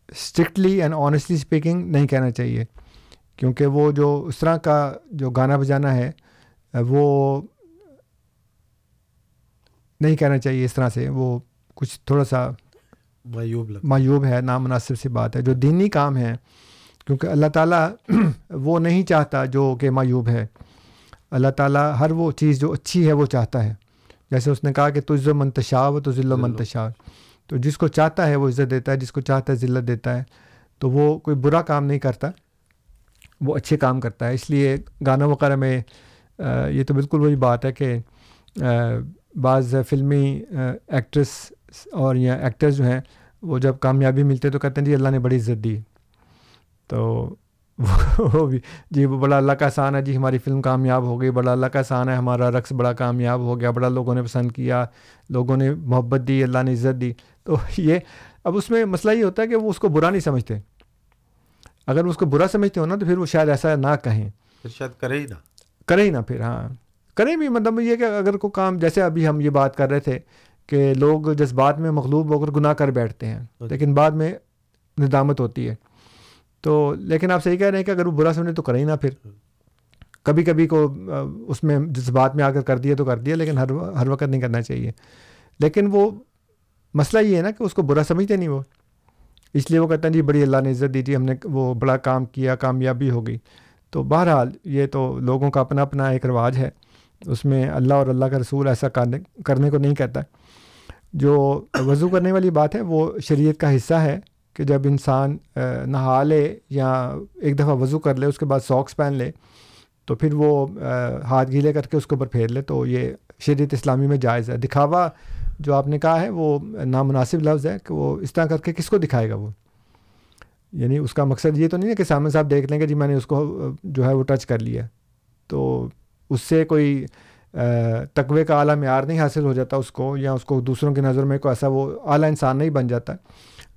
اسٹرکٹلی اینڈ آنیسٹلی اسپیکنگ نہیں کہنا چاہیے۔ کیونکہ وہ جو اس طرح کا جو گانا بجانا ہے وہ نہیں کہنا چاہیے اس طرح سے وہ کچھ تھوڑا سا معیوب معیوب ہے۔ نامناسب سی بات ہے جو دینی کام ہے کیونکہ اللہ تعالیٰ (clears throat) وہ نہیں چاہتا جو کہ معیوب ہے۔ اللہ تعالیٰ ہر وہ چیز جو اچھی ہے وہ چاہتا ہے۔ جیسے اس نے کہا کہ تجھ و منتشا و تو ذل و منتشا تو جس کو چاہتا ہے وہ عزت دیتا ہے جس کو چاہتا ہے ذلت دیتا ہے۔ تو وہ کوئی برا کام نہیں کرتا وہ اچھے کام کرتا ہے۔ اس لیے گانا وغیرہ میں یہ تو بالکل وہی بات ہے کہ بعض فلمی ایکٹریس اور یا ایکٹرز جو ہیں، وہ جب کامیابی ملتے تو کہتے ہیں جی اللہ نے بڑی عزت دی۔ تو (laughs) وہ بھی جی وہ بڑا اللہ کا احسان ہے جی ہماری فلم کامیاب ہو گئی، بڑا اللہ کا احسان ہے، ہمارا رقص بڑا کامیاب ہو گیا، بڑا لوگوں نے پسند کیا، لوگوں نے محبت دی، اللہ نے عزت دی۔ تو (laughs) یہ، اب اس میں مسئلہ یہ ہوتا ہے کہ وہ اس کو برا نہیں سمجھتے۔ اگر اس کو برا سمجھتے ہو نا، تو پھر وہ شاید ایسا نہ کہیں۔ شاید کرے ہی نہ۔ کرے ہی نہ پھر ہاں۔ کریں بھی مطلب یہ کہ اگر کوئی کام جیسے ابھی ہم یہ بات کر رہے تھے کہ لوگ جذبات میں مغلوب ہو کر گناہ کر بیٹھتے ہیں لیکن بعد میں ندامت ہوتی ہے۔ تو لیکن آپ صحیح کہہ رہے ہیں کہ اگر وہ برا سمجھے تو کریں نہ پھر۔ کبھی کبھی کو اس میں جذبات میں آ کر کر دیا تو کر دیا لیکن ہر ہر وقت نہیں کرنا چاہیے۔ لیکن وہ مسئلہ یہ ہے نا کہ اس کو برا سمجھتے نہیں وہ۔ اس لیے وہ کہتے ہیں جی بڑی اللہ نے عزت دی تھی ہم نے وہ بڑا کام کیا کامیابی ہو گئی۔ تو بہرحال یہ تو لوگوں کا اپنا اپنا ایک رواج ہے۔ اس میں اللہ اور اللہ کا رسول ایسا کرنے کرنے کو نہیں کہتا۔ جو وضو کرنے والی بات ہے، وہ شریعت کا حصہ ہے کہ جب انسان نہا لے یا ایک دفعہ وضو کر لے، اس کے بعد ساکس پہن لے، تو پھر وہ ہاتھ گیلے کر کے اس کے اوپر پھیر لے، تو یہ شریعت اسلامی میں جائز ہے۔ دکھاوا جو آپ نے کہا ہے، وہ نامناسب لفظ ہے کہ وہ اس طرح کر کے کس کو دکھائے گا وہ؟ یعنی اس کا مقصد یہ تو نہیں ہے کہ سامنے صاحب دیکھ لیں گے جی میں نے اس کو، جو ہے وہ ٹچ کر لیا۔ تو اس سے کوئی تقوی کا اعلیٰ معیار نہیں حاصل ہو جاتا اس کو، یا اس کو دوسروں کی نظر میں کوئی ایسا وہ اعلیٰ انسان نہیں بن جاتا،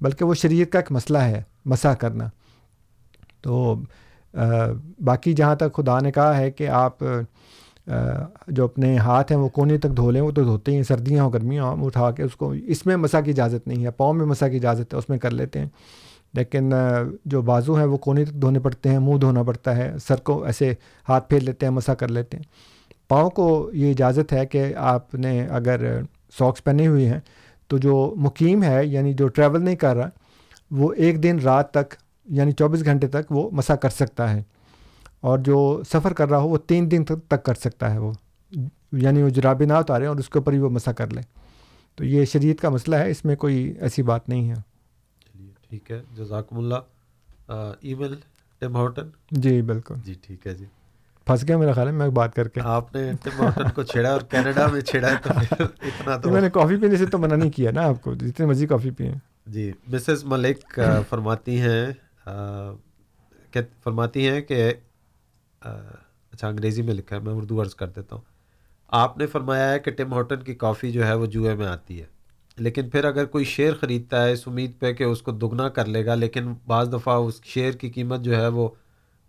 بلکہ وہ شریعت کا ایک مسئلہ ہے مسا کرنا۔ تو باقی جہاں تک خدا نے کہا ہے کہ آپ جو اپنے ہاتھ ہیں وہ کونے تک دھو لیں، وہ تو دھوتے ہیں، سردیاں ہوں، گرمیاں ہوں اٹھا کے اس کو، اس میں مسا کی اجازت نہیں ہے، پاؤں میں مسا کی اجازت ہے، اس میں کر لیتے ہیں۔ لیکن جو بازو ہیں وہ کونے تک دھونے پڑتے ہیں، منہ دھونا پڑتا ہے، سر کو ایسے ہاتھ پھیر لیتے ہیں، مسا کر لیتے ہیں۔ پاؤں کو یہ اجازت ہے کہ آپ نے اگر ساکس پہنے ہوئے ہیں تو جو مقیم ہے یعنی جو ٹریول نہیں کر رہا، وہ ایک دن رات تک یعنی چوبیس گھنٹے تک وہ مسا کر سکتا ہے۔ اور جو سفر کر رہا ہو، وہ تین دن تک کر سکتا ہے وہ۔ یعنی وہ جرابے نہ اتارے اور اس کے اوپر ہی وہ مسا کر لے۔ تو یہ شریعت کا مسئلہ ہے، اس میں کوئی ایسی بات نہیں ہے۔ ٹھیک ہے جزاکم اللہ ای میل ٹیم ہارٹن جی بالکل۔ جی ٹھیک ہے جی۔ پھنس گیا میرا خیال ہے میں بات کر کے۔ آپ نے ہارٹن کو چھیڑا اور کینیڈا میں چھیڑا ہے تو اتنا تو میں نے کافی پینے سے تو منع نہیں کیا نا آپ کو جتنے مرضی کافی پئیں۔ جی مسز ملک فرماتی ہیں فرماتی ہیں کہ اچھا انگریزی میں لکھا ہے میں اردو عرض کر دیتا ہوں۔ آپ نے فرمایا ہے کہ ٹم ہارٹن کی کافی جو ہے وہ جوئے میں آتی ہے۔ لیکن پھر اگر کوئی شیئر خریدتا ہے اس امید پہ کہ اس کو دگنا کر لے گا لیکن بعض دفعہ اس شیئر کی قیمت جو ہے وہ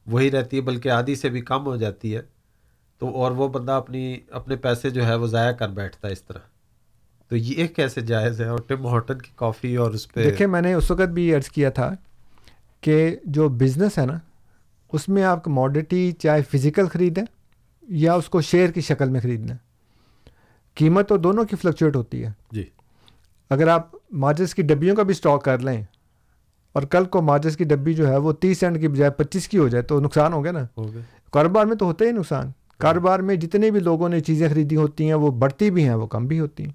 وہی رہتی ہے بلکہ آدھی سے بھی کم ہو جاتی ہے۔ تو اور وہ بندہ اپنی اپنے پیسے جو ہے وہ ضائع کر بیٹھتا ہے اس طرح۔ تو یہ کیسے جائز ہے؟ اور ٹم ہارٹن کی کافی اور اس پہ دیکھیں میں نے اس وقت بھی عرض کیا تھا کہ جو بزنس ہے نا اس میں آپ کموڈٹی چاہے فزیکل خریدیں یا اس کو شیئر کی شکل میں خریدنا۔ قیمت تو دونوں کی فلکچویٹ ہوتی ہے۔ جی۔ اگر آپ ماجس کی ڈبیوں کا بھی اسٹاک کر لیں اور کل کو ماجس کی ڈبی جو ہے وہ تیس سینٹ کی بجائے پچیس کی ہو جائے تو نقصان ہو گیا نا۔ کاروبار میں تو ہوتا ہی نقصان۔ کاروبار میں جتنے بھی لوگوں نے چیزیں خریدی ہوتی ہیں وہ بڑھتی بھی ہیں وہ کم بھی ہوتی ہیں۔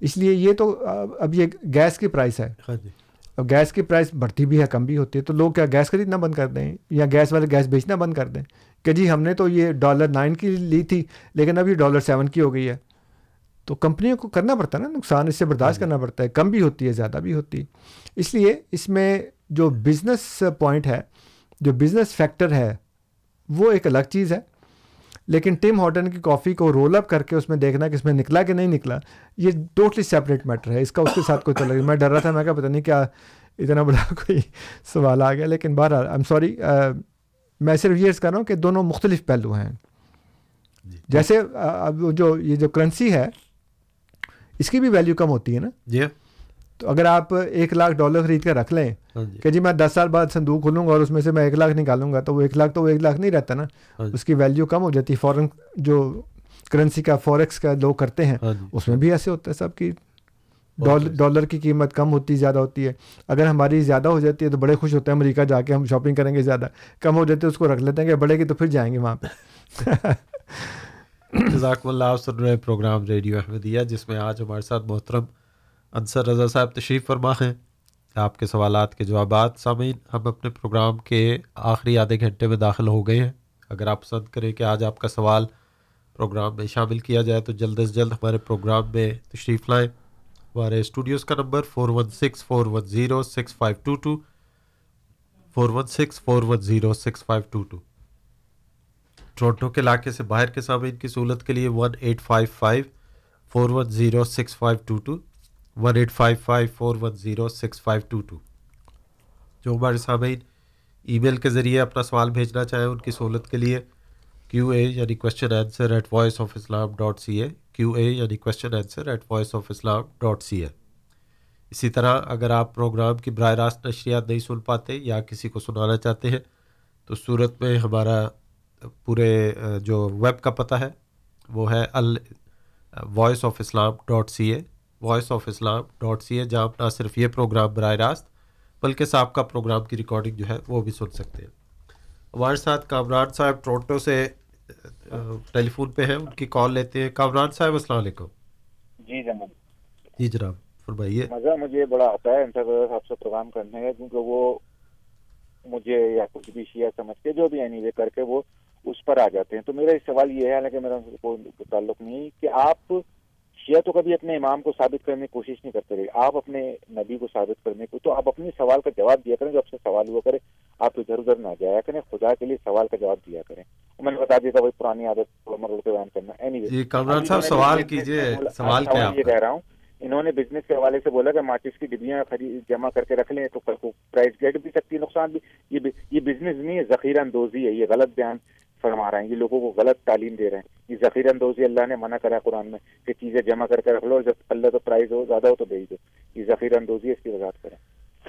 اس لیے یہ تو اب یہ گیس کی پرائس ہے۔ ہاں جی۔ اب گیس کی پرائس بڑھتی بھی ہے کم بھی ہوتی ہے۔ تو لوگ کیا گیس خریدنا بند کر دیں یا گیس والے گیس بیچنا بند کر دیں؟ کہ جی ہم نے تو یہ ڈالر نائن کی لی تھی لیکن اب یہ ڈالر سیون کی ہو گئی ہے۔ تو کمپنیوں کو کرنا پڑتا ہے نا نقصان اس سے برداشت کرنا پڑتا ہے کم بھی ہوتی ہے زیادہ بھی ہوتی ہے۔ اس لیے اس میں جو بزنس پوائنٹ ہے جو بزنس فیکٹر ہے وہ ایک الگ چیز ہے۔ لیکن ٹیم ہارٹن کی کافی کو رول اپ کر کے اس میں دیکھنا کہ اس میں نکلا کہ نہیں نکلا یہ ٹوٹلی سیپریٹ میٹر ہے۔ اس کا اس کے ساتھ کوئی تعلق میں ڈر رہا تھا میں کہا پتہ نہیں کیا اتنا بڑا (laughs) کوئی سوال آ گیا۔ لیکن بہرحال آئی ایم سوری میں صرف یہ کر رہا ہوں کہ دونوں مختلف پہلو ہیں۔ جی۔ جیسے اب جو یہ جو کرنسی ہے اس کی بھی ویلیو کم ہوتی ہے نا؟ جی۔ تو اگر آپ ایک لاکھ ڈالر خرید کے رکھ لیں ہاں جی۔ کہ جی میں دس سال بعد صندوق کھولوں گا اور اس میں سے میں ایک لاکھ نکالوں گا تو وہ ایک لاکھ تو وہ ایک لاکھ نہیں رہتا نا؟ ہاں جی۔ اس کی ویلیو کم ہو جاتی ہے۔ فورن جو کرنسی کا فوریکس کا لوگ کرتے ہیں ہاں اس میں بھی ایسے ہوتا ہے سب کی۔ ڈالر کی قیمت کم ہوتی زیادہ ہوتی ہے۔ اگر ہماری زیادہ ہو جاتی ہے تو بڑے خوش ہوتے ہیں امریکہ جا کے ہم شاپنگ کریں گے زیادہ۔ کم ہو جاتی ہے اس کو رکھ لیتے ہیں کہ بڑھے گی تو پھر جائیں گے وہاں پہ۔ (laughs) جزاک اللہ آپ سن رہے پروگرام ریڈیو احمدیہ، جس میں آج ہمارے ساتھ محترم انصر رضا صاحب تشریف فرما ہیں۔ آپ کے سوالات کے جوابات سامعین ہم اپنے پروگرام کے آخری آدھے گھنٹے میں داخل ہو گئے ہیں۔ اگر آپ پسند کریں کہ آج آپ کا سوال پروگرام میں شامل کیا جائے، تو جلد از جلد ہمارے پروگرام میں تشریف لائیں۔ ہمارے اسٹوڈیوز کا number four one six four one zero six five two two four one six four one zero six five two two Toronto کے علاقے سے باہر کے سامعین کی سہولت کے لیے one eight five five four one zero six five two two one eight five five four one zero six five two two جو ہمارے سامعین ای میل کے ذریعے اپنا سوال بھیجنا چاہیں ان کی سہولت کے لیے کیو اے یعنی question answer at Voice of Islam dot C A Q A یعنی question answer at Voice of Islam dot C A اسی طرح اگر آپ پروگرام کی براہ راست نشریات نہیں سن پاتے یا کسی کو سنانا چاہتے ہیں تو صورت میں ہمارا پورے جو ویب کا پتہ ہے وہ ہے ال Voice of Islam dot C A Voice of Islam dot C A جہاں نہ صرف یہ پروگرام براہ راست بلکہ صاحب کا پروگرام کی ریکارڈنگ جو ہے وہ بھی سن سکتے ہیں۔ ہمارے ساتھ کامران صاحب ٹورنٹو سے ٹیلی فون پہ ہیں ان کی کال لیتے ہیں۔ کامران صاحب السلام علیکم۔ جی جناب۔ جی جناب فرمائیے۔ مزہ مجھے بڑا آتا ہے صاحب سے پروگرام کرنے کا کیونکہ وہ مجھے یا کچھ بھی شیعہ سمجھ کے جو بھی اینی وے کر کے وہ اس پر آ جاتے ہیں۔ تو میرا سوال یہ ہے حالانکہ میرا کوئی تعلق نہیں کہ آپ شیعہ تو کبھی اپنے امام کو ثابت کرنے کی کوشش نہیں کرتے رہے آپ اپنے نبی کو ثابت کرنے کو تو آپ اپنے سوال کا جواب دیا کریں۔ جو آپ سے سوال ہوا کرے آپ ادھر ادھر نہ جایا کریں خدا کے لیے سوال کا جواب دیا کریں۔ میں نے بتا دیا تھا وہی پرانی عادت بیان کرنا۔ اینی سوال کیجیے سوال یہ کہہ رہا ہوں انہوں نے بزنس کے حوالے سے بولا کہ ماچس کی ڈبیاں خرید جمع کر کے رکھ لیں تو پرائز گیٹ بھی سکتی ہے نقصان بھی۔ یہ بزنس نہیں ہے ذخیرہ اندوزی ہے یہ غلط بیان۔ فرما رہے ہیں یہ لوگوں کو غلط تعلیم دے رہے ہیں۔ یہ ذخیرہ اندوزی اللہ نے منع کرا قرآن میں کہ چیزیں جمع کر کے رکھ لو اور جب اللہ تو پرائز ہو زیادہ ہو تو بھیج دو۔ یہ ذخیرہ اندوزی اس کی وضاحت کریں۔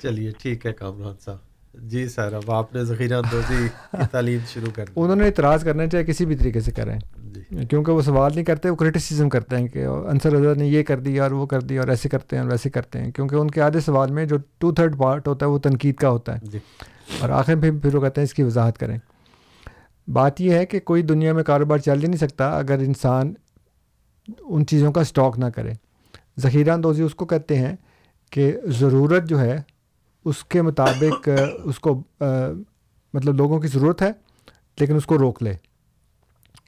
چلیے ٹھیک ہے کامران صاحب۔ جی سر اب آپ نے ذخیرہ اندوزی کی تعلیم شروع کر دی۔ انہوں نے اعتراض کرنا چاہے کسی بھی طریقے سے کریں۔ جی۔ کیونکہ وہ سوال نہیں کرتے وہ کریٹیسزم کرتے ہیں کہ انصر رضا نے یہ کر دیا اور وہ کر دیا اور ایسے کرتے ہیں اور ویسے کرتے ہیں۔ کیونکہ ان کے آدھے سوال میں جو ٹو تھرڈ پارٹ ہوتا ہے وہ تنقید کا ہوتا ہے۔ جی۔ اور آخر میں پھر وہ کہتے ہیں اس کی وضاحت کریں۔ بات یہ ہے کہ کوئی دنیا میں کاروبار چل ہی نہیں سکتا اگر انسان ان چیزوں کا اسٹاک نہ کرے۔ ذخیرہ اندوزی اس کو کہتے ہیں کہ ضرورت جو ہے اس کے مطابق، اس کو مطلب لوگوں کی ضرورت ہے، لیکن اس کو روک لے۔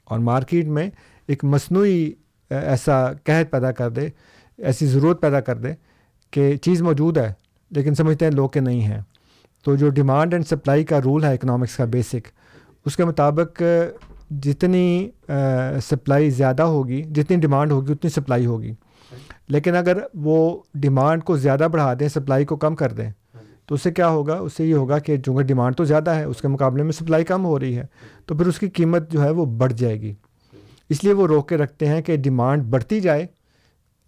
اور مارکیٹ میں ایک مصنوعی ایسا قحط پیدا کر دے، ایسی ضرورت پیدا کر دے کہ چیز موجود ہے، لیکن سمجھتے ہیں لوگ کے نہیں ہیں تو جو ڈیمانڈ اینڈ سپلائی کا رول ہے اکنامکس کا بیسک اس کے مطابق جتنی سپلائی زیادہ ہوگی، جتنی ڈیمانڈ ہوگی، اتنی سپلائی ہوگی۔ لیکن اگر وہ ڈیمانڈ کو زیادہ بڑھا دیں سپلائی کو کم کر دیں، تو اس سے کیا ہوگا؟ اس سے یہ ہوگا کہ چونکہ ڈیمانڈ تو زیادہ ہے، اس کے مقابلے میں سپلائی کم ہو رہی ہے، تو پھر اس کی قیمت جو ہے وہ بڑھ جائے گی۔ اس لیے وہ روک کے رکھتے ہیں کہ ڈیمانڈ بڑھتی جائے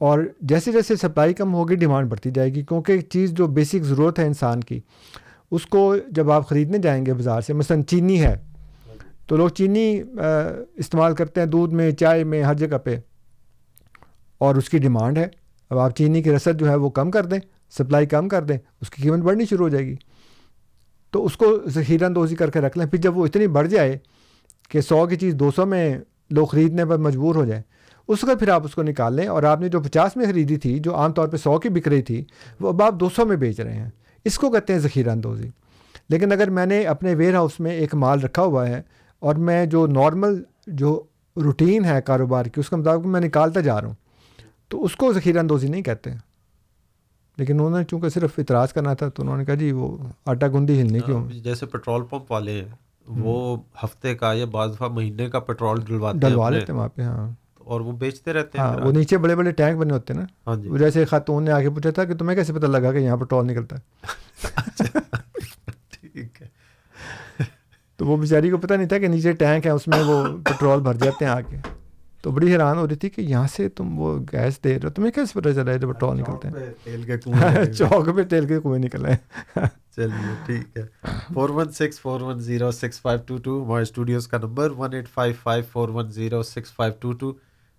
اور جیسے جیسے سپلائی کم ہوگی ڈیمانڈ بڑھتی جائے گی۔ کیونکہ چیز جو بیسک ضرورت ہے انسان کی، اس کو جب آپ خریدنے جائیں گے بازار سے، مثلاً چینی ہے تو لوگ چینی استعمال کرتے ہیں، دودھ میں، چائے میں، ہر جگہ پہ۔ اور اس کی ڈیمانڈ ہے۔ اب آپ چینی کی رسد جو ہے وہ کم کر دیں، سپلائی کم کر دیں، اس کی قیمت بڑھنی شروع ہو جائے گی۔ تو اس کو ذخیرہ اندوزی کر کے رکھ لیں۔ پھر جب وہ اتنی بڑھ جائے کہ سو کی چیز دو سو میں لوگ خریدنے پر مجبور ہو جائیں، اس کا پھر آپ اس کو نکال لیں۔ اور آپ نے جو پچاس میں خریدی تھی، جو عام طور پہ سو کی بک رہی تھی، وہ اب آپ دو سو میں بیچ رہے ہیں۔ اس کو کہتے ہیں ذخیرہ اندوزی۔ لیکن اگر میں نے اپنے ویئر ہاؤس میں ایک مال رکھا ہوا ہے اور میں جو نارمل جو روٹین ہے کاروبار کی اس کے مطابق میں نکالتا جا رہا ہوں۔ تو اس کو ذخیرہ اندوزی نہیں کہتے ہیں۔ لیکن انہوں نے چونکہ صرف اعتراض کرنا تھا تو انہوں نے کہا جی وہ آٹا گندی ہلنی کیوں؟ جیسے پیٹرول پمپ والے ہیں وہ ہفتے کا یا بعض دفعہ مہینے کا پیٹرول ڈلواتے ڈلوا لیتے ہیں وہاں پہ ہاں۔ اور وہ بیچتے رہتے ہیں ہاں وہ نیچے بڑے بڑے ٹینک بنے ہوتے ہیں نا۔ ہاں جی۔ جیسے خاتون نے آگے پوچھا تھا کہ تمہیں کیسے پتہ لگا کہ یہاں پیٹرول نکلتا ہے؟ ہے (laughs) تو وہ بیچاری کو پتہ نہیں تھا کہ نیچے ٹینک ہے اس میں وہ (coughs) پیٹرول بھر جاتے ہیں آ کے تو بڑی حیران ہو رہی تھی کہ یہاں سے تم وہ گیس دے رہے ہو۔ تمہیں کیسے پتہ چلا ہے جو پیٹرول نکلتے ہیں؟ تیل کے کنویں (laughs) چوک پہ تیل کے کنویں نکل ہیں۔ (laughs) چلیے ٹھیک ہے۔ Four one six four one zero six five two two ہمارے اسٹوڈیوز کا number one eight five five four one zero six five two two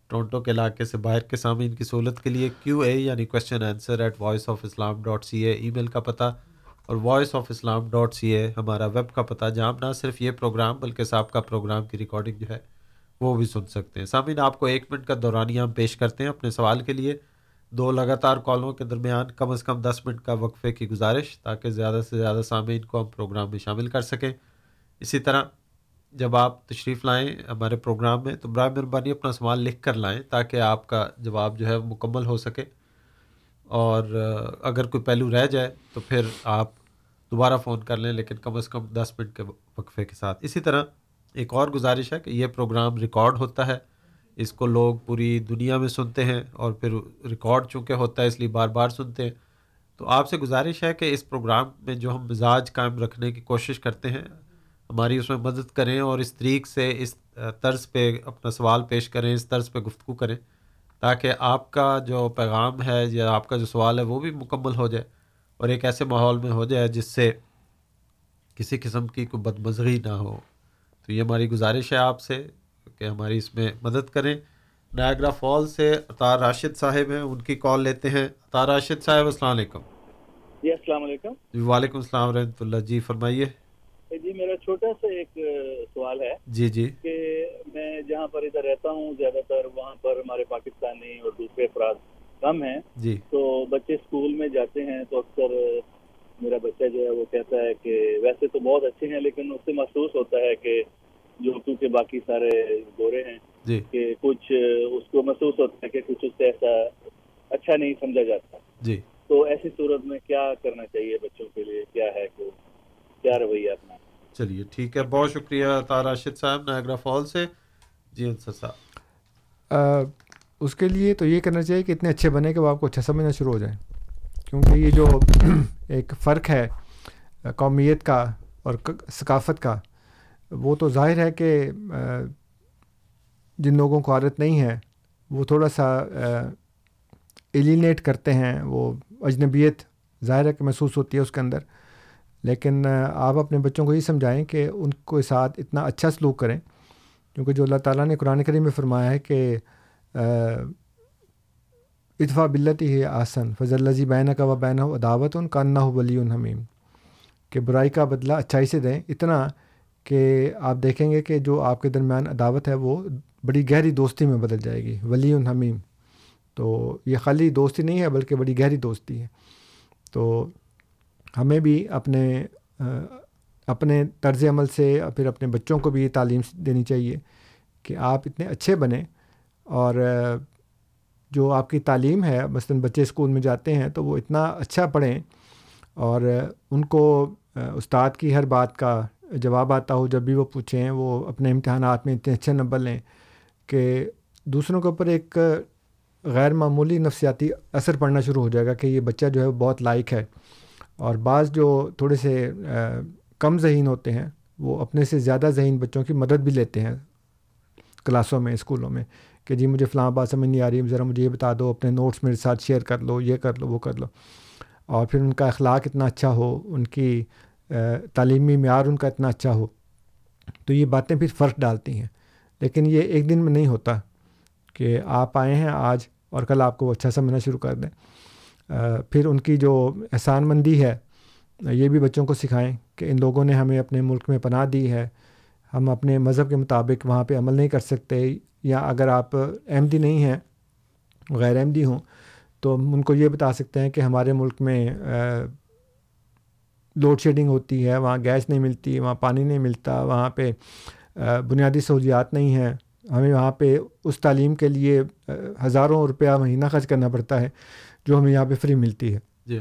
Toronto کے علاقے سے باہر کے سامعین کی سہولت کے لیے کیو اے یعنی question answer at Voice of Islam dot C A email کا پتہ اور Voice of Islam dot C A ہمارا ویب کا پتہ، جہاں نہ صرف یہ پروگرام بلکہ صاحب کا پروگرام کی ریکارڈنگ جو ہے، وہ بھی سن سکتے ہیں۔ سامعین، آپ کو ایک منٹ کا دورانیہ ہم پیش کرتے ہیں اپنے سوال کے لیے۔ دو لگاتار کالوں کے درمیان کم از کم دس منٹ کا وقفے کی گزارش تاکہ زیادہ سے زیادہ سامعین کو ہم پروگرام میں شامل کر سکیں۔ اسی طرح جب آپ تشریف لائیں ہمارے پروگرام میں، تو برائے مہربانی اپنا سوال لکھ کر لائیں تاکہ آپ کا جواب جو ہے مکمل ہو سکے۔ اور اگر کوئی پہلو رہ جائے، تو پھر آپ دوبارہ فون کر لیں، لیکن کم از کم دس منٹ کے وقفے کے ساتھ۔ اسی طرح ایک اور گزارش ہے کہ یہ پروگرام ریکارڈ ہوتا ہے۔ اس کو لوگ پوری دنیا میں سنتے ہیں اور پھر ریکارڈ چونکہ ہوتا ہے، اس لیے بار بار سنتے ہیں۔ تو آپ سے گزارش ہے کہ اس پروگرام میں جو ہم مزاج قائم رکھنے کی کوشش کرتے ہیں، ہماری اس میں مدد کریں اور اس طریق سے اس طرز پہ اپنا سوال پیش کریں، اس طرز پہ گفتگو کریں، تاکہ آپ کا جو پیغام ہے یا آپ کا جو سوال ہے وہ بھی مکمل ہو جائے۔ اور ایک ایسے ماحول میں ہو جائے جس سے کسی قسم کی کوئی بدمزگی نہ ہو۔ تو یہ ہماری گزارش ہے آپ سے کہ ہماری اس میں مدد کریں۔ نائگرا فال سے اطار راشد صاحب ہیں ان کی کال لیتے ہیں۔ اطار راشد صاحب السلام علیکم۔ جی السلام علیکم۔ جی وعلیکم السلام رحمۃ اللہ۔ جی فرمائیے۔ جی میرا چھوٹا سا ایک سوال ہے جی جی۔ کہ میں جہاں پر ادھر رہتا ہوں زیادہ تر وہاں پر ہمارے پاکستانی اور دوسرے افراد کم ہیں جی۔ تو بچے اسکول میں جاتے ہیں تو اکثر میرا بچہ جو ہے وہ کہتا ہے کہ ویسے تو بہت اچھے ہیں لیکن اس سے محسوس ہوتا ہے کہ جو کیونکہ باقی سارے گورے ہیں جی۔ کہ کچھ اس کو محسوس ہوتا ہے کہ کچھ اس سے ایسا اچھا نہیں سمجھا جاتا۔ جی۔ تو ایسی صورت میں کیا کرنا چاہیے بچوں کے لیے؟ کیا ہے کہ کیا رویہ اپنا؟ چلیے ٹھیک ہے۔ بہت شکریہ تاراشد صاحب نائگرا فال سے۔ جی انصر صاحب۔ اس کے لیے تو یہ کرنا چاہیے کہ اتنے اچھے بنے کہ وہ آپ کو اچھا سمجھنا شروع ہو جائیں کیونکہ یہ جو (clears throat) ایک فرق ہے، قومیت کا اور ثقافت کا، وہ تو ظاہر ہے کہ جن لوگوں کو عادت نہیں ہے، وہ تھوڑا سا ایلینیٹ کرتے ہیں۔ وہ اجنبیت ظاہر ہے کہ محسوس ہوتی ہے اس کے اندر۔ لیکن آپ اپنے بچوں کو یہ سمجھائیں کہ ان کے ساتھ اتنا اچھا سلوک کریں۔ کیونکہ جو اللہ تعالیٰ نے قرآن کریم میں فرمایا ہے کہ اطفا بلتی ہے آسن فضل الزی بین کا و بین ہو عداوت ان کا نہ ہو ولی حمیم۔ کہ برائی کا بدلہ اچھائی سے دیں، اتنا کہ آپ دیکھیں گے کہ جو آپ کے درمیان عداوت ہے، وہ بڑی گہری دوستی میں بدل جائے گی، ولی حمیم۔ تو یہ خالی دوستی نہیں ہے، بلکہ بڑی گہری دوستی ہے۔ تو ہمیں بھی اپنے اپنے طرز عمل سے، پھر اپنے بچوں کو بھی یہ تعلیم دینی چاہیے کہ آپ اتنے اچھے بنیں۔ اور جو آپ کی تعلیم ہے، مثلاً بچے اسکول میں جاتے ہیں تو وہ اتنا اچھا پڑھیں اور ان کو استاد کی ہر بات کا جواب آتا ہو، جب بھی وہ پوچھیں، وہ اپنے امتحانات میں اتنے اچھے نمبر لیں کہ دوسروں کے اوپر ایک غیر معمولی نفسیاتی اثر پڑنا شروع ہو جائے گا کہ یہ بچہ جو ہے وہ بہت لائق ہے اور بعض جو تھوڑے سے کم ذہین ہوتے ہیں، وہ اپنے سے زیادہ ذہین بچوں کی مدد بھی لیتے ہیں کلاسوں میں، اسکولوں میں۔ کہ جی مجھے فلاں بات سمجھ نہیں آ رہی، ذرا مجھے یہ بتا دو، اپنے نوٹس میرے ساتھ شیئر کر لو، یہ کر لو، وہ کر لو۔ اور پھر ان کا اخلاق اتنا اچھا ہو، ان کی تعلیمی معیار ان کا اتنا اچھا ہو، تو یہ باتیں پھر فرق ڈالتی ہیں۔ لیکن یہ ایک دن میں نہیں ہوتا کہ آپ آئے ہیں آج اور کل آپ کو وہ اچھا سمجھنا شروع کر دیں۔ پھر ان کی جو احسان مندی ہے، یہ بھی بچوں کو سکھائیں کہ ان لوگوں نے ہمیں اپنے ملک میں پناہ دی ہے۔ ہم اپنے مذہب کے مطابق وہاں پہ عمل نہیں کر سکتے یا اگر آپ احمدی نہیں ہیں غیر احمدی ہوں تو ان کو یہ بتا سکتے ہیں کہ ہمارے ملک میں لوڈ شیڈنگ ہوتی ہے وہاں گیس نہیں ملتی وہاں پانی نہیں ملتا وہاں پہ بنیادی سہولیات نہیں ہیں۔ ہمیں وہاں پہ اس تعلیم کے لیے ہزاروں روپیہ مہینہ خرچ کرنا پڑتا ہے جو ہمیں یہاں پہ فری ملتی ہے۔ جی۔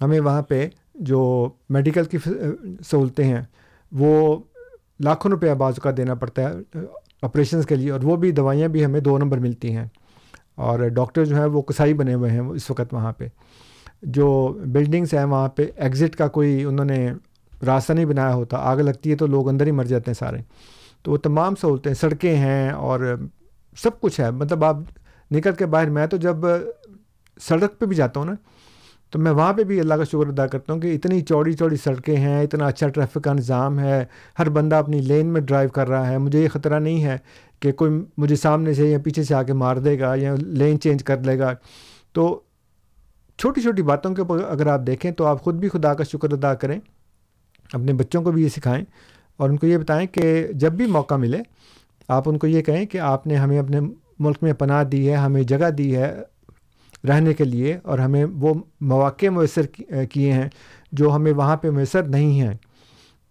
ہمیں وہاں پہ جو میڈیکل کی سہولتیں ہیں وہ لاکھوں روپیہ بعض کا دینا پڑتا ہے آپریشنس کے لیے، اور وہ بھی دوائیاں بھی ہمیں دو نمبر ملتی ہیں۔ اور ڈاکٹر جو ہیں وہ کسائی بنے ہوئے ہیں اس وقت وہاں پہ۔ جو بلڈنگس ہیں وہاں پہ ایگزٹ کا کوئی انہوں نے راستہ نہیں بنایا ہوتا، آگ لگتی ہے تو لوگ اندر ہی مر جاتے ہیں سارے۔ تو وہ تمام سہولتیں، سڑکیں ہیں اور سب کچھ ہے۔ مطلب آپ نکل کے باہر، میں تو جب سڑک پہ بھی جاتا ہوں نا تو میں وہاں پہ بھی اللہ کا شکر ادا کرتا ہوں کہ اتنی چوڑی چوڑی سڑکیں ہیں، اتنا اچھا ٹریفک کا نظام ہے، ہر بندہ اپنی لین میں ڈرائیو کر رہا ہے۔ مجھے یہ خطرہ نہیں ہے کہ کوئی مجھے سامنے سے یا پیچھے سے آ کے مار دے گا یا لین چینج کر لے گا۔ تو چھوٹی چھوٹی باتوں کے اوپر اگر آپ دیکھیں تو آپ خود بھی خدا کا شکر ادا کریں، اپنے بچوں کو بھی یہ سکھائیں اور ان کو یہ بتائیں کہ جب بھی موقع ملے، آپ ان کو یہ کہیں کہ آپ نے ہمیں اپنے ملک میں پناہ دی ہے، ہمیں جگہ دی ہے۔ رہنے کے لیے اور ہمیں وہ مواقع میسر کیے ہیں جو ہمیں وہاں پہ میسر نہیں ہیں۔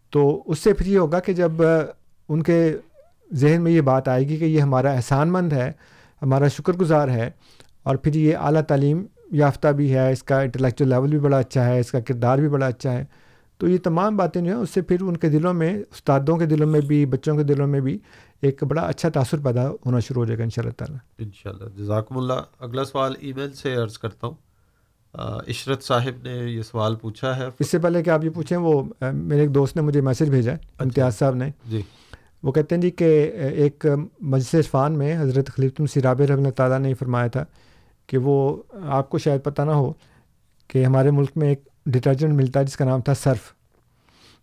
تو اس سے پھر یہ ہوگا کہ جب ان کے ذہن میں یہ بات آئے گی کہ یہ ہمارا احسان مند ہے، ہمارا شکر گزار ہے اور پھر یہ اعلیٰ تعلیم یافتہ بھی ہے، اس کا انٹلیکچوئل لیول بھی بڑا اچھا ہے، اس کا کردار بھی بڑا اچھا ہے۔ تو یہ تمام باتیں جو ہیں، اس سے پھر ان کے دلوں میں، استادوں کے دلوں میں بھی، بچوں کے دلوں میں بھی ایک بڑا اچھا تاثر پیدا ہونا شروع ہو جائے گا ان شاء اللہ تعالیٰ۔ ان شاء اللہ جزاکم اللہ۔ اگلا سوال ای میل سے عرض کرتا ہوں۔ عشرت صاحب نے یہ سوال پوچھا ہے۔ اس سے پہلے کہ آپ یہ پوچھیں وہ میرے ایک دوست نے مجھے میسج بھیجا ہے اچھا۔ امتیاز صاحب نے۔ جی۔ وہ کہتے ہیں جی کہ ایک مجلس عرفان میں حضرت خلیف سیراب رحمۃ تعالیٰ نے فرمایا تھا کہ وہ آپ کو شاید پتہ نہ ہو کہ ہمارے ملک میں ایک ڈٹرجنٹ ملتا ہے جس کا نام تھا سرف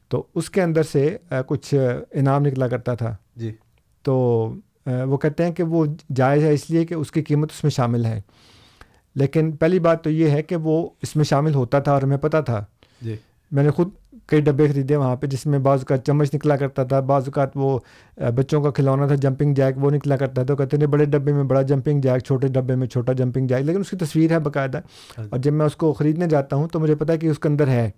تو اس کے اندر سے کچھ انعام نکلا کرتا تھا۔ جی۔ تو وہ کہتے ہیں کہ وہ جائز ہے اس لیے کہ اس کی قیمت اس میں شامل ہے۔ لیکن پہلی بات تو یہ ہے کہ وہ اس میں شامل ہوتا تھا اور ہمیں پتہ تھا۔ جی۔ میں نے خود کئی ڈبے خریدے وہاں پہ جس میں بعض اوقات چمچ نکلا کرتا تھا بعض اوقات وہ بچوں کا کھلونا تھا جمپنگ جیک وہ نکلا کرتا تھا۔ تو کہتے ہیں بڑے ڈبے میں بڑا جمپنگ جیک چھوٹے ڈبے میں چھوٹا جمپنگ جیک۔ لیکن اس کی تصویر ہے باقاعدہ۔ ہاں۔ اور جب میں اس کو خریدنے جاتا ہوں تو مجھے پتا کہ اس کے اندر ہے۔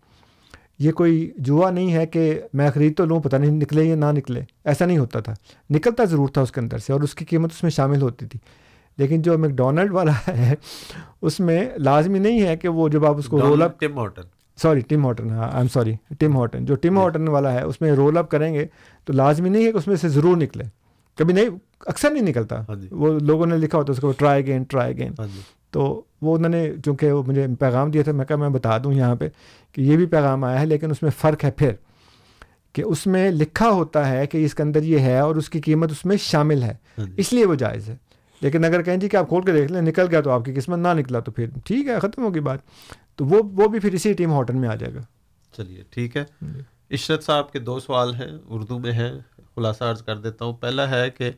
یہ کوئی جوا نہیں ہے کہ میں خرید تو لوں پتہ نہیں نکلے یا نہ نکلے۔ ایسا نہیں ہوتا تھا۔ نکلتا ضرور تھا اس کے اندر سے اور اس کی قیمت اس میں شامل ہوتی تھی۔ لیکن جو میک ڈونلڈ والا ہے اس میں لازمی نہیں ہے کہ وہ جب آپ اس کو roll up Tim Horton sorry Tim Horton ہاں I am sorry Tim Horton جو ٹم ہارٹن والا ہے اس میں رول اپ کریں گے تو لازمی نہیں ہے کہ اس میں سے ضرور نکلے۔ کبھی نہیں اکثر نہیں نکلتا۔ ہاں جی۔ وہ لوگوں نے لکھا ہوتا ہے اس کو ٹرائی اگین ٹرائی اگین تو وہ انہوں نے چونکہ وہ مجھے پیغام دیا تھا میں کہا میں بتا دوں یہاں پہ کہ یہ بھی پیغام آیا ہے لیکن اس میں فرق ہے پھر کہ اس میں لکھا ہوتا ہے کہ اس کے اندر یہ ہے اور اس کی قیمت اس میں شامل ہے ہاں جی۔ اس لیے وہ جائز ہے۔ لیکن اگر کہیں جی کہ آپ کھول کے دیکھ لیں نکل گیا تو آپ کی قسمت نہ نکلا تو پھر ٹھیک ہے ختم ہوگی بات۔ تو وہ وہ بھی پھر اسی ٹیم ہوٹل میں آ جائے گا۔ چلیے ٹھیک ہے۔ جی۔ عشرت صاحب کے دو سوال ہیں اردو میں ہیں خلاصہ عرض کر دیتا ہوں۔ پہلا ہے کہ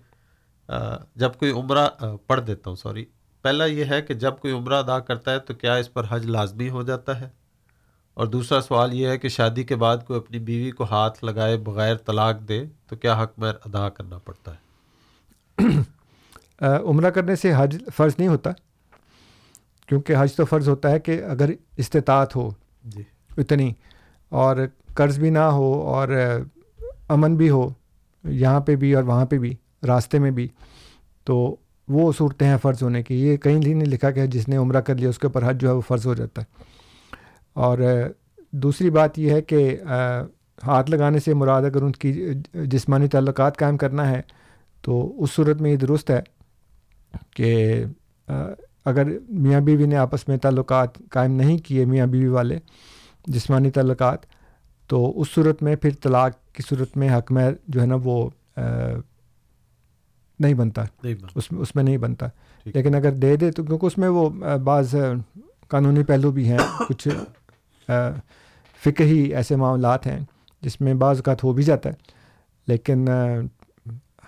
جب کوئی عمرہ پڑھ دیتا ہوں سوری پہلا یہ ہے کہ جب کوئی عمرہ ادا کرتا ہے تو کیا اس پر حج لازمی ہو جاتا ہے؟ اور دوسرا سوال یہ ہے کہ شادی کے بعد کوئی اپنی بیوی کو ہاتھ لگائے بغیر طلاق دے تو کیا حق مہر ادا کرنا پڑتا ہے؟ (clears throat) عمرہ کرنے سے حج فرض نہیں ہوتا کیونکہ حج تو فرض ہوتا ہے کہ اگر استطاعت ہو جی۔ اتنی اور قرض بھی نہ ہو اور امن بھی ہو یہاں پہ بھی اور وہاں پہ بھی راستے میں بھی تو وہ صورتیں ہیں فرض ہونے کی۔ یہ کہیں نہیں لکھا کہ جس نے عمرہ کر لیا، اس کے اوپر حج جو ہے وہ فرض ہو جاتا ہے۔ اور دوسری بات یہ ہے کہ ہاتھ لگانے سے مراد اگر ان کی جسمانی تعلقات قائم کرنا ہے، تو اس صورت میں یہ درست ہے کہ اگر میاں بیوی نے آپس میں تعلقات قائم نہیں کیے، میاں بیوی والے جسمانی تعلقات، تو اس صورت میں پھر طلاق کی صورت میں حق میں جو ہے نا وہ نہیں بنتا۔ اس میں اس میں نہیں بنتا۔ لیکن اگر دے دے تو کیونکہ اس میں وہ بعض قانونی پہلو بھی ہیں۔ (coughs) کچھ فکر ہی ایسے معاملات ہیں جس میں بعض اوقات ہو بھی جاتا ہے لیکن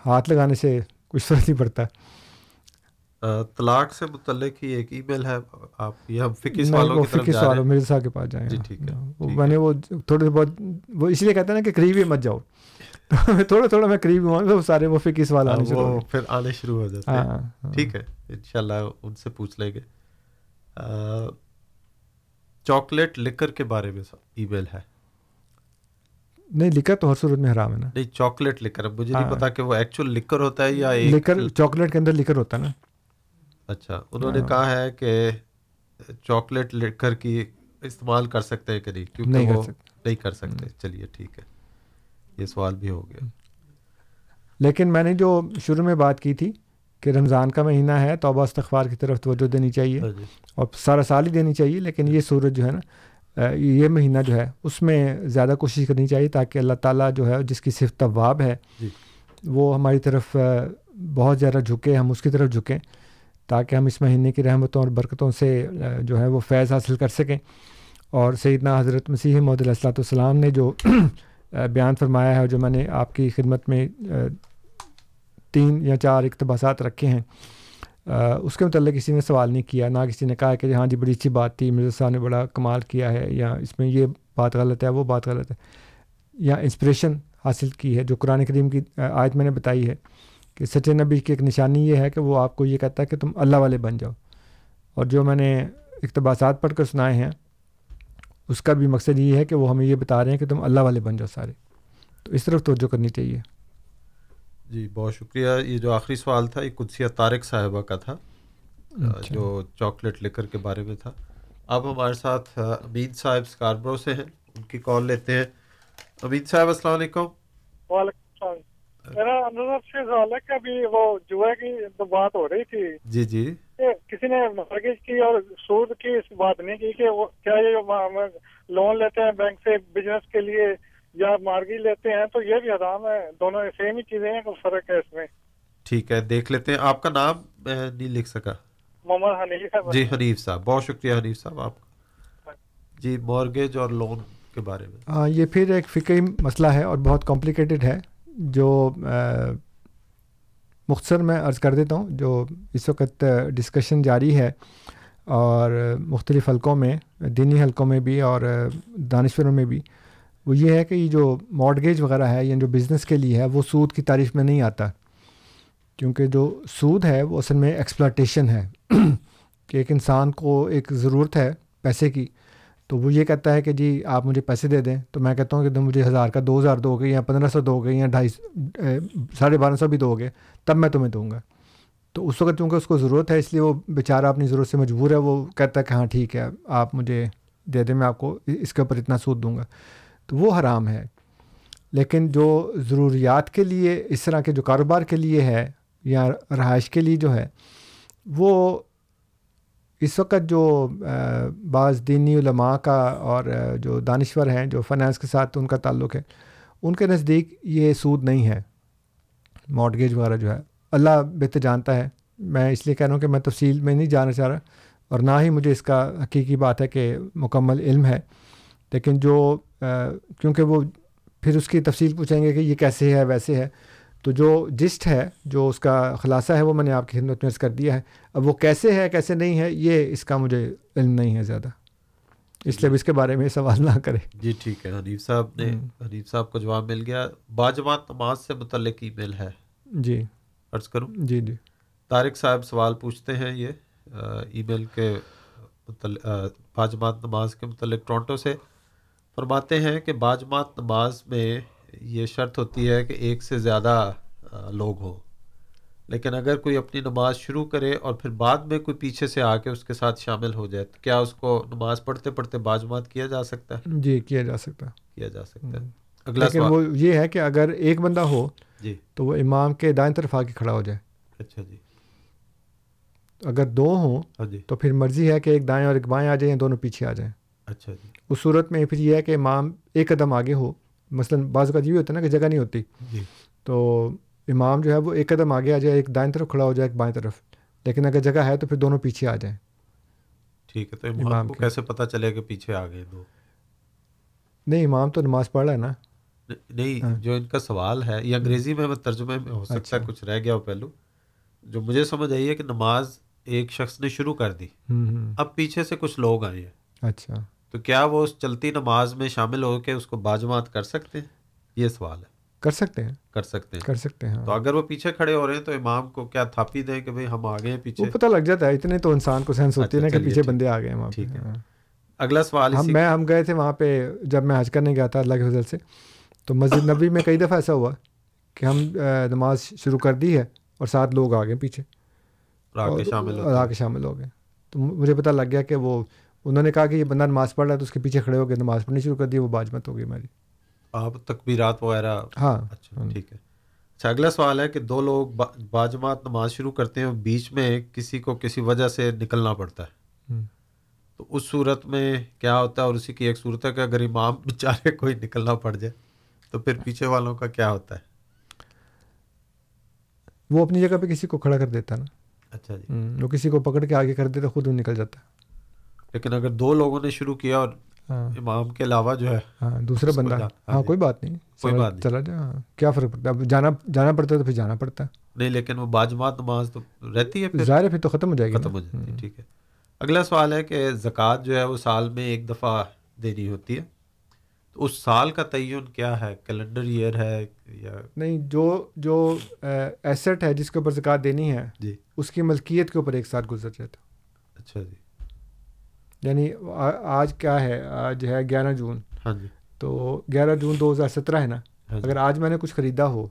ہاتھ لگانے سے کچھ فرق نہیں پڑتا۔ طلاق سے متعلق ہی ایک ای میل ہے۔ آپ یہ ہم فکی سوالوں فکی سوالوں میرے صاحب کے پاس جائیں۔ جی ٹھیک ہے۔ میں نے وہ تھوڑے بہت وہ اس لیے کہتے ہیں نا کہ قریب ہی مت جاؤ۔ (laughs) تھوڑا تھوڑا میں قریب ہوں تو سارے وہ فکی سوال آنے شروع پھر آنے شروع ہو جاتے ہیں۔ ٹھیک ہے انشاءاللہ ان سے پوچھ لیں گے۔ چاکلیٹ لکر کے بارے میں ای میل ہے۔ نہیں لکر تو ہر صورت میں حرام ہے نا۔ نہیں چاکلیٹ لکر۔ مجھے نہیں ہاں۔ پتا کہ وہ ایکچوئل لکر ہوتا ہے یا لکر چاکلیٹ کے اندر لکر ہوتا ہے نا۔ اچھا انہوں نے ہاں۔ کہا ہے کہ چاکلیٹ لکر کی استعمال کر سکتے ہیں کہ نہیں؟ کیونکہ وہ۔ نہیں کر سکتے۔ چلیے ٹھیک ہے۔ یہ سوال بھی ہو گیا۔ لیکن میں نے جو شروع میں بات کی تھی کہ رمضان کا مہینہ ہے توبہ استغفار کی طرف توجہ دینی چاہیے ہاں جی۔ اور سارا سال ہی دینی چاہیے لیکن یہ صورت جو ہے نا یہ مہینہ جو ہے اس میں زیادہ کوشش کرنی چاہیے تاکہ اللہ تعالیٰ جو ہے جس کی صرف طواب ہے جی۔ وہ ہماری طرف بہت زیادہ جھکے ہم اس کی طرف جھکیں تاکہ ہم اس مہینے کی رحمتوں اور برکتوں سے جو ہے وہ فیض حاصل کر سکیں۔ اور سیدنا حضرت مسیح محدود السلاۃ والسلام نے جو بیان فرمایا ہے جو میں نے آپ کی خدمت میں تین یا چار اقتباسات رکھے ہیں۔ اس کے متعلق کسی نے سوال نہیں کیا، نہ کسی نے کہا کہ جی ہاں جی بڑی اچھی بات تھی، مرزا صاحب نے بڑا کمال کیا ہے، یا اس میں یہ بات غلط ہے، وہ بات غلط ہے، یا انسپریشن حاصل کی ہے، جو قرآن کریم کی آیت میں نے بتائی ہے کہ سچے نبی کی ایک نشانی یہ ہے کہ وہ آپ کو یہ کہتا ہے کہ تم اللہ والے بن جاؤ۔ اور جو میں نے اقتباسات پڑھ کر سنائے ہیں اس کا بھی مقصد یہ ہے کہ وہ ہمیں یہ بتا رہے ہیں کہ تم اللہ والے بن جاؤ سارے۔ تو اس طرف توجہ کرنی چاہیے۔ جی بہت شکریہ۔ یہ جو آخری سوال تھا یہ قدسیہ طارق صاحبہ کا تھا اچھا۔ جو چاکلیٹ لکر کے بارے میں تھا۔ اب ہمارے ساتھ امین صاحب اسکاربرو سے ہیں۔ ان کی کال لیتے ہیں۔ امین صاحب السلام علیکم۔ وعلیکم السلام۔ میرا اندازہ سے سوال ہے کہ ابھی وہ جوئے کی تو بات ہو رہی تھی جی جی کسی نے مارگیج کی اور سود کی اس بات نہیں کی کہ وہ کیا یہ لون لیتے ہیں بینک سے بزنس کے لیے یا مارگیج لیتے ہیں تو یہ بھی حرام ہے دونوں سیم ہی چیزیں ہیں کوئی فرق ہے اس میں ٹھیک ہے دیکھ لیتے ہیں آپ کا نام میں نہیں لکھ سکا محمد حنیف صاحب جی حنیف صاحب بہت شکریہ حنیف صاحب آپ کا جی مورگیج اور لون کے بارے میں ہاں یہ پھر ایک فکری مسئلہ ہے اور بہت کمپلیکیٹڈ ہے جو مختصر میں عرض کر دیتا ہوں، جو اس وقت ڈسکشن جاری ہے اور مختلف حلقوں میں، دینی حلقوں میں بھی اور دانشوروں میں بھی، وہ یہ ہے کہ یہ جو مارڈگیج وغیرہ ہے یا جو بزنس کے لیے ہے، وہ سود کی تعریف میں نہیں آتا۔ کیونکہ جو سود ہے، وہ اصل میں ایکسپلاٹیشن ہے۔ (clears throat) کہ ایک انسان کو ایک ضرورت ہے پیسے کی تو وہ یہ کہتا ہے کہ جی آپ مجھے پیسے دے دیں۔ تو میں کہتا ہوں کہ تم مجھے ہزار کا دو ہزار دو گے یا پندرہ سو دو گے یا ڈھائی ساڑھے بارہ سو بھی دو گے، تب میں تمہیں دوں گا۔ تو اس وقت چونکہ اس کو ضرورت ہے، اس لیے وہ بیچارہ اپنی ضرورت سے مجبور ہے، وہ کہتا ہے کہ ہاں ٹھیک ہے، آپ مجھے دے دیں، میں آپ کو اس کے اوپر اتنا سود دوں گا۔ تو وہ حرام ہے۔ لیکن جو ضروریات کے لیے، اس طرح کے جو کاروبار کے لیے ہے یا رہائش کے لیے جو ہے، وہ اس وقت جو بعض دینی علماء کا اور جو دانشور ہیں، جو فنانس کے ساتھ ان کا تعلق ہے، ان کے نزدیک یہ سود نہیں ہے۔ مارٹگیج وغیرہ جو ہے، اللہ بہتر جانتا ہے۔ میں اس لیے کہہ رہا ہوں کہ میں تفصیل میں نہیں جانا چاہ رہا، اور نہ ہی مجھے اس کا حقیقی بات ہے کہ مکمل علم ہے۔ لیکن جو کیونکہ وہ پھر اس کی تفصیل پوچھیں گے کہ یہ کیسے ہے، ویسے ہے تو جو جسٹ ہے جو اس کا خلاصہ ہے وہ میں نے آپ کی خدمت میں عرض کر دیا ہے۔ اب وہ کیسے ہے کیسے نہیں ہے یہ اس کا مجھے علم نہیں ہے زیادہ۔ اس لیے اب اس کے بارے میں سوال نہ کرے۔ جی ٹھیک ہے۔ حنیف صاحب نے حنیف صاحب کو جواب مل گیا۔ باجماعت نماز سے متعلق ای میل ہے۔ جی۔ عرض کروں۔ جی جی۔ طارق صاحب سوال پوچھتے ہیں یہ ای میل کے متعلق باجماعت نماز کے متعلق ٹورنٹو سے۔ فرماتے ہیں کہ باجماعت نماز میں یہ شرط ہوتی ہے کہ ایک سے زیادہ لوگ ہوں۔ لیکن اگر کوئی اپنی نماز شروع کرے اور پھر بعد میں کوئی پیچھے سے آ کے اس کے ساتھ شامل ہو جائے تو کیا اس کو نماز پڑھتے پڑھتے باجماعت کیا جا سکتا ہے؟ جی کیا جا سکتا ہے۔ کیا جا سکتا ہے۔ اگلا لیکن وہ یہ ہے کہ اگر ایک بندہ ہو جی۔ تو وہ امام کے دائیں طرف آ کے کھڑا ہو جائے۔ اچھا جی۔ اگر دو ہوں ہاں جی۔ تو پھر مرضی ہے کہ ایک دائیں اور ایک بائیں آ جائیں دونوں پیچھے آ جائیں۔ اچھا جی۔ اس صورت میں پھر یہ ہے کہ امام ایک قدم آگے ہو مثلاً بعض کا یہ ہوتا ہے نا کہ جگہ نہیں ہوتی۔ جی۔ تو امام جو ہے وہ ایک قدم آگے آ جائے ایک دائیں طرف کھڑا ہو جائے ایک بائیں طرف۔ لیکن اگر جگہ ہے تو پھر دونوں پیچھے آ جائیں۔ ٹھیک ہے تو امام کو کیسے پتہ چلے کہ پیچھے آ گئے دو؟ نہیں امام تو نماز پڑھ رہا ہے نا۔ نہیں جو ان کا سوال ہے یہ انگریزی میں ترجمے میں ہو سکتا ہے کچھ رہ گیا ہو پہلو۔ جو مجھے سمجھ آئی ہے کہ نماز ایک شخص نے شروع کر دی۔ اب پیچھے سے کچھ لوگ آئے ہیں۔ اچھا۔ تو کیا وہ اس چلتی نماز میں شامل ہو کے اس کو باجماعت کر سکتے ہیں؟ یہ سوال ہے۔ کر سکتے ہیں۔ کر سکتے ہیں۔ کر سکتے ہیں تو اگر وہ پیچھے کھڑے ہو رہے ہیں تو امام کو کیا تھاپی دیں کہ بھائی ہم آگے ہیں پیچھے؟ پتہ لگ جاتا ہے اتنے تو انسان کو سینس ہوتی ہے نا کہ پیچھے بندے آ گئے ٹھیک ہے۔ اگلا سوال ہم میں ہم گئے تھے وہاں پہ جب میں حج کرنے گیا تھا اللہ کے فضل سے۔ تو مسجد نبی میں کئی دفعہ ایسا ہوا کہ ہم نماز شروع کر دی ہے اور سات لوگ آ گئے پیچھے۔ شامل آ کے شامل ہو گئے۔ تو مجھے پتہ لگ گیا کہ وہ انہوں نے کہا کہ یہ بندہ نماز پڑھ رہا ہے تو اس کے پیچھے کھڑے ہو گئے نماز پڑھنی شروع کر دی وہ باجمت ہو گئی میری آپ تکبیرات وغیرہ؟ ہاں۔ اچھا ٹھیک ہے۔ اچھا اگلا سوال ہے کہ دو لوگ باجماعت نماز شروع کرتے ہیں بیچ میں کسی کو کسی وجہ سے نکلنا پڑتا ہے۔ تو اس صورت میں کیا ہوتا ہے اور اسی کی ایک صورت ہے کہ اگر امام (laughs) بیچارے کوئی نکلنا پڑ جائے تو پھر پیچھے والوں کا کیا ہوتا ہے؟ وہ اپنی جگہ پہ کسی کو کھڑا کر دیتا نا۔ اچھا جی۔ وہ کسی کو پکڑ کے آگے کر دیتا خود وہ نکل جاتا ہے۔ لیکن اگر دو لوگوں نے شروع کیا اور ہاں۔ امام کے علاوہ جو ہے ہاں دوسرا بندہ۔ ہاں۔ کوئی بات نہیں۔ کوئی بات چلا جائے۔ ہاں کیا فرق پڑتا ہے؟ جانا جانا پڑتا ہے تو پھر جانا پڑتا ہے۔ نہیں لیکن وہ باجماعت نماز تو رہتی ہے ظاہر ہے پھر تو ختم ہو جائے گی ختم ہو جاتی ہے ٹھیک ہے۔ اگلا سوال ہے کہ زکوٰۃ جو ہے وہ سال میں ایک دفعہ دینی ہوتی ہے۔ تو اس سال کا تعین کیا ہے؟ کیلنڈر ایئر ہے یا؟ نہیں جو جو ایسٹ ہے جس کے اوپر زکوٰۃ دینی ہے جی۔ اس کی ملکیت کے اوپر ایک سال گزر جاتا اچھا جی۔ یعنی آج کیا ہے؟ آج ہے گیارہ جون۔ ہاں جی۔ تو گیارہ جون دو ہزار سترہ ہے نا؟ ہاں جی۔ اگر آج میں نے کچھ خریدا ہو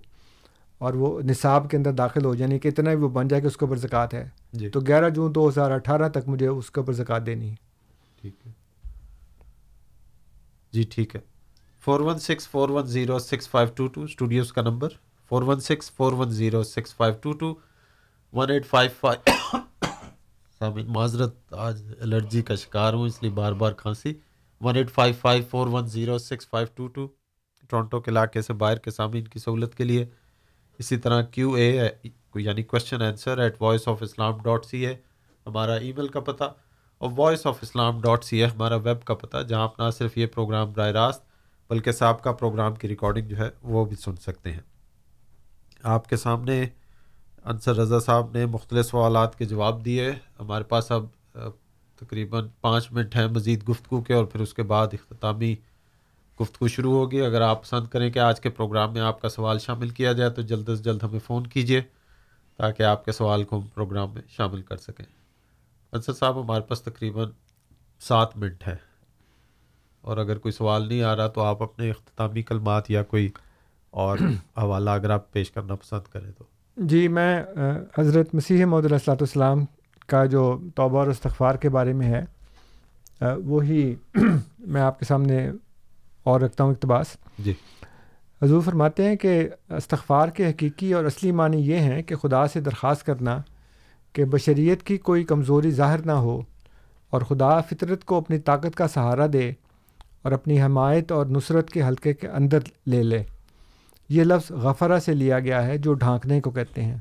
اور وہ نصاب کے اندر داخل ہو یعنی کہ اتنا بھی وہ بن جائے کہ اس کے اوپر زکوٰۃ ہے جی۔ تو گیارہ جون دو ہزار اٹھارہ تک مجھے اس کے اوپر زکوٰۃ دینی ہے۔ ٹھیک ہے۔ جی ٹھیک ہے۔ Four one six four one zero six five two two studios کا number. Four one six four one zero six five two two one eight five five سامن معذرت، آج الرجی کا شکار ہوں، اس لیے بار بار کھانسی۔ One eight five five four one zero six five two two Toronto کے علاقے سے باہر کے سامعین کی سہولت کے لیے۔ اسی طرح کیو اے یعنی question answer at Voice of Islam dot C ہے ہمارا ای میل کا پتہ اور Voice of Islam dot C ہے ہمارا ویب کا پتہ، جہاں آپ نہ صرف یہ پروگرام براہ راست، بلکہ صاحب کا پروگرام کی ریکارڈنگ جو ہے، وہ بھی سن سکتے ہیں۔ آپ کے سامنے انصر رضا صاحب نے مختلف سوالات کے جواب دیے۔ ہمارے پاس اب تقریباً پانچ منٹ ہیں مزید گفتگو کے اور پھر اس کے بعد اختتامی گفتگو شروع ہوگی۔ اگر آپ پسند کریں کہ آج کے پروگرام میں آپ کا سوال شامل کیا جائے تو جلد از جلد ہمیں فون کیجیے تاکہ آپ کے سوال کو ہم پروگرام میں شامل کر سکیں۔ انصر صاحب، ہمارے پاس تقریباً سات منٹ ہے اور اگر کوئی سوال نہیں آ رہا تو آپ اپنے اختتامی کلمات یا کوئی اور (clears throat) حوالہ اگر آپ پیش کرنا پسند کریں تو۔ جی میں حضرت مسیح محدود السلاۃ والسلام کا جو توبہ اور استغفار کے بارے میں ہے وہی (clears throat) میں آپ کے سامنے اور رکھتا ہوں اقتباس۔ جی۔ حضور فرماتے ہیں کہ استغفار کے حقیقی اور اصلی معنی یہ ہیں کہ خدا سے درخواست کرنا کہ بشریت کی کوئی کمزوری ظاہر نہ ہو اور خدا فطرت کو اپنی طاقت کا سہارا دے اور اپنی حمایت اور نصرت کے حلقے کے اندر لے لے۔ یہ لفظ غفرہ سے لیا گیا ہے جو ڈھانکنے کو کہتے ہیں۔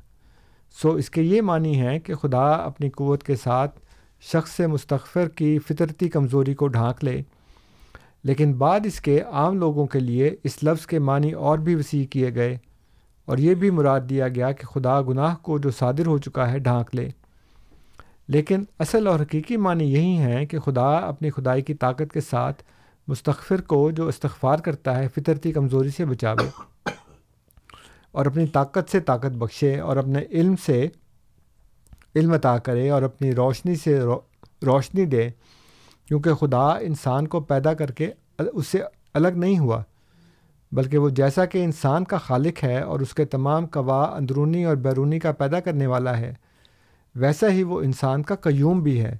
سو اس کے یہ معنی ہے کہ خدا اپنی قوت کے ساتھ شخص سے مستغفر کی فطرتی کمزوری کو ڈھانک لے۔ لیکن بعد اس کے عام لوگوں کے لیے اس لفظ کے معنی اور بھی وسیع کیے گئے اور یہ بھی مراد دیا گیا کہ خدا گناہ کو جو صادر ہو چکا ہے ڈھانک لے۔ لیکن اصل اور حقیقی معنی یہی ہیں کہ خدا اپنی خدائی کی طاقت کے ساتھ مستغفر کو جو استغفار کرتا ہے فطرتی کمزوری سے بچاوے۔ اور اپنی طاقت سے طاقت بخشے اور اپنے علم سے علم عطا کرے اور اپنی روشنی سے رو، روشنی دے، کیونکہ خدا انسان کو پیدا کر کے اس سے الگ نہیں ہوا، بلکہ وہ جیسا کہ انسان کا خالق ہے اور اس کے تمام قوا اندرونی اور بیرونی کا پیدا کرنے والا ہے، ویسا ہی وہ انسان کا قیوم بھی ہے۔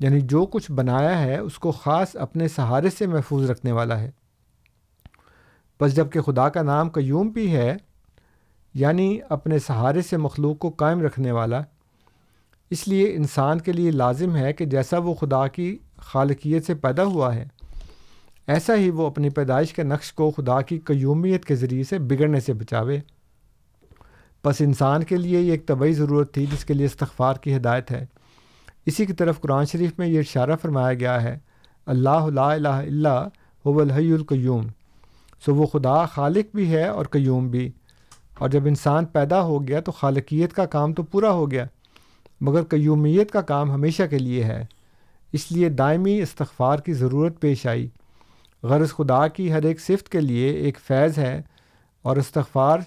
یعنی جو کچھ بنایا ہے، اس کو خاص اپنے سہارے سے محفوظ رکھنے والا ہے۔ بس جبکہ خدا کا نام قیوم بھی ہے یعنی اپنے سہارے سے مخلوق کو قائم رکھنے والا۔ اس لیے انسان کے لیے لازم ہے کہ جیسا وہ خدا کی خالقیت سے پیدا ہوا ہے، ایسا ہی وہ اپنی پیدائش کے نقش کو خدا کی قیومیت کے ذریعے سے بگڑنے سے بچاوے۔ بس انسان کے لیے یہ ایک طبعی ضرورت تھی جس کے لیے استغفار کی ہدایت ہے۔ اسی کی طرف قرآن شریف میں یہ اشارہ فرمایا گیا ہے، اللہ لا الہ الا هو الحی القیوم۔ سو وہ خدا خالق بھی ہے اور قیوم بھی۔ اور جب انسان پیدا ہو گیا تو خالقیت کا کام تو پورا ہو گیا، مگر قیومیت کا کام ہمیشہ کے لیے ہے۔ اس لیے دائمی استغفار کی ضرورت پیش آئی۔ غرض خدا کی ہر ایک صفت کے لیے ایک فیض ہے اور استغفار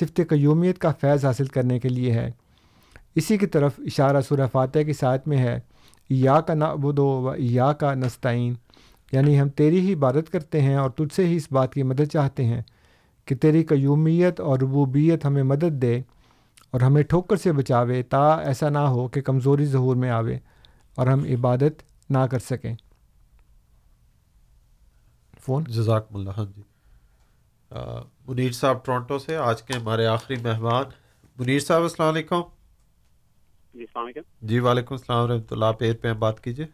صفت قیومیت کا فیض حاصل کرنے کے لیے ہے۔ اسی کی طرف اشارہ سورہ فاتح کی ساتھ میں ہے یا کا نابود و یا کا نستعین یعنی ہم تیری ہی عبادت کرتے ہیں اور تجھ سے ہی اس بات کی مدد چاہتے ہیں۔ کہ تیری قیومیت اور ربوبیت ہمیں مدد دے اور ہمیں ٹھوکر سے بچاوے تا ایسا نہ ہو کہ کمزوری ظہور میں آوے اور ہم عبادت نہ کر سکیں۔ فون۔ جزاک اللہ ہاں جی۔ منیر صاحب ٹورنٹو سے آج کے ہمارے آخری مہمان۔ منیر صاحب السلام علیکم۔ جی السلام علیکم۔ جی وعلیکم السلام ورحمۃ اللہ۔ آپ ایر پہ بات کیجیے۔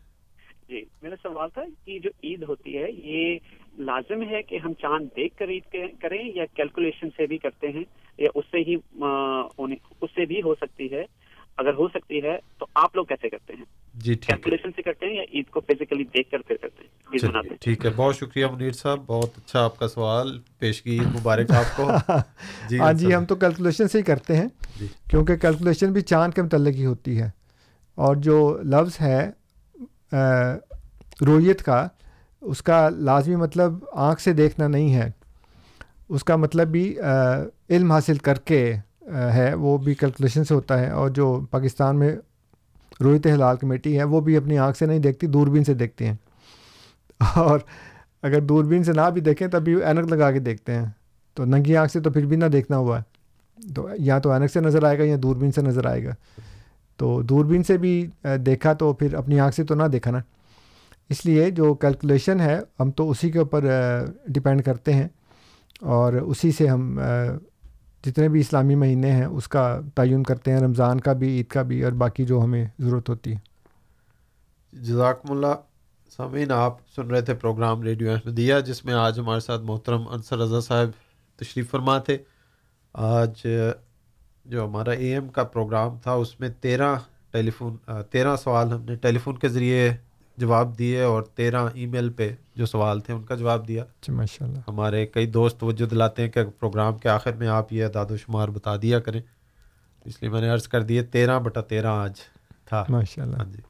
جی میرا سوال تھا کہ جو عید ہوتی ہے یہ لازم ہے کہ ہم چاند دیکھ کر عید کریں یا کیلکولیشن سے بھی کرتے ہیں یا اس سے ہی اس سے بھی ہو سکتی ہے۔ اگر ہو سکتی ہے تو آپ لوگ کیسے کرتے ہیں؟ جی کیلکولیشن سے کرتے ہیں یا عید کو فزیکلی دیکھ کر پھر کرتے ہیں؟ ٹھیک ہے۔ بہت شکریہ منیر صاحب۔ بہت اچھا آپ کا سوال پیشگی مبارک آپ کو۔ (laughs) جی ہاں جی ہم تو کیلکولیشن سے ہی کرتے ہیں کیونکہ کیلکولیشن بھی چاند کے متعلق ہی ہوتی ہے۔ اور جو لفظ ہے رویت کا اس کا لازمی مطلب آنکھ سے دیکھنا نہیں ہے۔ اس کا مطلب بھی علم حاصل کر کے ہے، وہ بھی کیلکولیشن سے ہوتا ہے۔ اور جو پاکستان میں رویت ہلال کمیٹی ہے، وہ بھی اپنی آنکھ سے نہیں دیکھتی، دوربین سے دیکھتے ہیں۔ اور اگر دوربین سے نہ بھی دیکھیں، تب بھی اینک لگا کے دیکھتے ہیں۔ تو ننگی آنکھ سے تو پھر بھی نہ دیکھنا ہوا۔ ہے تو یا تو اینک سے نظر آئے گا یا دوربین سے نظر آئے گا۔ تو دوربین سے بھی دیکھا تو پھر اپنی آنکھ سے تو نہ دیکھا نا۔ اس لیے جو کیلکولیشن ہے، ہم تو اسی کے اوپر ڈپینڈ کرتے ہیں۔ اور اسی سے ہم جتنے بھی اسلامی مہینے ہیں، اس کا تعین کرتے ہیں۔ رمضان کا بھی، عید کا بھی، اور باقی جو ہمیں ضرورت ہوتی ہے۔ جزاکم اللہ۔ سامعین، آپ سن رہے تھے پروگرام ریڈیو احمدیہ جس میں آج ہمارے ساتھ محترم انصر رضا صاحب تشریف فرما تھے۔ آج جو ہمارا اے ایم کا پروگرام تھا، اس میں تیرہ ٹیلی فون تیرہ سوال ہم نے ٹیلی فون کے ذریعے جواب دیے اور تیرہ ای میل پہ جو سوال تھے ان کا جواب دیا۔ اچھا، ماشاء اللہ ہمارے کئی دوست توجہ دلاتے ہیں کہ پروگرام کے آخر میں آپ یہ اعداد و شمار بتا دیا کریں۔ اس لیے میں نے عرض کر دیے تیرہ بٹا تیرہ آج تھا۔ ماشاء اللہ ہاں جی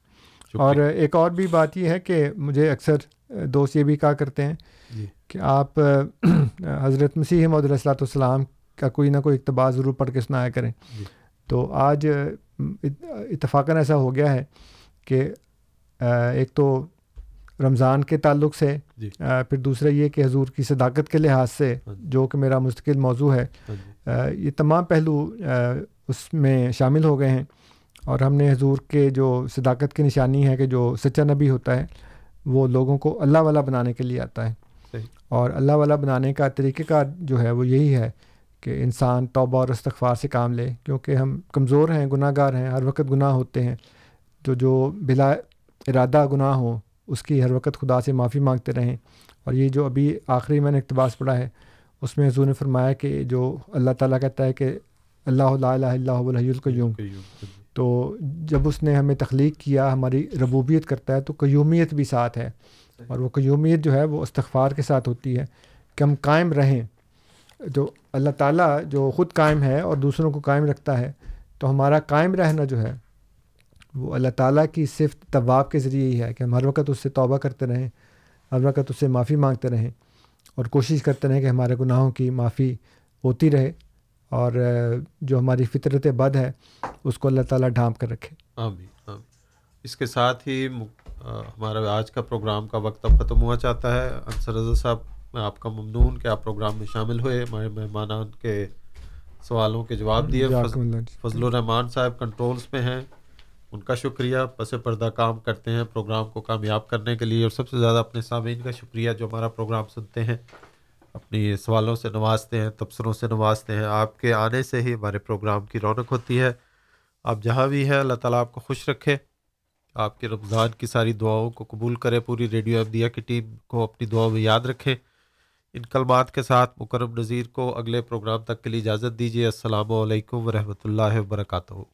اور ایک اور بھی بات یہ ہے کہ مجھے اکثر دوست یہ بھی کہا کرتے ہیں جی۔ کہ آپ (clears throat) حضرت مسیح محدود السلاۃ والسلام کا کوئی نہ کوئی اقتباس ضرور پڑھ کے سنایا کریں۔ جی۔ تو آج اتفاقاً ایسا ہو گیا ہے کہ ایک تو رمضان کے تعلق سے جی۔ پھر دوسرا یہ کہ حضور کی صداقت کے لحاظ سے جو کہ میرا مستقل موضوع ہے یہ تمام پہلو اس میں شامل ہو گئے ہیں۔ اور ہم نے حضور کے جو صداقت کی نشانی ہے کہ جو سچا نبی ہوتا ہے وہ لوگوں کو اللہ والا بنانے کے لیے آتا ہے۔ اور اللہ والا بنانے کا طریقہ کار جو ہے وہ یہی ہے کہ انسان توبہ اور استغفار سے کام لے۔ کیونکہ ہم کمزور ہیں گناہ گار ہیں ہر وقت گناہ ہوتے ہیں۔ تو جو بلا ارادہ گناہ ہوں اس کی ہر وقت خدا سے معافی مانگتے رہیں۔ اور یہ جو ابھی آخری میں نے اقتباس پڑھا ہے، اس میں حضور نے فرمایا کہ جو اللہ تعالیٰ کہتا ہے کہ اللہ الہ اللہ الحی القیوم۔ تو جب اس نے ہمیں تخلیق کیا، ہماری ربوبیت کرتا ہے، تو قیومیت بھی ساتھ ہے۔ اور وہ قیومیت جو ہے، وہ استغفار کے ساتھ ہوتی ہے کہ ہم قائم رہیں۔ جو اللہ تعالیٰ جو خود قائم ہے اور دوسروں کو قائم رکھتا ہے، تو ہمارا قائم رہنا جو ہے وہ اللہ تعالیٰ کی صرف طواب کے ذریعے ہی ہے کہ ہم ہر وقت اس سے توبہ کرتے رہیں ہر وقت اس سے معافی مانگتے رہیں اور کوشش کرتے رہیں کہ ہمارے گناہوں کی معافی ہوتی رہے اور جو ہماری فطرت بد ہے اس کو اللہ تعالیٰ ڈھانپ کر رکھے۔ آمین آمین۔ اس کے ساتھ ہی ہمارا آج کا پروگرام کا وقت اب ختم ہوا چاہتا ہے۔ انصر رضا صاحب میں آپ کا ممنون کہ آپ پروگرام میں شامل ہوئے ہمارے مہمانان کے سوالوں کے جواب دیے۔ فضل الرحمان صاحب کنٹرولز پہ ہیں۔ ان کا شکریہ۔ پس پردہ کام کرتے ہیں پروگرام کو کامیاب کرنے کے لیے اور سب سے زیادہ اپنے سامعین کا شکریہ جو ہمارا پروگرام سنتے ہیں، اپنی سوالوں سے نوازتے ہیں، تبصروں سے نوازتے ہیں۔ آپ کے آنے سے ہی ہمارے پروگرام کی رونق ہوتی ہے۔ آپ جہاں بھی ہیں، اللہ تعالیٰ آپ کو خوش رکھے۔ آپ کے رمضان کی ساری دعاؤں کو قبول کرے، پوری ریڈیو احمدیہ کی ٹیم کو اپنی دعاؤں میں یاد رکھیں ان کلمات کے ساتھ مکرم نذیر کو اگلے پروگرام تک کے لیے اجازت دیجیے السلام علیکم ورحمۃ اللہ وبرکاتہ۔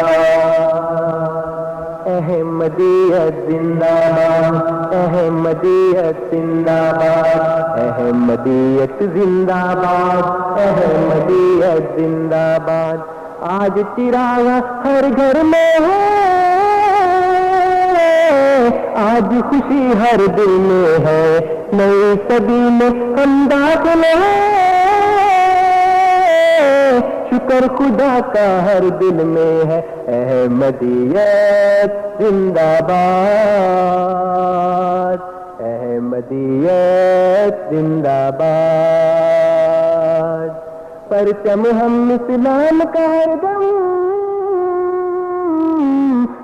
احمدیت زندہ باد، احمدیت زندہ باد، احمدیت زندہ باد، احمدیت زندہ باد۔ آج چراغ ہر گھر میں ہے، آج خوشی ہر دل میں ہے۔ نئی صدی میں ہم داخل ہیں۔ شکر خدا کا ہر دل میں ہے۔ احمدیت زندہ باد۔ احمدیت زندہ باد۔ پرچم ہم اسلام کا ہر دم۔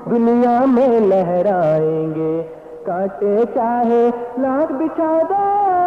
دنیا میں لہرائیں گے۔ کاٹے چاہے لاکھ بچھا دو